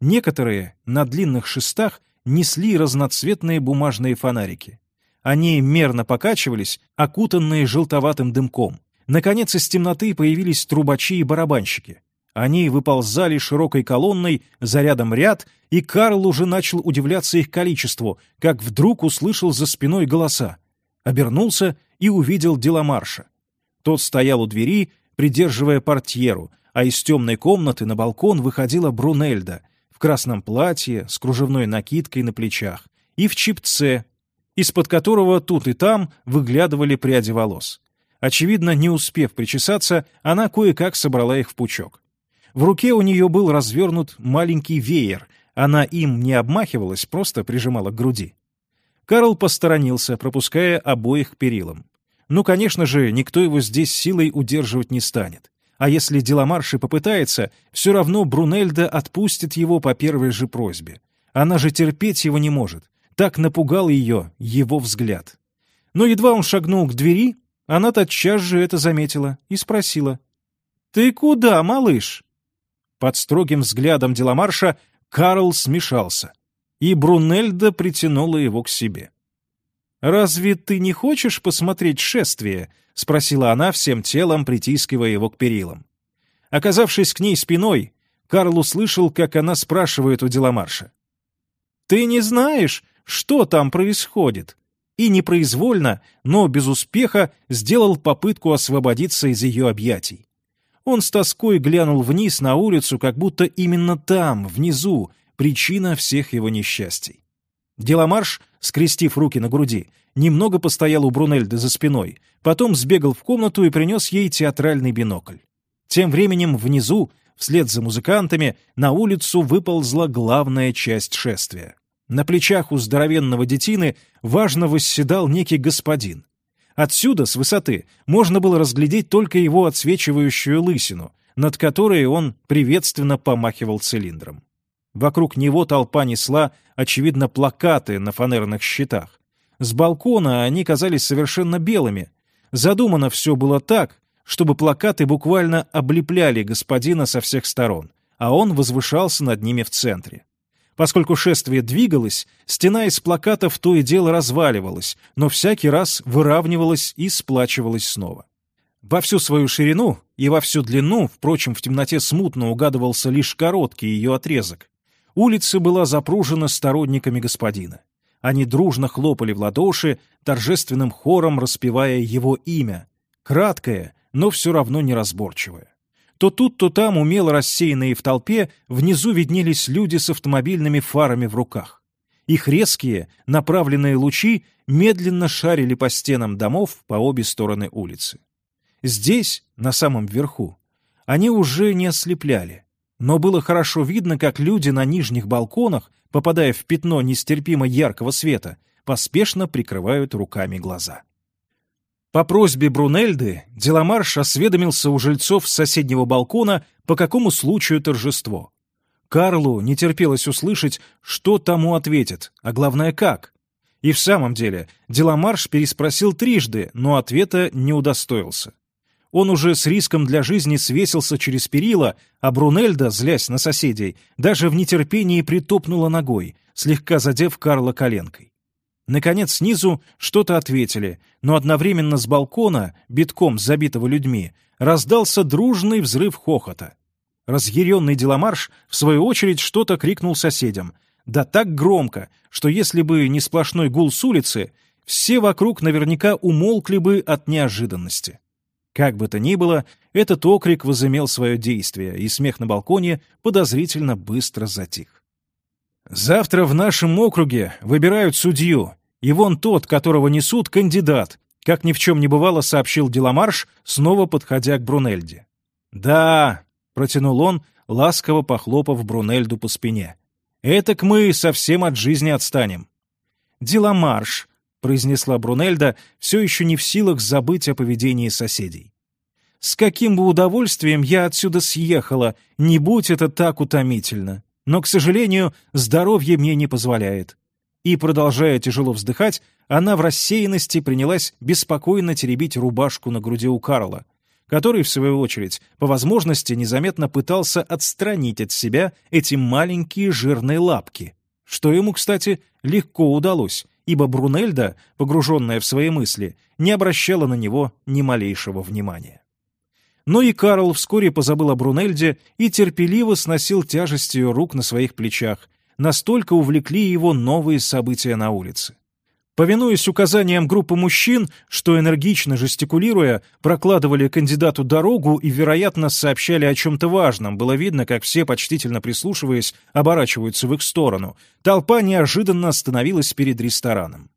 Некоторые на длинных шестах несли разноцветные бумажные фонарики. Они мерно покачивались, окутанные желтоватым дымком. Наконец из темноты появились трубачи и барабанщики. Они выползали широкой колонной за рядом ряд, и Карл уже начал удивляться их количеству, как вдруг услышал за спиной голоса. Обернулся и увидел Деламарша. Тот стоял у двери, придерживая портьеру, а из темной комнаты на балкон выходила Брунельда в красном платье с кружевной накидкой на плечах и в чипце. из-под которого тут и там выглядывали пряди волос. Очевидно, не успев причесаться, она кое-как собрала их в пучок. В руке у нее был развернут маленький веер, она им не обмахивалась, просто прижимала к груди. Карл посторонился, пропуская обоих к перилам. Ну, конечно же, никто его здесь силой удерживать не станет. А если Деламарши попытается, все равно Брунельда отпустит его по первой же просьбе. Она же терпеть его не может. Так напугал ее его взгляд. Но едва он шагнул к двери, она тотчас же это заметила и спросила. «Ты куда, малыш?» Под строгим взглядом Деламарша Карл смешался, и Брунельда притянула его к себе. «Разве ты не хочешь посмотреть шествие?» — спросила она всем телом, притискивая его к перилам. Оказавшись к ней спиной, Карл услышал, как она спрашивает у Деламарша. «Ты не знаешь, что там происходит?» И непроизвольно, но без успеха, сделал попытку освободиться из ее объятий. Он с тоской глянул вниз на улицу, как будто именно там, внизу, причина всех его несчастий. Деламарш, скрестив руки на груди, немного постоял у Брунельды за спиной, потом сбегал в комнату и принес ей театральный бинокль. Тем временем внизу, вслед за музыкантами, на улицу выползла главная часть шествия. На плечах у здоровенного детины важно восседал некий господин. Отсюда, с высоты, можно было разглядеть только его отсвечивающую лысину, над которой он приветственно помахивал цилиндром. Вокруг него толпа несла, очевидно, плакаты на фанерных щитах. С балкона они казались совершенно белыми. Задумано все было так, чтобы плакаты буквально облепляли господина со всех сторон, а он возвышался над ними в центре. Поскольку шествие двигалось, стена из плакатов то и дело разваливалась, но всякий раз выравнивалась и сплачивалась снова. Во всю свою ширину и во всю длину, впрочем, в темноте смутно угадывался лишь короткий ее отрезок, Улица была запружена сторонниками господина. Они дружно хлопали в ладоши, торжественным хором распевая его имя. Краткое, но все равно неразборчивое. То тут, то там, умело рассеянные в толпе, внизу виднелись люди с автомобильными фарами в руках. Их резкие, направленные лучи медленно шарили по стенам домов по обе стороны улицы. Здесь, на самом верху, они уже не ослепляли но было хорошо видно, как люди на нижних балконах, попадая в пятно нестерпимо яркого света, поспешно прикрывают руками глаза. По просьбе Брунельды Деламарш осведомился у жильцов с соседнего балкона, по какому случаю торжество. Карлу не терпелось услышать, что тому ответят, а главное, как. И в самом деле, Деламарш переспросил трижды, но ответа не удостоился. Он уже с риском для жизни свесился через перила, а Брунельда, злясь на соседей, даже в нетерпении притопнула ногой, слегка задев Карла коленкой. Наконец, снизу что-то ответили, но одновременно с балкона, битком забитого людьми, раздался дружный взрыв хохота. Разъяренный Деламарш, в свою очередь, что-то крикнул соседям. Да так громко, что если бы не сплошной гул с улицы, все вокруг наверняка умолкли бы от неожиданности. Как бы то ни было, этот окрик возымел свое действие, и смех на балконе подозрительно быстро затих. «Завтра в нашем округе выбирают судью, и вон тот, которого несут, кандидат», как ни в чем не бывало, сообщил Деламарш, снова подходя к Брунельде. «Да», — протянул он, ласково похлопав Брунельду по спине. «Этак мы совсем от жизни отстанем». «Деламарш», произнесла Брунельда, все еще не в силах забыть о поведении соседей. «С каким бы удовольствием я отсюда съехала, не будь это так утомительно. Но, к сожалению, здоровье мне не позволяет». И, продолжая тяжело вздыхать, она в рассеянности принялась беспокойно теребить рубашку на груди у Карла, который, в свою очередь, по возможности незаметно пытался отстранить от себя эти маленькие жирные лапки, что ему, кстати, легко удалось, ибо Брунельда, погруженная в свои мысли, не обращала на него ни малейшего внимания. Но и Карл вскоре позабыл о Брунельде и терпеливо сносил тяжесть ее рук на своих плечах, настолько увлекли его новые события на улице. Повинуясь указаниям группы мужчин, что энергично жестикулируя, прокладывали кандидату дорогу и, вероятно, сообщали о чем-то важном, было видно, как все, почтительно прислушиваясь, оборачиваются в их сторону, толпа неожиданно остановилась перед рестораном.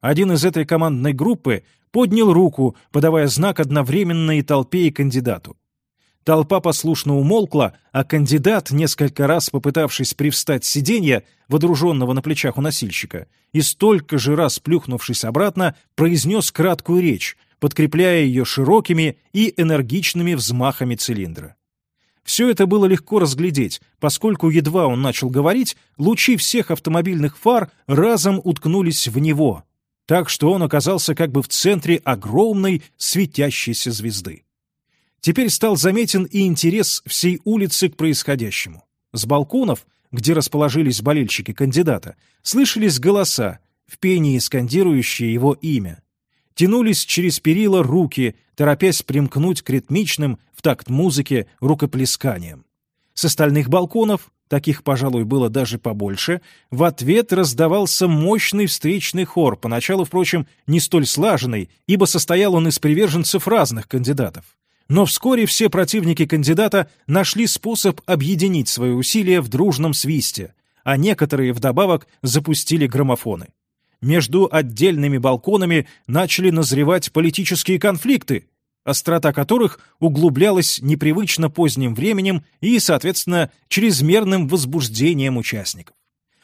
Один из этой командной группы поднял руку, подавая знак одновременно и толпе, и кандидату. Толпа послушно умолкла, а кандидат, несколько раз попытавшись привстать с сиденья, водруженного на плечах у носильщика, и столько же раз плюхнувшись обратно, произнес краткую речь, подкрепляя ее широкими и энергичными взмахами цилиндра. Все это было легко разглядеть, поскольку едва он начал говорить, лучи всех автомобильных фар разом уткнулись в него, так что он оказался как бы в центре огромной светящейся звезды. Теперь стал заметен и интерес всей улицы к происходящему. С балконов, где расположились болельщики кандидата, слышались голоса, в пении скандирующие его имя. Тянулись через перила руки, торопясь примкнуть к ритмичным, в такт музыке, рукоплесканиям. С остальных балконов, таких, пожалуй, было даже побольше, в ответ раздавался мощный встречный хор, поначалу, впрочем, не столь слаженный, ибо состоял он из приверженцев разных кандидатов. Но вскоре все противники кандидата нашли способ объединить свои усилия в дружном свисте, а некоторые вдобавок запустили граммофоны. Между отдельными балконами начали назревать политические конфликты, острота которых углублялась непривычно поздним временем и, соответственно, чрезмерным возбуждением участников.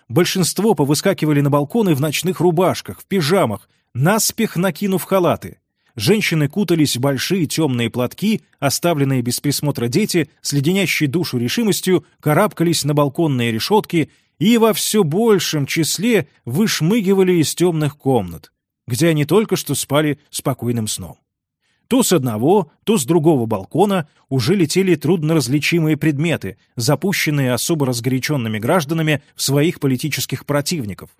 Большинство повыскакивали на балконы в ночных рубашках, в пижамах, наспех накинув халаты. Женщины кутались в большие темные платки, оставленные без присмотра дети, с леденящей душу решимостью, карабкались на балконные решетки и во все большем числе вышмыгивали из темных комнат, где они только что спали спокойным сном. То с одного, то с другого балкона уже летели трудноразличимые предметы, запущенные особо разгоряченными гражданами в своих политических противников.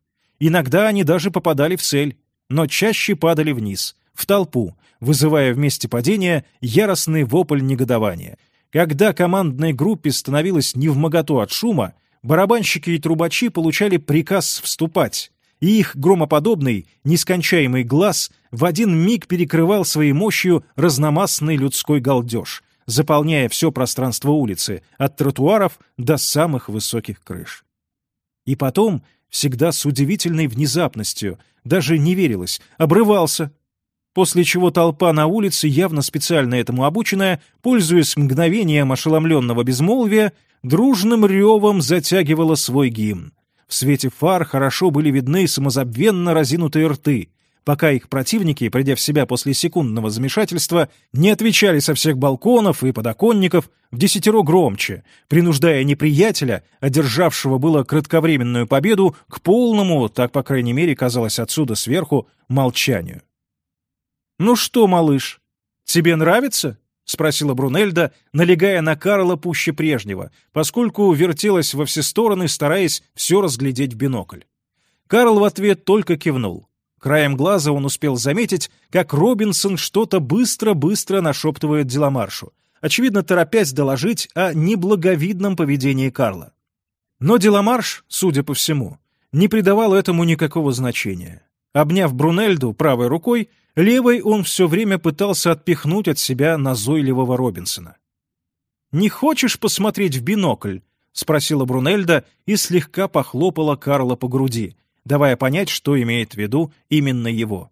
Иногда они даже попадали в цель, но чаще падали вниз — в толпу, вызывая вместе падения яростный вопль негодования. Когда командной группе становилось невмоготу от шума, барабанщики и трубачи получали приказ вступать, и их громоподобный, нескончаемый глаз в один миг перекрывал своей мощью разномастный людской галдеж, заполняя все пространство улицы, от тротуаров до самых высоких крыш. И потом, всегда с удивительной внезапностью, даже не верилось, обрывался, после чего толпа на улице, явно специально этому обученная, пользуясь мгновением ошеломленного безмолвия, дружным ревом затягивала свой гимн. В свете фар хорошо были видны самозабвенно разинутые рты, пока их противники, придя в себя после секундного замешательства, не отвечали со всех балконов и подоконников в десятеро громче, принуждая неприятеля, одержавшего было кратковременную победу, к полному, так, по крайней мере, казалось отсюда сверху, молчанию. «Ну что, малыш, тебе нравится?» — спросила Брунельда, налегая на Карла пуще прежнего, поскольку вертелась во все стороны, стараясь все разглядеть в бинокль. Карл в ответ только кивнул. Краем глаза он успел заметить, как Робинсон что-то быстро-быстро нашептывает Деламаршу, очевидно торопясь доложить о неблаговидном поведении Карла. Но Деламарш, судя по всему, не придавал этому никакого значения. Обняв Брунельду правой рукой, Левой он все время пытался отпихнуть от себя назойливого Робинсона. «Не хочешь посмотреть в бинокль?» — спросила Брунельда и слегка похлопала Карла по груди, давая понять, что имеет в виду именно его.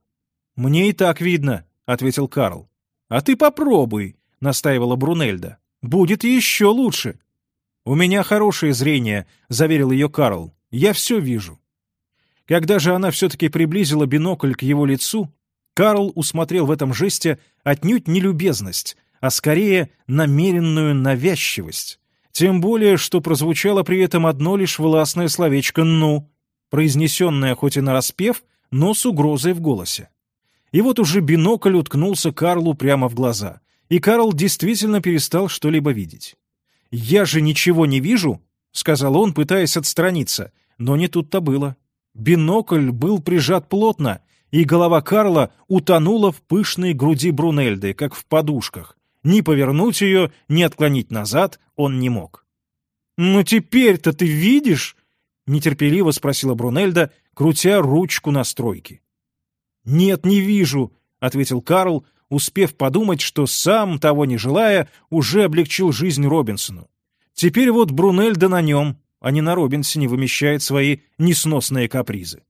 «Мне и так видно», — ответил Карл. «А ты попробуй», — настаивала Брунельда. «Будет еще лучше». «У меня хорошее зрение», — заверил ее Карл. «Я все вижу». Когда же она все-таки приблизила бинокль к его лицу, Карл усмотрел в этом жесте отнюдь не любезность, а скорее намеренную навязчивость. Тем более, что прозвучало при этом одно лишь властное словечко «ну», произнесенное хоть и нараспев, но с угрозой в голосе. И вот уже бинокль уткнулся Карлу прямо в глаза, и Карл действительно перестал что-либо видеть. «Я же ничего не вижу», — сказал он, пытаясь отстраниться, но не тут-то было. Бинокль был прижат плотно, и голова Карла утонула в пышной груди Брунельды, как в подушках. Ни повернуть ее, ни отклонить назад он не мог. «Ну теперь-то ты видишь?» — нетерпеливо спросила Брунельда, крутя ручку настройки. «Нет, не вижу», — ответил Карл, успев подумать, что сам, того не желая, уже облегчил жизнь Робинсону. Теперь вот Брунельда на нем, а не на Робинсоне, вымещает свои несносные капризы.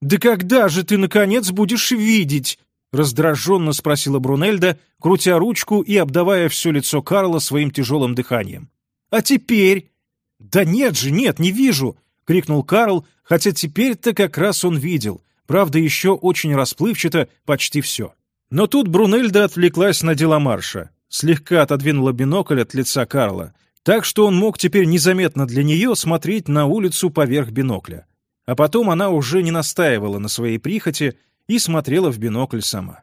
«Да когда же ты, наконец, будешь видеть?» раздраженно спросила Брунельда, крутя ручку и обдавая все лицо Карла своим тяжелым дыханием. «А теперь?» «Да нет же, нет, не вижу!» — крикнул Карл, хотя теперь-то как раз он видел, правда, еще очень расплывчато почти все. Но тут Брунельда отвлеклась на дела марша, слегка отодвинула бинокль от лица Карла, так что он мог теперь незаметно для нее смотреть на улицу поверх бинокля. А потом она уже не настаивала на своей прихоти и смотрела в бинокль сама.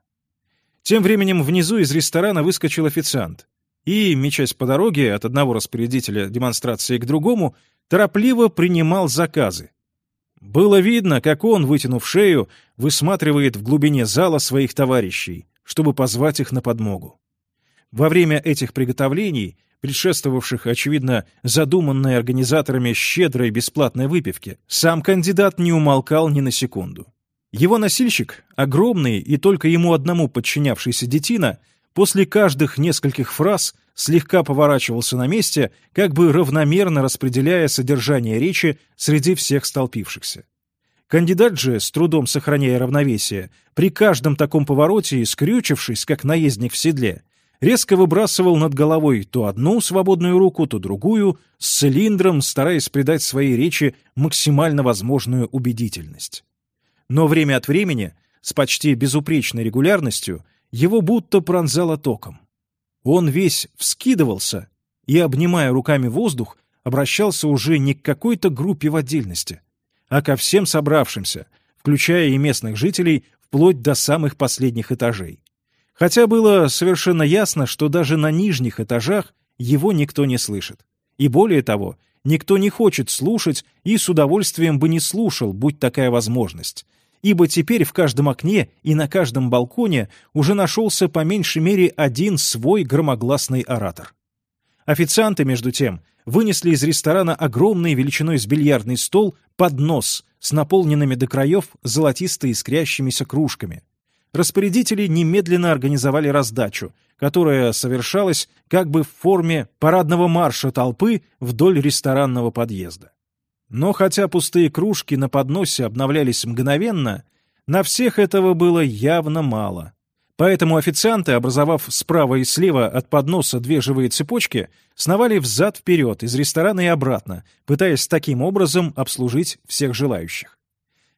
Тем временем внизу из ресторана выскочил официант и, мечась по дороге от одного распорядителя демонстрации к другому, торопливо принимал заказы. Было видно, как он, вытянув шею, высматривает в глубине зала своих товарищей, чтобы позвать их на подмогу. Во время этих приготовлений, предшествовавших, очевидно, задуманной организаторами щедрой бесплатной выпивки, сам кандидат не умолкал ни на секунду. Его носильщик, огромный и только ему одному подчинявшийся детина, после каждых нескольких фраз слегка поворачивался на месте, как бы равномерно распределяя содержание речи среди всех столпившихся. Кандидат же, с трудом сохраняя равновесие, при каждом таком повороте, скрючившись, как наездник в седле, резко выбрасывал над головой то одну свободную руку, то другую, с цилиндром, стараясь придать своей речи максимально возможную убедительность. Но время от времени, с почти безупречной регулярностью, его будто пронзало током. Он весь вскидывался и, обнимая руками воздух, обращался уже не к какой-то группе в отдельности, а ко всем собравшимся, включая и местных жителей, вплоть до самых последних этажей. Хотя было совершенно ясно, что даже на нижних этажах его никто не слышит. И более того, никто не хочет слушать и с удовольствием бы не слушал, будь такая возможность, ибо теперь в каждом окне и на каждом балконе уже нашелся по меньшей мере один свой громогласный оратор. Официанты, между тем, вынесли из ресторана огромный величиной с бильярдный стол поднос с наполненными до краев золотисто искрящимися кружками. Распорядители немедленно организовали раздачу, которая совершалась как бы в форме парадного марша толпы вдоль ресторанного подъезда. Но хотя пустые кружки на подносе обновлялись мгновенно, на всех этого было явно мало. Поэтому официанты, образовав справа и слева от подноса две живые цепочки, сновали взад-вперед из ресторана и обратно, пытаясь таким образом обслужить всех желающих.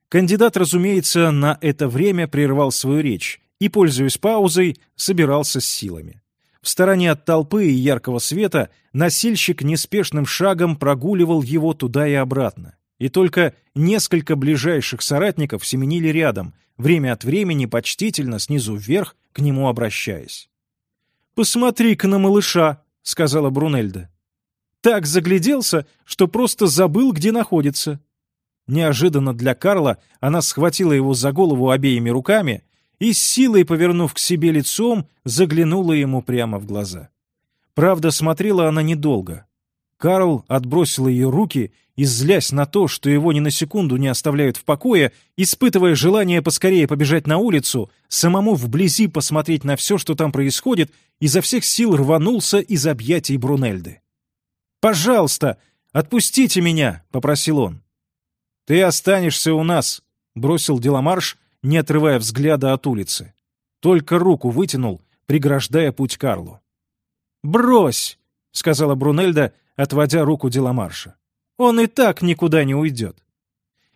Кандидат, разумеется, на это время прервал свою речь и, пользуясь паузой, собирался с силами. В стороне от толпы и яркого света носильщик неспешным шагом прогуливал его туда и обратно. И только несколько ближайших соратников семенили рядом, время от времени почтительно снизу вверх к нему обращаясь. «Посмотри-ка на малыша», — сказала Брунельда. Так загляделся, что просто забыл, где находится. Неожиданно для Карла она схватила его за голову обеими руками и, с силой повернув к себе лицом, заглянула ему прямо в глаза. Правда, смотрела она недолго. Карл отбросил ее руки и, злясь на то, что его ни на секунду не оставляют в покое, испытывая желание поскорее побежать на улицу, самому вблизи посмотреть на все, что там происходит, изо всех сил рванулся из объятий Брунельды. «Пожалуйста, отпустите меня!» — попросил он. «Ты останешься у нас», — бросил Деламарш, не отрывая взгляда от улицы. Только руку вытянул, преграждая путь Карлу. «Брось!» — сказала Брунельда, отводя руку Деламарша. «Он и так никуда не уйдет».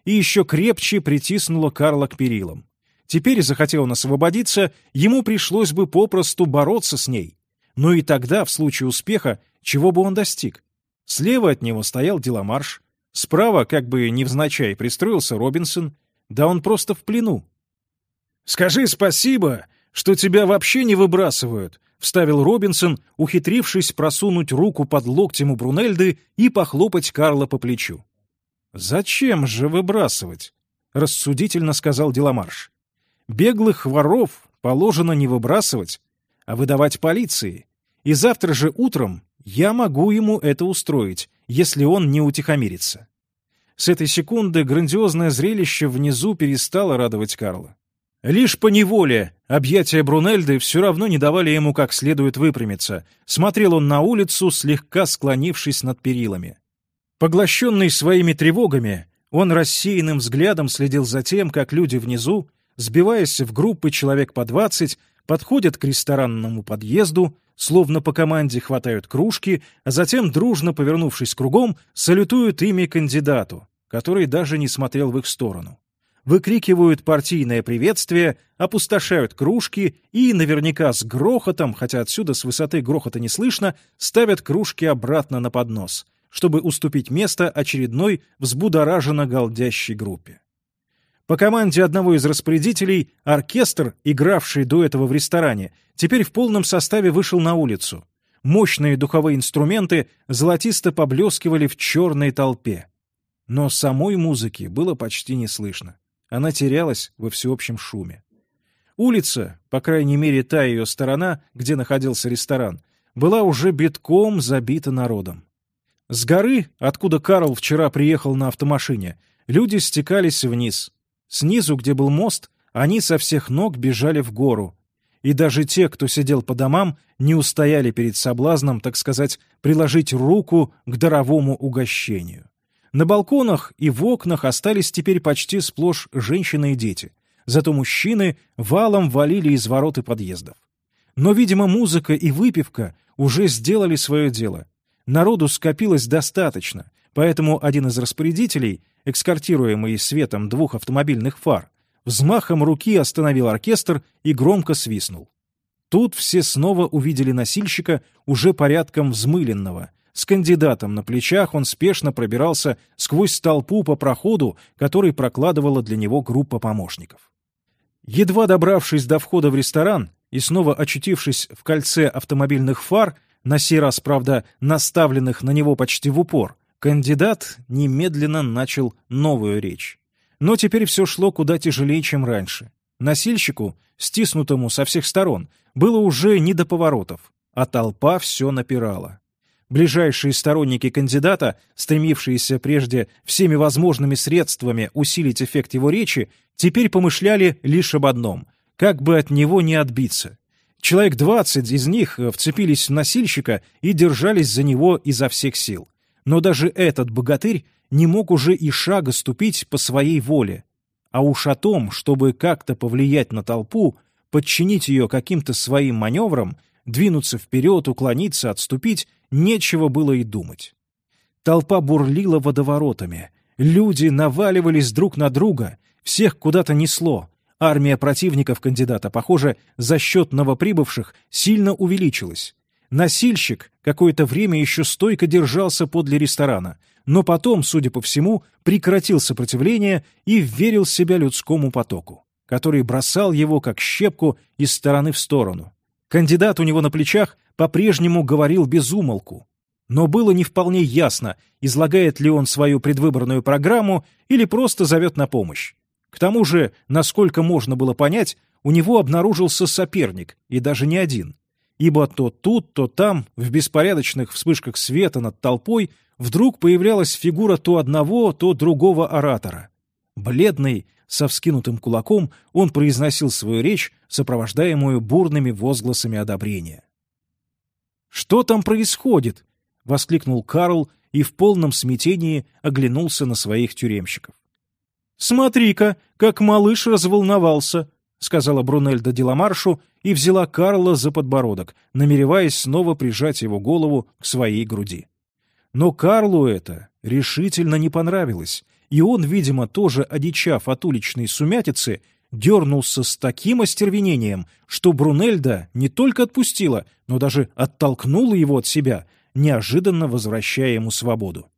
И еще крепче притиснула Карла к перилам. Теперь, захотел он освободиться, ему пришлось бы попросту бороться с ней. Но и тогда, в случае успеха, чего бы он достиг? Слева от него стоял Деламарш, справа, как бы невзначай, пристроился Робинсон, да он просто в плену. «Скажи спасибо, что тебя вообще не выбрасывают», — вставил Робинсон, ухитрившись просунуть руку под локтем у Брунельды и похлопать Карла по плечу. «Зачем же выбрасывать?» — рассудительно сказал Деламарш. «Беглых воров положено не выбрасывать, а выдавать полиции. И завтра же утром я могу ему это устроить, если он не утихомирится». С этой секунды грандиозное зрелище внизу перестало радовать Карла. Лишь по неволе объятия Брунельды все равно не давали ему как следует выпрямиться. Смотрел он на улицу, слегка склонившись над перилами. Поглощенный своими тревогами, Он рассеянным взглядом следил за тем, как люди внизу, сбиваясь в группы человек по двадцать, подходят к ресторанному подъезду, словно по команде хватают кружки, а затем, дружно повернувшись кругом, салютуют ими кандидату, который даже не смотрел в их сторону. Выкрикивают партийное приветствие, опустошают кружки и, наверняка с грохотом, хотя отсюда с высоты грохота не слышно, ставят кружки обратно на поднос, чтобы уступить место очередной взбудораженно галдящей группе. По команде одного из распорядителей оркестр, игравший до этого в ресторане, теперь в полном составе вышел на улицу. Мощные духовые инструменты золотисто поблескивали в черной толпе. Но самой музыки было почти не слышно. Она терялась во всеобщем шуме. Улица, по крайней мере та ее сторона, где находился ресторан, была уже битком забита народом. С горы, откуда Карл вчера приехал на автомашине, люди стекались вниз — Снизу, где был мост, они со всех ног бежали в гору. И даже те, кто сидел по домам, не устояли перед соблазном, так сказать, приложить руку к даровому угощению. На балконах и в окнах остались теперь почти сплошь женщины и дети. Зато мужчины валом валили из ворот и подъездов. Но, видимо, музыка и выпивка уже сделали свое дело. Народу скопилось достаточно, поэтому один из распорядителей — экскортируемый светом двух автомобильных фар, взмахом руки остановил оркестр и громко свистнул. Тут все снова увидели носильщика, уже порядком взмыленного. С кандидатом на плечах он спешно пробирался сквозь толпу по проходу, который прокладывала для него группа помощников. Едва добравшись до входа в ресторан и снова очутившись в кольце автомобильных фар, на сей раз, правда, наставленных на него почти в упор, Кандидат немедленно начал новую речь. Но теперь все шло куда тяжелее, чем раньше. Носильщику, стиснутому со всех сторон, было уже не до поворотов, а толпа все напирала. Ближайшие сторонники кандидата, стремившиеся прежде всеми возможными средствами усилить эффект его речи, теперь помышляли лишь об одном — как бы от него не отбиться. Человек двадцать из них вцепились в носильщика и держались за него изо всех сил. Но даже этот богатырь не мог уже и шага ступить по своей воле. А уж о том, чтобы как-то повлиять на толпу, подчинить ее каким-то своим маневрам, двинуться вперед, уклониться, отступить, нечего было и думать. Толпа бурлила водоворотами. Люди наваливались друг на друга, всех куда-то несло. Армия противников кандидата, похоже, за счет новоприбывших сильно увеличилась. Носильщик какое-то время еще стойко держался подле ресторана, но потом, судя по всему, прекратил сопротивление и верил себя людскому потоку, который бросал его как щепку из стороны в сторону. Кандидат у него на плечах по-прежнему говорил без умолку, но было не вполне ясно, излагает ли он свою предвыборную программу или просто зовет на помощь. К тому же, насколько можно было понять, у него обнаружился соперник, и даже не один ибо то тут, то там, в беспорядочных вспышках света над толпой, вдруг появлялась фигура то одного, то другого оратора. Бледный, со вскинутым кулаком, он произносил свою речь, сопровождаемую бурными возгласами одобрения. «Что там происходит?» — воскликнул Карл и в полном смятении оглянулся на своих тюремщиков. «Смотри-ка, как малыш разволновался!» — сказала Брунельда Деламаршу и взяла Карла за подбородок, намереваясь снова прижать его голову к своей груди. Но Карлу это решительно не понравилось, и он, видимо, тоже одичав от уличной сумятицы, дернулся с таким остервенением, что Брунельда не только отпустила, но даже оттолкнула его от себя, неожиданно возвращая ему свободу.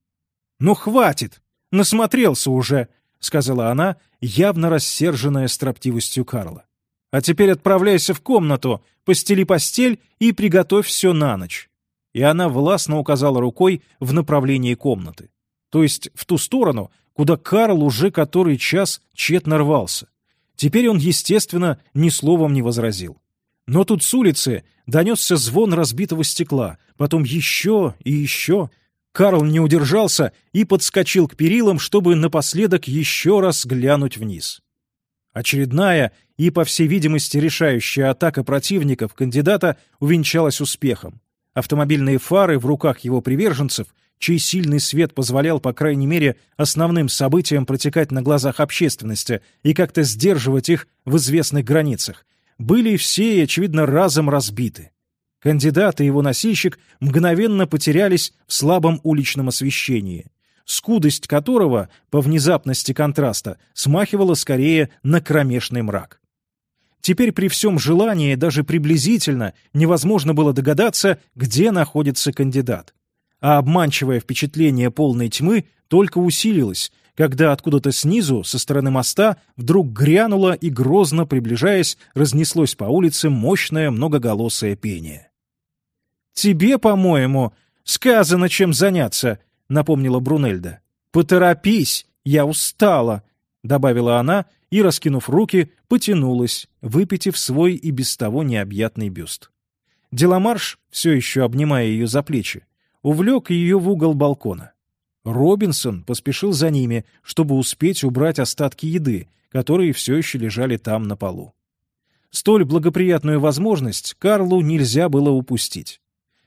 «Ну, хватит! Насмотрелся уже!» — сказала она, явно рассерженная строптивостью Карла. «А теперь отправляйся в комнату, постели постель и приготовь все на ночь». И она властно указала рукой в направлении комнаты. То есть в ту сторону, куда Карл уже который час тщетно рвался. Теперь он, естественно, ни словом не возразил. Но тут с улицы донесся звон разбитого стекла, потом еще и еще, Карл не удержался и подскочил к перилам, чтобы напоследок еще раз глянуть вниз. Очередная и, по всей видимости, решающая атака противников кандидата увенчалась успехом. Автомобильные фары в руках его приверженцев чей сильный свет позволял, по крайней мере, основным событиям протекать на глазах общественности и как-то сдерживать их в известных границах, были все очевидно, разом разбиты. Кандидат и его носильщик мгновенно потерялись в слабом уличном освещении, скудость которого, по внезапности контраста, смахивала скорее на кромешный мрак. Теперь при всем желании даже приблизительно невозможно было догадаться, где находится кандидат. А обманчивое впечатление полной тьмы только усилилось, когда откуда-то снизу, со стороны моста, вдруг грянуло и, грозно приближаясь, разнеслось по улице мощное многоголосое пение. «Тебе, по-моему, сказано, чем заняться», — напомнила Брунельда. «Поторопись, я устала», — добавила она и, раскинув руки, потянулась, выпитив свой и без того необъятный бюст. Деламарш, все еще обнимая ее за плечи, увлек ее в угол балкона. Робинсон поспешил за ними, чтобы успеть убрать остатки еды, которые все еще лежали там на полу. Столь благоприятную возможность Карлу нельзя было упустить.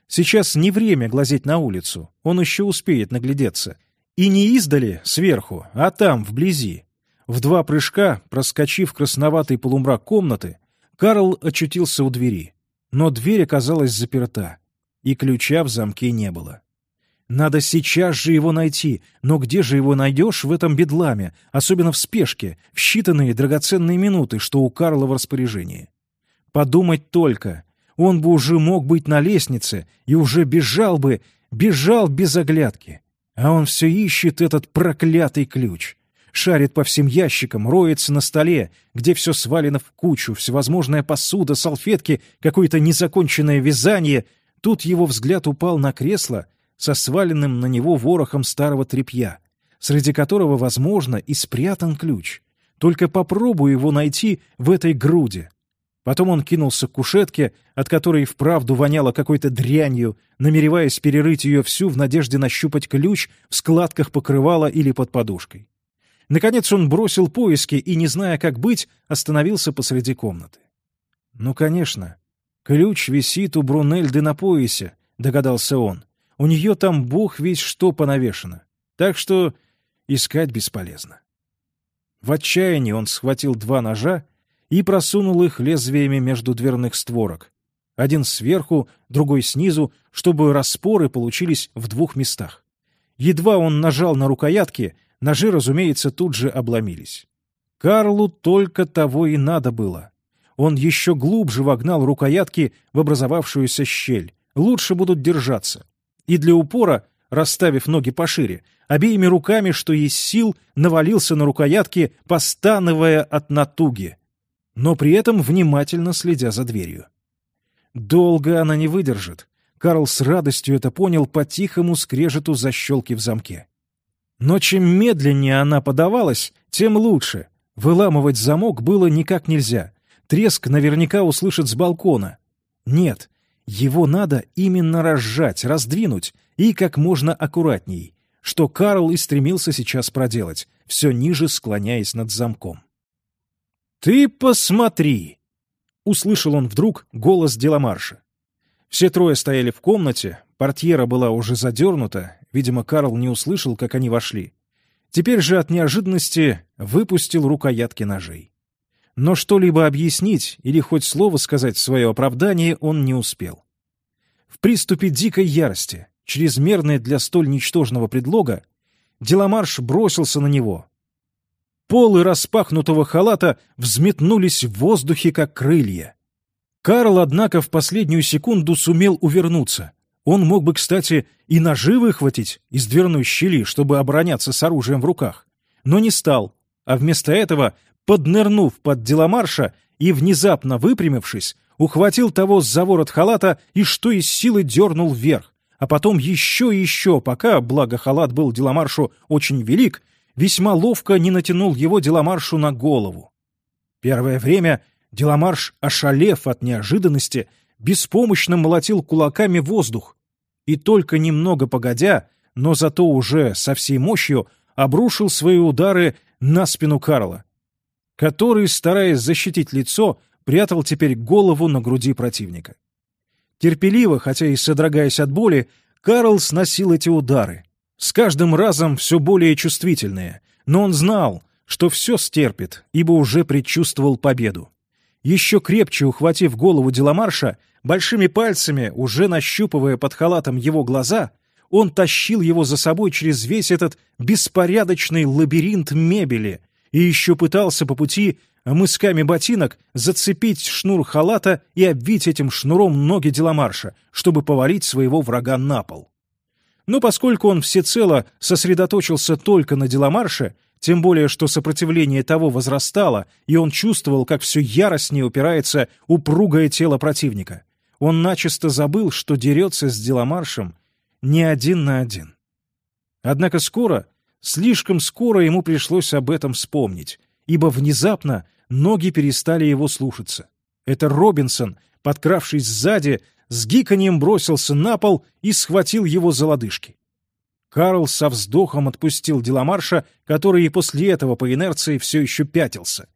Сейчас не время глазеть на улицу, он еще успеет наглядеться. И не издали, сверху, а там, вблизи. В два прыжка, проскочив красноватый полумрак комнаты, Карл очутился у двери. Но дверь оказалась заперта, и ключа в замке не было. Надо сейчас же его найти, но где же его найдешь в этом бедламе, особенно в спешке, в считанные драгоценные минуты, что у Карла в распоряжении? Подумать только, он бы уже мог быть на лестнице и уже бежал бы, бежал без оглядки. А он все ищет этот проклятый ключ. Шарит по всем ящикам, роется на столе, где все свалено в кучу, всевозможная посуда, салфетки, какое-то незаконченное вязание. Тут его взгляд упал на кресло со сваленным на него ворохом старого тряпья, среди которого, возможно, и спрятан ключ. Только попробую его найти в этой груди. Потом он кинулся к кушетке, от которой вправду воняло какой-то дрянью, намереваясь перерыть ее всю в надежде нащупать ключ в складках покрывала или под подушкой. Наконец он бросил поиски и, не зная, как быть, остановился посреди комнаты. «Ну, конечно, ключ висит у Брунельды на поясе», — догадался он. У нее там бог весь что понавешено. Так что искать бесполезно. В отчаянии он схватил два ножа и просунул их лезвиями между дверных створок. Один сверху, другой снизу, чтобы распоры получились в двух местах. Едва он нажал на рукоятки, ножи, разумеется, тут же обломились. Карлу только того и надо было. Он еще глубже вогнал рукоятки в образовавшуюся щель. Лучше будут держаться и для упора, расставив ноги пошире, обеими руками, что есть сил, навалился на рукоятки, постановая от натуги, но при этом внимательно следя за дверью. Долго она не выдержит. Карл с радостью это понял по тихому скрежету защелки в замке. Но чем медленнее она подавалась, тем лучше. Выламывать замок было никак нельзя. Треск наверняка услышат с балкона. Нет, его надо именно разжать, раздвинуть и как можно аккуратней, что Карл и стремился сейчас проделать, все ниже склоняясь над замком. «Ты посмотри!» — услышал он вдруг голос Деламарша. Все трое стояли в комнате, портьера была уже задернута, видимо, Карл не услышал, как они вошли. Теперь же от неожиданности выпустил рукоятки ножей. Но что-либо объяснить или хоть слово сказать в свое оправдание он не успел. В приступе дикой ярости, чрезмерной для столь ничтожного предлога, Деламарш бросился на него. Полы распахнутого халата взметнулись в воздухе, как крылья. Карл, однако, в последнюю секунду сумел увернуться. Он мог бы, кстати, и ножи выхватить из дверной щели, чтобы обороняться с оружием в руках. Но не стал, а вместо этого поднырнув под Деламарша и, внезапно выпрямившись, ухватил того за ворот халата и что из силы дернул вверх, а потом еще и еще, пока, благо халат был Деламаршу очень велик, весьма ловко не натянул его Деламаршу на голову. Первое время Деламарш, ошалев от неожиданности, беспомощно молотил кулаками воздух, и только немного погодя, но зато уже со всей мощью, обрушил свои удары на спину Карла который, стараясь защитить лицо, прятал теперь голову на груди противника. Терпеливо, хотя и содрогаясь от боли, Карл сносил эти удары. С каждым разом все более чувствительные. Но он знал, что все стерпит, ибо уже предчувствовал победу. Еще крепче ухватив голову Деламарша, большими пальцами, уже нащупывая под халатом его глаза, он тащил его за собой через весь этот беспорядочный лабиринт мебели и еще пытался по пути мысками ботинок зацепить шнур халата и обвить этим шнуром ноги Деламарша, чтобы повалить своего врага на пол. Но поскольку он всецело сосредоточился только на Деламарше, тем более что сопротивление того возрастало, и он чувствовал, как все яростнее упирается упругое тело противника, он начисто забыл, что дерется с Деламаршем не один на один. Однако скоро, слишком скоро ему пришлось об этом вспомнить, ибо внезапно ноги перестали его слушаться. Это Робинсон, подкравшись сзади, с гиканьем бросился на пол и схватил его за лодыжки. Карл со вздохом отпустил Деламарша, который и после этого по инерции все еще пятился.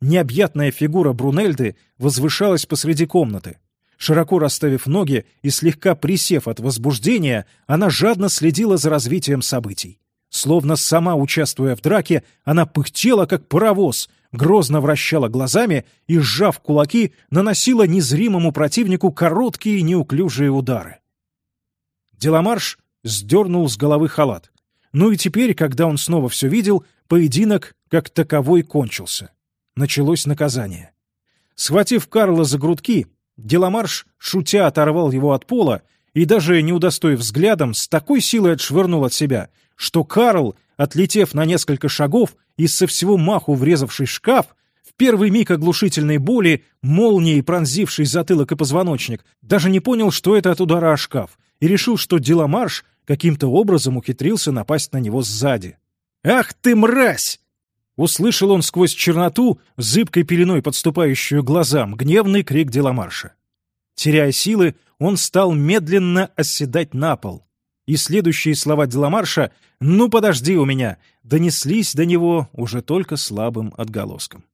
Необъятная фигура Брунельды возвышалась посреди комнаты. Широко расставив ноги и слегка присев от возбуждения, она жадно следила за развитием событий. Словно сама участвуя в драке, она пыхтела, как паровоз, грозно вращала глазами и, сжав кулаки, наносила незримому противнику короткие неуклюжие удары. Деламарш сдернул с головы халат. Ну и теперь, когда он снова все видел, поединок как таковой кончился. Началось наказание. Схватив Карла за грудки, Деламарш, шутя, оторвал его от пола и, даже не удостоив взглядом, с такой силой отшвырнул от себя, что Карл, отлетев на несколько шагов и со всего маху врезавший шкаф, в первый миг оглушительной боли, молнией пронзивший затылок и позвоночник, даже не понял, что это от удара о шкаф, и решил, что Деламарш каким-то образом ухитрился напасть на него сзади. «Ах ты, мразь!» Услышал он сквозь черноту, зыбкой пеленой подступающую глазам, гневный крик Деламарша. Теряя силы, он стал медленно оседать на пол. И следующие слова Деламарша «Ну, подожди у меня!» донеслись до него уже только слабым отголоском.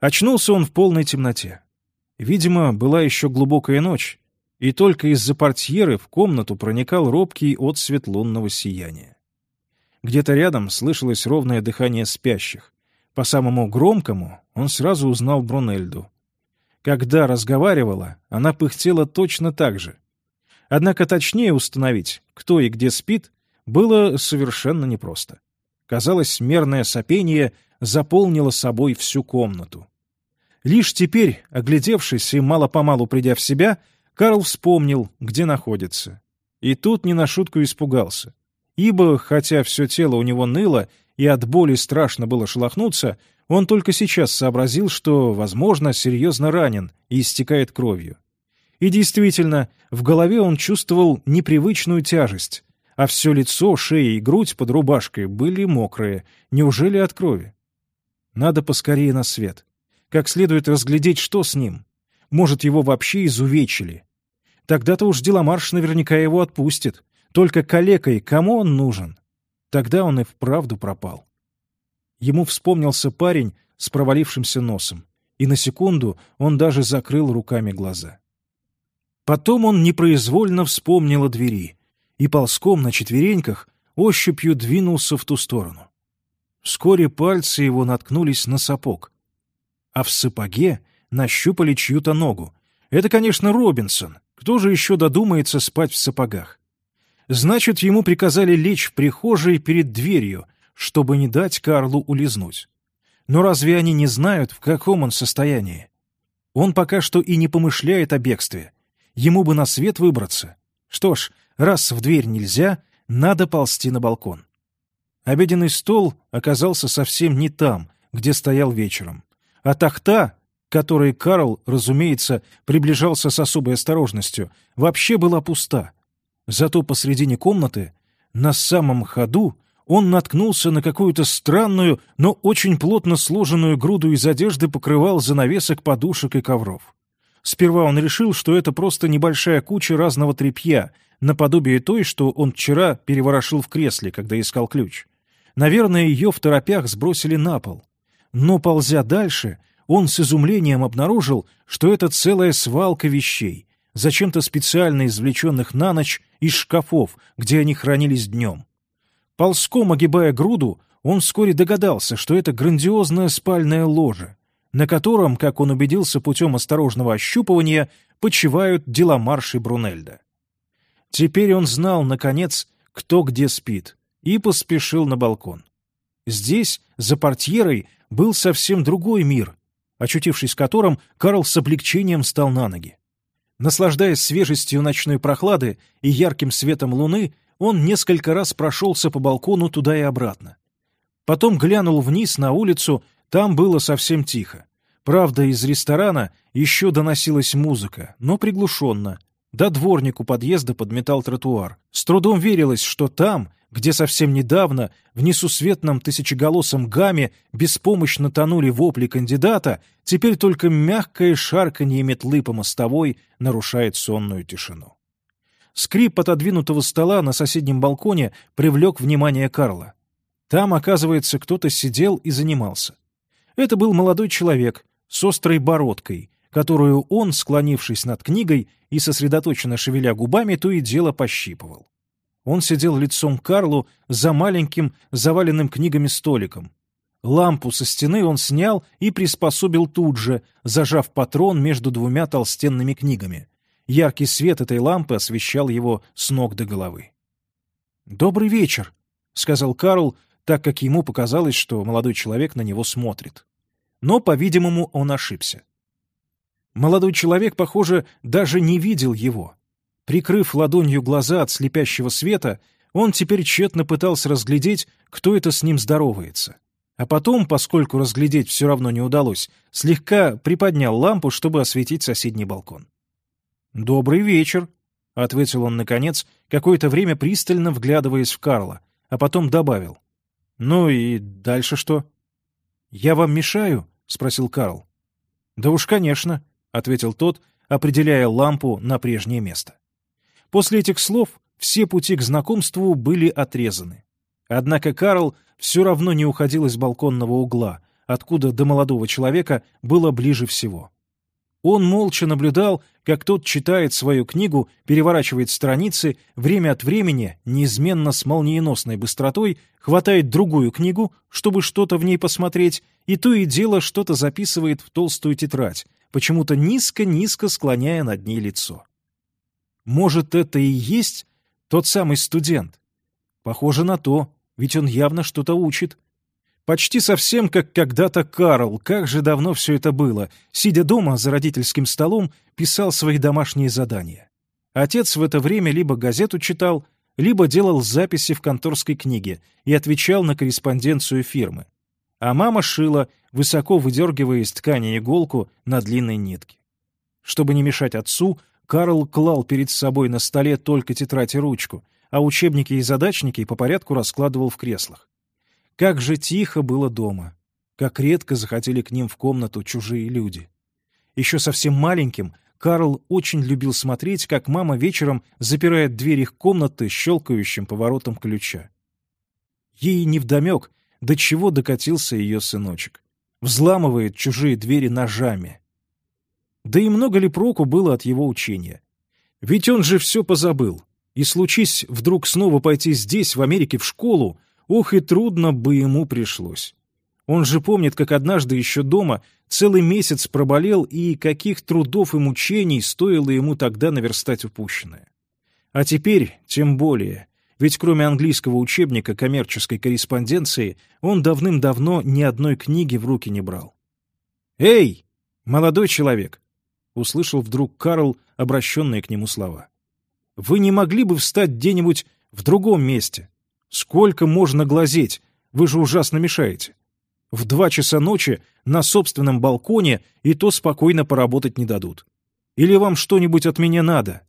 Очнулся он в полной темноте. Видимо, была еще глубокая ночь, и только из-за портьеры в комнату проникал робкий отсвет лунного сияния. Где-то рядом слышалось ровное дыхание спящих. По самому громкому он сразу узнал Брунельду. Когда разговаривала, она пыхтела точно так же. Однако точнее установить, кто и где спит, было совершенно непросто. Казалось, мерное сопение заполнило собой всю комнату. Лишь теперь, оглядевшись и мало-помалу придя в себя, Карл вспомнил, где находится. И тут не на шутку испугался ибо, хотя все тело у него ныло и от боли страшно было шелохнуться, он только сейчас сообразил, что, возможно, серьезно ранен и истекает кровью. И действительно, в голове он чувствовал непривычную тяжесть, а все лицо, шея и грудь под рубашкой были мокрые, неужели от крови? Надо поскорее на свет. Как следует разглядеть, что с ним. Может, его вообще изувечили. Тогда-то уж Деламарш наверняка его отпустит. Только калекой кому он нужен? Тогда он и вправду пропал. Ему вспомнился парень с провалившимся носом, и на секунду он даже закрыл руками глаза. Потом он непроизвольно вспомнил о двери и ползком на четвереньках ощупью двинулся в ту сторону. Вскоре пальцы его наткнулись на сапог, а в сапоге нащупали чью-то ногу. Это, конечно, Робинсон. Кто же еще додумается спать в сапогах? Значит, ему приказали лечь в прихожей перед дверью, чтобы не дать Карлу улизнуть. Но разве они не знают, в каком он состоянии? Он пока что и не помышляет о бегстве. Ему бы на свет выбраться. Что ж, раз в дверь нельзя, надо ползти на балкон. Обеденный стол оказался совсем не там, где стоял вечером. А тахта, которой Карл, разумеется, приближался с особой осторожностью, вообще была пуста — Зато посредине комнаты, на самом ходу, он наткнулся на какую-то странную, но очень плотно сложенную груду из одежды покрывал занавесок, подушек и ковров. Сперва он решил, что это просто небольшая куча разного тряпья, наподобие той, что он вчера переворошил в кресле, когда искал ключ. Наверное, ее в торопях сбросили на пол. Но, ползя дальше, он с изумлением обнаружил, что это целая свалка вещей, зачем-то специально извлеченных на ночь из шкафов, где они хранились днем. Ползком огибая груду, он вскоре догадался, что это грандиозное спальное ложе, на котором, как он убедился путем осторожного ощупывания, почивают дела марши Брунельда. Теперь он знал, наконец, кто где спит, и поспешил на балкон. Здесь, за портьерой, был совсем другой мир, очутившись в котором, Карл с облегчением стал на ноги. Наслаждаясь свежестью ночной прохлады и ярким светом луны, он несколько раз прошелся по балкону туда и обратно. Потом глянул вниз на улицу, там было совсем тихо. Правда, из ресторана еще доносилась музыка, но приглушенно. Да дворник у подъезда подметал тротуар. С трудом верилось, что там, где совсем недавно в несусветном тысячеголосом гамме беспомощно тонули вопли кандидата, теперь только мягкое шарканье метлы по мостовой нарушает сонную тишину. Скрип отодвинутого стола на соседнем балконе привлек внимание Карла. Там, оказывается, кто-то сидел и занимался. Это был молодой человек с острой бородкой, которую он, склонившись над книгой и сосредоточенно шевеля губами, то и дело пощипывал. Он сидел лицом к Карлу за маленьким, заваленным книгами столиком. Лампу со стены он снял и приспособил тут же, зажав патрон между двумя толстенными книгами. Яркий свет этой лампы освещал его с ног до головы. «Добрый вечер», — сказал Карл, так как ему показалось, что молодой человек на него смотрит. Но, по-видимому, он ошибся. Молодой человек, похоже, даже не видел его. Прикрыв ладонью глаза от слепящего света, он теперь тщетно пытался разглядеть, кто это с ним здоровается. А потом, поскольку разглядеть все равно не удалось, слегка приподнял лампу, чтобы осветить соседний балкон. «Добрый вечер», — ответил он, наконец, какое-то время пристально вглядываясь в Карла, а потом добавил. «Ну и дальше что?» «Я вам мешаю?» — спросил Карл. «Да уж, конечно», — ответил тот, определяя лампу на прежнее место. После этих слов все пути к знакомству были отрезаны. Однако Карл все равно не уходил из балконного угла, откуда до молодого человека было ближе всего. Он молча наблюдал, как тот читает свою книгу, переворачивает страницы, время от времени, неизменно с молниеносной быстротой, хватает другую книгу, чтобы что-то в ней посмотреть, и то и дело что-то записывает в толстую тетрадь, почему-то низко-низко склоняя над ней лицо. Может, это и есть тот самый студент? Похоже на то, ведь он явно что-то учит. Почти совсем как когда-то Карл, как же давно все это было, сидя дома за родительским столом, писал свои домашние задания. Отец в это время либо газету читал, либо делал записи в конторской книге и отвечал на корреспонденцию фирмы. А мама шила, высоко выдергивая из ткани иголку на длинной нитке. Чтобы не мешать отцу, Карл клал перед собой на столе только тетрадь и ручку, а учебники и задачники по порядку раскладывал в креслах. Как же тихо было дома. Как редко заходили к ним в комнату чужие люди. Еще совсем маленьким Карл очень любил смотреть, как мама вечером запирает дверь их комнаты щелкающим поворотом ключа. Ей невдомек, до чего докатился ее сыночек. Взламывает чужие двери ножами. Да и много ли проку было от его учения? Ведь он же все позабыл. И случись вдруг снова пойти здесь, в Америке, в школу, ох и трудно бы ему пришлось. Он же помнит, как однажды еще дома целый месяц проболел и каких трудов и мучений стоило ему тогда наверстать упущенное. А теперь тем более, ведь кроме английского учебника коммерческой корреспонденции он давным-давно ни одной книги в руки не брал. «Эй, молодой человек!» услышал вдруг Карл обращенные к нему слова. «Вы не могли бы встать где-нибудь в другом месте? Сколько можно глазеть? Вы же ужасно мешаете. В два часа ночи на собственном балконе и то спокойно поработать не дадут. Или вам что-нибудь от меня надо?»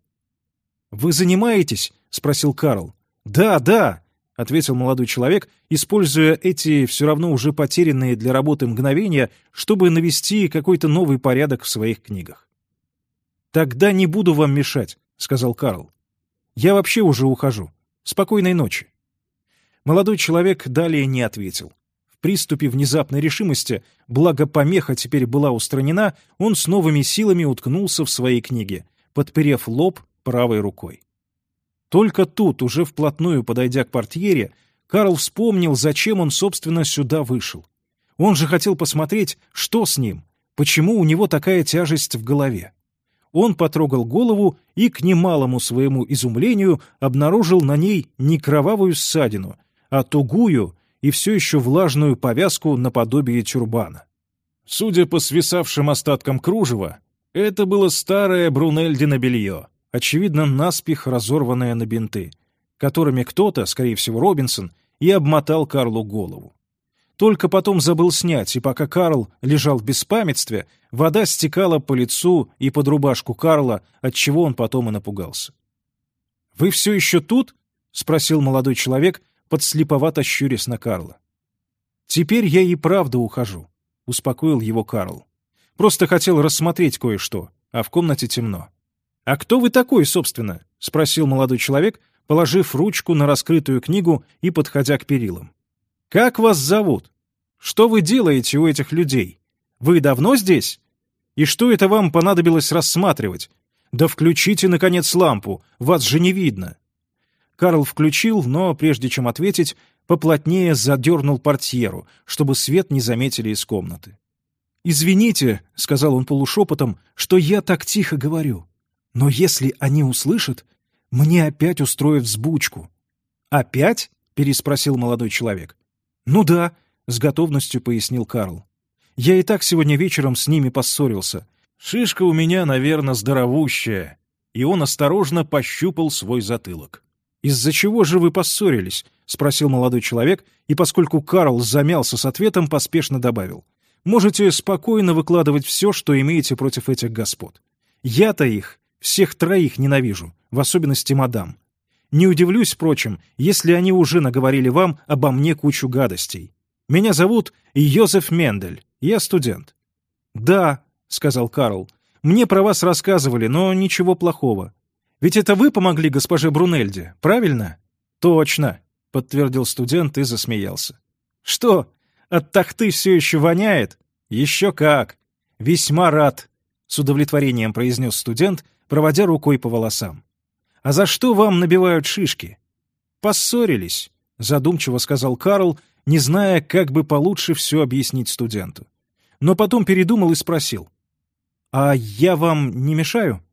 «Вы занимаетесь?» — спросил Карл. «Да, да», — ответил молодой человек, используя эти все равно уже потерянные для работы мгновения, чтобы навести какой-то новый порядок в своих книгах. «Тогда не буду вам мешать», — сказал Карл. «Я вообще уже ухожу. Спокойной ночи». Молодой человек далее не ответил. В приступе внезапной решимости, благо помеха теперь была устранена, он с новыми силами уткнулся в свои книги, подперев лоб правой рукой. Только тут, уже вплотную подойдя к портьере, Карл вспомнил, зачем он, собственно, сюда вышел. Он же хотел посмотреть, что с ним, почему у него такая тяжесть в голове. Он потрогал голову и, к немалому своему изумлению, обнаружил на ней не кровавую ссадину, а тугую и все еще влажную повязку наподобие тюрбана. Судя по свисавшим остаткам кружева, это было старое Брунельдино белье, очевидно, наспех разорванное на бинты, которыми кто-то, скорее всего Робинсон, и обмотал Карлу голову. Только потом забыл снять, и пока Карл лежал в беспамятстве, вода стекала по лицу и под рубашку Карла, от чего он потом и напугался. «Вы все еще тут?» — спросил молодой человек, подслеповато щурясь на Карла. «Теперь я и правда ухожу», — успокоил его Карл. «Просто хотел рассмотреть кое-что, а в комнате темно». «А кто вы такой, собственно?» — спросил молодой человек, положив ручку на раскрытую книгу и подходя к перилам. «Как вас зовут? Что вы делаете у этих людей? Вы давно здесь? И что это вам понадобилось рассматривать? Да включите, наконец, лампу, вас же не видно». Карл включил, но, прежде чем ответить, поплотнее задернул портьеру, чтобы свет не заметили из комнаты. «Извините», — сказал он полушепотом, — «что я так тихо говорю. Но если они услышат, мне опять устроят взбучку». «Опять?» — переспросил молодой человек. «Ну да», — с готовностью пояснил Карл. «Я и так сегодня вечером с ними поссорился. Шишка у меня, наверное, здоровущая». И он осторожно пощупал свой затылок. «Из-за чего же вы поссорились?» — спросил молодой человек, и поскольку Карл замялся с ответом, поспешно добавил. «Можете спокойно выкладывать все, что имеете против этих господ. Я-то их, всех троих ненавижу в особенности мадам. Не удивлюсь, впрочем, если они уже наговорили вам обо мне кучу гадостей. Меня зовут Йозеф Мендель, я студент». «Да», — сказал Карл, — «мне про вас рассказывали, но ничего плохого. Ведь это вы помогли госпоже Брунельде, правильно?» «Точно», — подтвердил студент и засмеялся. «Что, от тахты все еще воняет?» «Еще как! Весьма рад», — с удовлетворением произнес студент, проводя рукой по волосам. «А за что вам набивают шишки?» «Поссорились», — задумчиво сказал Карл, не зная, как бы получше все объяснить студенту. Но потом передумал и спросил. «А я вам не мешаю?»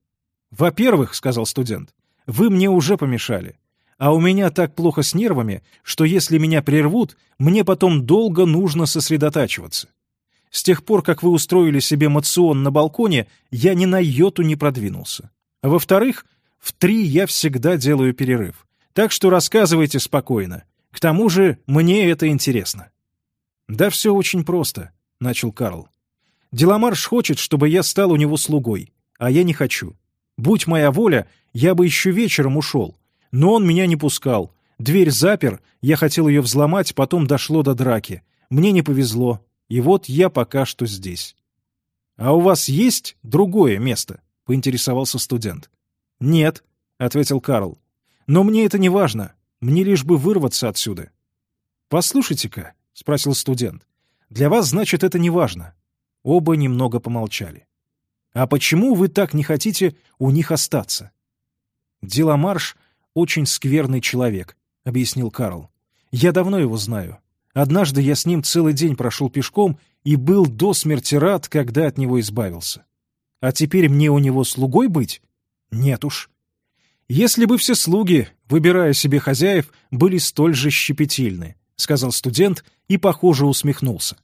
«Во-первых», — сказал студент, — «вы мне уже помешали. А у меня так плохо с нервами, что если меня прервут, мне потом долго нужно сосредотачиваться. С тех пор, как вы устроили себе мацион на балконе, я ни на йоту не продвинулся. Во-вторых, в три я всегда делаю перерыв. Так что рассказывайте спокойно. К тому же мне это интересно». «Да все очень просто», — начал Карл. «Деламарш хочет, чтобы я стал у него слугой, а я не хочу. Будь моя воля, я бы еще вечером ушел. Но он меня не пускал. Дверь запер, я хотел ее взломать, потом дошло до драки. Мне не повезло. И вот я пока что здесь. «А у вас есть другое место?» — поинтересовался студент. «Нет», — ответил Карл. «Но мне это не важно. Мне лишь бы вырваться отсюда». «Послушайте-ка», — спросил студент. «Для вас, значит, это не важно». Оба немного помолчали. «А почему вы так не хотите у них остаться?» «Деламарш очень скверный человек», — объяснил Карл. «Я давно его знаю. Однажды я с ним целый день прошел пешком и был до смерти рад, когда от него избавился. А теперь мне у него слугой быть? Нет уж. Если бы все слуги, выбирая себе хозяев, были столь же щепетильны», — сказал студент и, похоже, усмехнулся.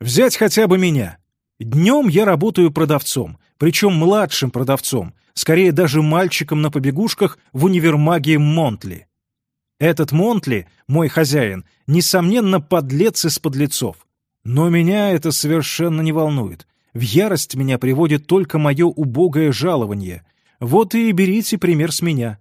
«Взять хотя бы меня. Днем я работаю продавцом, причем младшим продавцом, скорее даже мальчиком на побегушках в универмаге Монтли. Этот Монтли, мой хозяин, несомненно, подлец из подлецов. Но меня это совершенно не волнует. В ярость меня приводит только мое убогое жалование. Вот и берите пример с меня.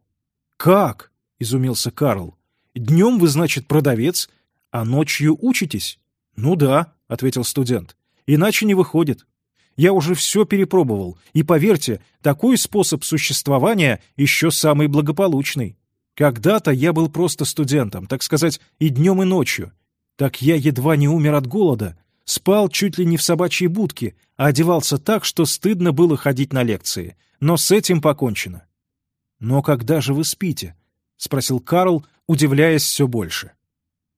«Как?» — изумился Карл. «Днем вы, значит, продавец, а ночью учитесь?» «Ну да», — ответил студент. Иначе не выходит. Я уже все перепробовал, и, поверьте, такой способ существования еще самый благополучный. Когда-то я был просто студентом, так сказать, и днем, и ночью. Так я едва не умер от голода, спал чуть ли не в собачьей будке, а одевался так, что стыдно было ходить на лекции. Но с этим покончено. «Но когда же вы спите?» спросил Карл, удивляясь все больше.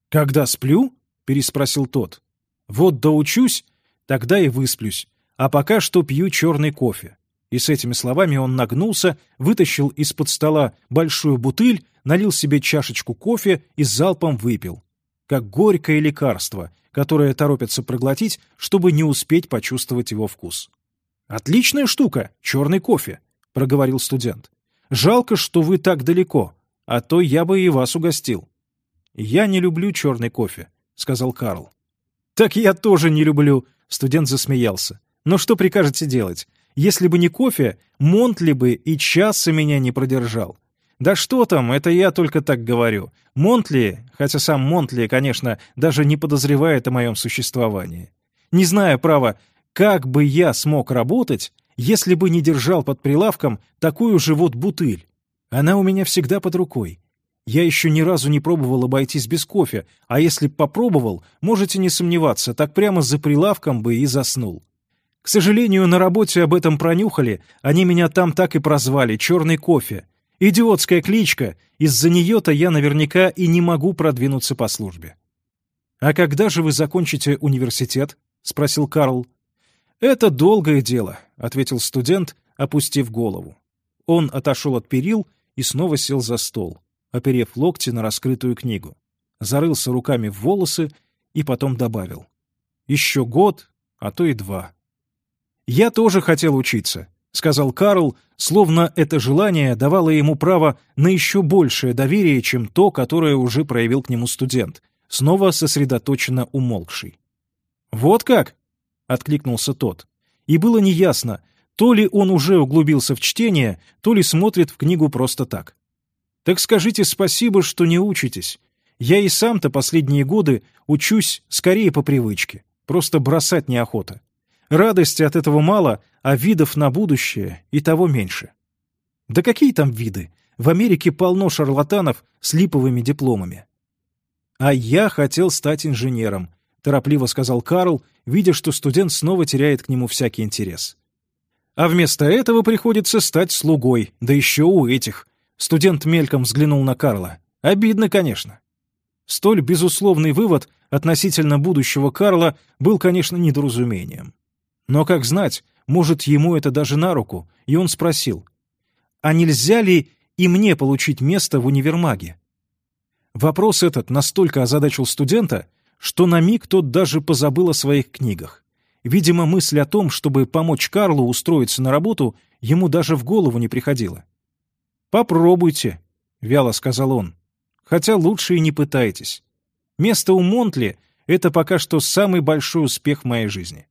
«Когда сплю?» — переспросил тот. «Вот доучусь, тогда и высплюсь, а пока что пью черный кофе». И с этими словами он нагнулся, вытащил из-под стола большую бутыль, налил себе чашечку кофе и залпом выпил. Как горькое лекарство, которое торопится проглотить, чтобы не успеть почувствовать его вкус. «Отличная штука, черный кофе», — проговорил студент. «Жалко, что вы так далеко, а то я бы и вас угостил». «Я не люблю черный кофе», — сказал Карл. «Так я тоже не люблю», — студент засмеялся. «Но что прикажете делать? Если бы не кофе, Монтли бы и часа меня не продержал. Да что там, это я только так говорю. Монтли, хотя сам Монтли, конечно, даже не подозревает о моем существовании. Не знаю, право, как бы я смог работать, если бы не держал под прилавком такую же вот бутыль. Она у меня всегда под рукой. Я еще ни разу не пробовал обойтись без кофе, а если б попробовал, можете не сомневаться, так прямо за прилавком бы и заснул. К сожалению, на работе об этом пронюхали, они меня там так и прозвали «черный кофе». Идиотская кличка, из-за нее-то я наверняка и не могу продвинуться по службе. «А когда же вы закончите университет?» — спросил Карл. «Это долгое дело», — ответил студент, опустив голову. Он отошел от перил и снова сел за стол, оперев локти на раскрытую книгу. Зарылся руками в волосы и потом добавил. «Еще год, а то и два». «Я тоже хотел учиться», — сказал Карл, словно это желание давало ему право на еще большее доверие, чем то, которое уже проявил к нему студент, снова сосредоточенно умолкший. «Вот как?» — откликнулся тот. И было неясно, то ли он уже углубился в чтение, то ли смотрит в книгу просто так. «Так скажите спасибо, что не учитесь. Я и сам-то последние годы учусь скорее по привычке. Просто бросать неохота. Радости от этого мало, а видов на будущее и того меньше». «Да какие там виды? В Америке полно шарлатанов с липовыми дипломами». «А я хотел стать инженером», — торопливо сказал Карл видя, что студент снова теряет к нему всякий интерес. А вместо этого приходится стать слугой, да еще у этих. Студент мельком взглянул на Карла. Обидно, конечно. Столь безусловный вывод относительно будущего Карла был, конечно, недоразумением. Но, как знать, может, ему это даже на руку, и он спросил, а нельзя ли и мне получить место в универмаге? Вопрос этот настолько озадачил студента, что на миг тот даже позабыл о своих книгах. Видимо, мысль о том, чтобы помочь Карлу устроиться на работу, ему даже в голову не приходила. «Попробуйте», — вяло сказал он. «Хотя лучше и не пытайтесь. Место у Монтли — это пока что самый большой успех в моей жизни.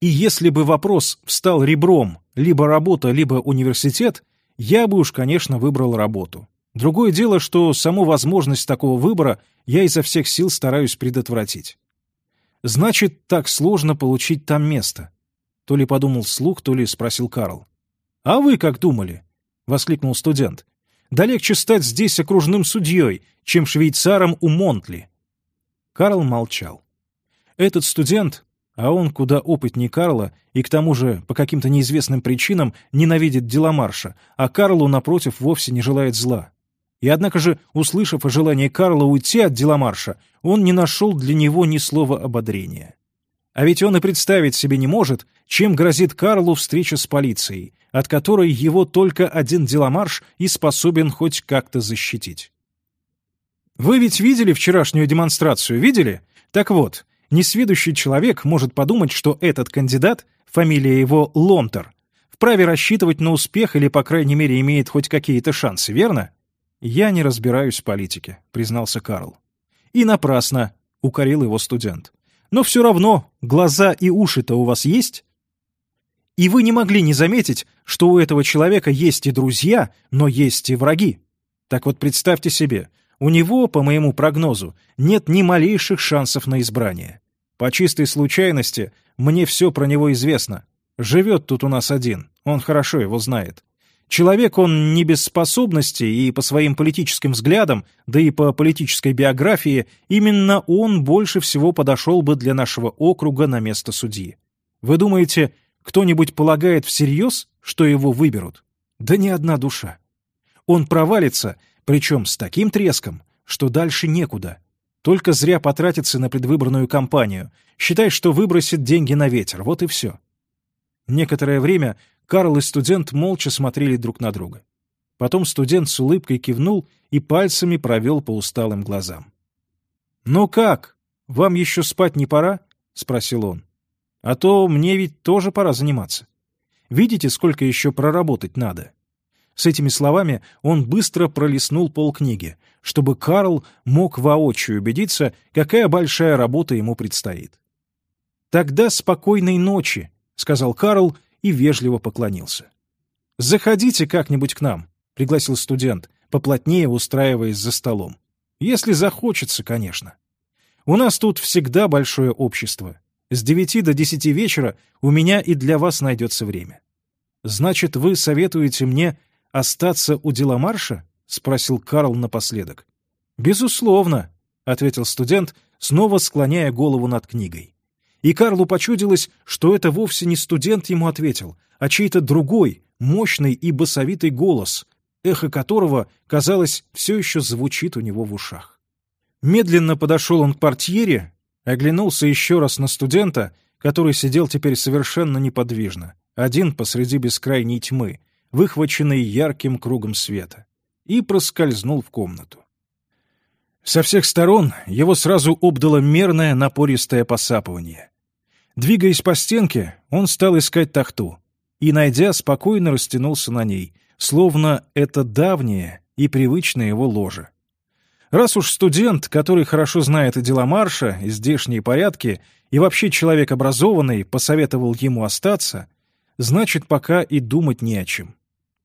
И если бы вопрос встал ребром либо работа, либо университет, я бы уж, конечно, выбрал работу. Другое дело, что саму возможность такого выбора я изо всех сил стараюсь предотвратить. Значит, так сложно получить там место. То ли подумал вслух, то ли спросил Карл. «А вы как думали?» — воскликнул студент. «Да легче стать здесь окружным судьей, чем швейцаром у Монтли». Карл молчал. Этот студент, а он куда опытнее Карла и к тому же по каким-то неизвестным причинам ненавидит дела Марша, а Карлу, напротив, вовсе не желает зла. И однако же, услышав о желании Карла уйти от Деламарша, он не нашел для него ни слова ободрения. А ведь он и представить себе не может, чем грозит Карлу встреча с полицией, от которой его только один Деламарш и способен хоть как-то защитить. Вы ведь видели вчерашнюю демонстрацию, видели? Так вот, несведущий человек может подумать, что этот кандидат, фамилия его Лонтер, вправе рассчитывать на успех или, по крайней мере, имеет хоть какие-то шансы, верно? «Я не разбираюсь в политике», — признался Карл. «И напрасно», — укорил его студент. «Но все равно глаза и уши-то у вас есть?» «И вы не могли не заметить, что у этого человека есть и друзья, но есть и враги. Так вот представьте себе, у него, по моему прогнозу, нет ни малейших шансов на избрание. По чистой случайности мне все про него известно. Живет тут у нас один, он хорошо его знает. Человек он не без способностей, и по своим политическим взглядам, да и по политической биографии, именно он больше всего подошел бы для нашего округа на место судьи. Вы думаете, кто-нибудь полагает всерьез, что его выберут? Да ни одна душа. Он провалится, Причем с таким треском, что дальше некуда. Только зря потратиться на предвыборную кампанию. Считай, что выбросит деньги на ветер. Вот и все. Некоторое время Карл и студент молча смотрели друг на друга. Потом студент с улыбкой кивнул и пальцами провел по усталым глазам. «Ну как? Вам еще спать не пора?» — спросил он. «А то мне ведь тоже пора заниматься. Видите, сколько еще проработать надо?» С этими словами он быстро пролистнул полкниги, чтобы Карл мог воочию убедиться, какая большая работа ему предстоит. «Тогда спокойной ночи», — сказал Карл и вежливо поклонился. «Заходите как-нибудь к нам», — пригласил студент, поплотнее устраиваясь за столом. «Если захочется, конечно. У нас тут всегда большое общество. С девяти до десяти вечера у меня и для вас найдется время. Значит, вы советуете мне остаться у Деламарша?» — спросил Карл напоследок. «Безусловно», — ответил студент, снова склоняя голову над книгой. И Карлу почудилось, что это вовсе не студент ему ответил, а чей-то другой, мощный и басовитый голос, эхо которого, казалось, все еще звучит у него в ушах. Медленно подошел он к портьере, оглянулся еще раз на студента, который сидел теперь совершенно неподвижно, один посреди бескрайней тьмы, выхваченный ярким кругом света, и проскользнул в комнату. Со всех сторон его сразу обдало мерное напористое посапывание. Двигаясь по стенке, он стал искать тахту и, найдя, спокойно растянулся на ней, словно это давнее и привычное его ложе. Раз уж студент, который хорошо знает и дела марша, и здешние порядки, и вообще человек образованный, посоветовал ему остаться, значит, пока и думать не о чем.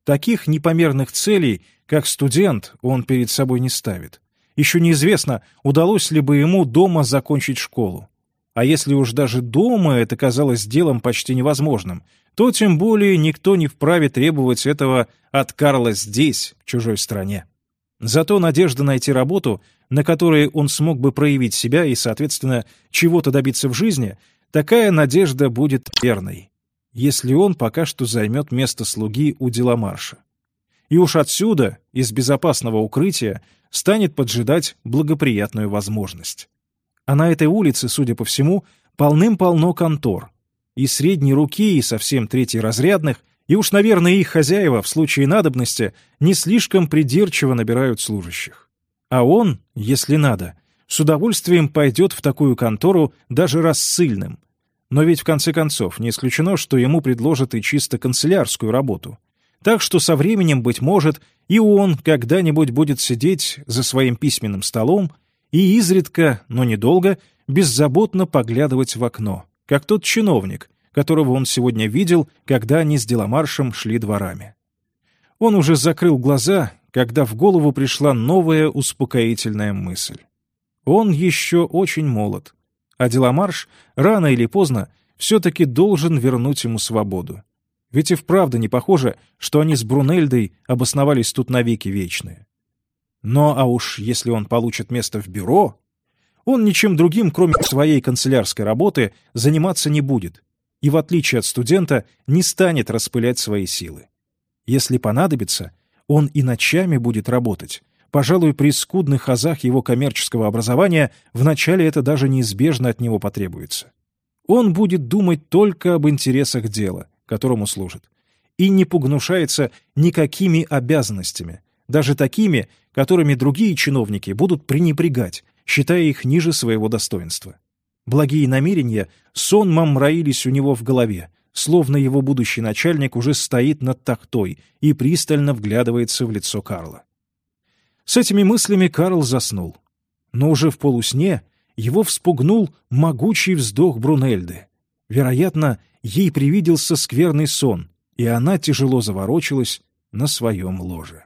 Таких непомерных целей, как студент, он перед собой не ставит. Еще неизвестно, удалось ли бы ему дома закончить школу. А если уж даже дома это казалось делом почти невозможным, то тем более никто не вправе требовать этого от Карла здесь, в чужой стране. Зато надежда найти работу, на которой он смог бы проявить себя и, соответственно, чего-то добиться в жизни, такая надежда будет верной если он пока что займет место слуги у Деламарша. И уж отсюда, из безопасного укрытия, станет поджидать благоприятную возможность. А на этой улице, судя по всему, полным-полно контор. И средней руки, и совсем третьеразрядных, и уж, наверное, их хозяева в случае надобности не слишком придирчиво набирают служащих. А он, если надо, с удовольствием пойдет в такую контору даже рассыльным, но ведь в конце концов не исключено, что ему предложат и чисто канцелярскую работу. Так что со временем, быть может, и он когда-нибудь будет сидеть за своим письменным столом и изредка, но недолго, беззаботно поглядывать в окно, как тот чиновник, которого он сегодня видел, когда они с Деламаршем шли дворами. Он уже закрыл глаза, когда в голову пришла новая успокоительная мысль. Он еще очень молод, а Деламарш рано или поздно все-таки должен вернуть ему свободу. Ведь и вправду не похоже, что они с Брунельдой обосновались тут навеки вечные. Но а уж если он получит место в бюро, он ничем другим, кроме своей канцелярской работы, заниматься не будет и, в отличие от студента, не станет распылять свои силы. Если понадобится, он и ночами будет работать, Пожалуй, при скудных азах его коммерческого образования вначале это даже неизбежно от него потребуется. Он будет думать только об интересах дела, которому служит, и не погнушается никакими обязанностями, даже такими, которыми другие чиновники будут пренебрегать, считая их ниже своего достоинства. Благие намерения сонмом роились у него в голове, словно его будущий начальник уже стоит над тахтой и пристально вглядывается в лицо Карла. С этими мыслями Карл заснул. Но уже в полусне его вспугнул могучий вздох Брунельды. Вероятно, ей привиделся скверный сон, и она тяжело заворочилась на своем ложе.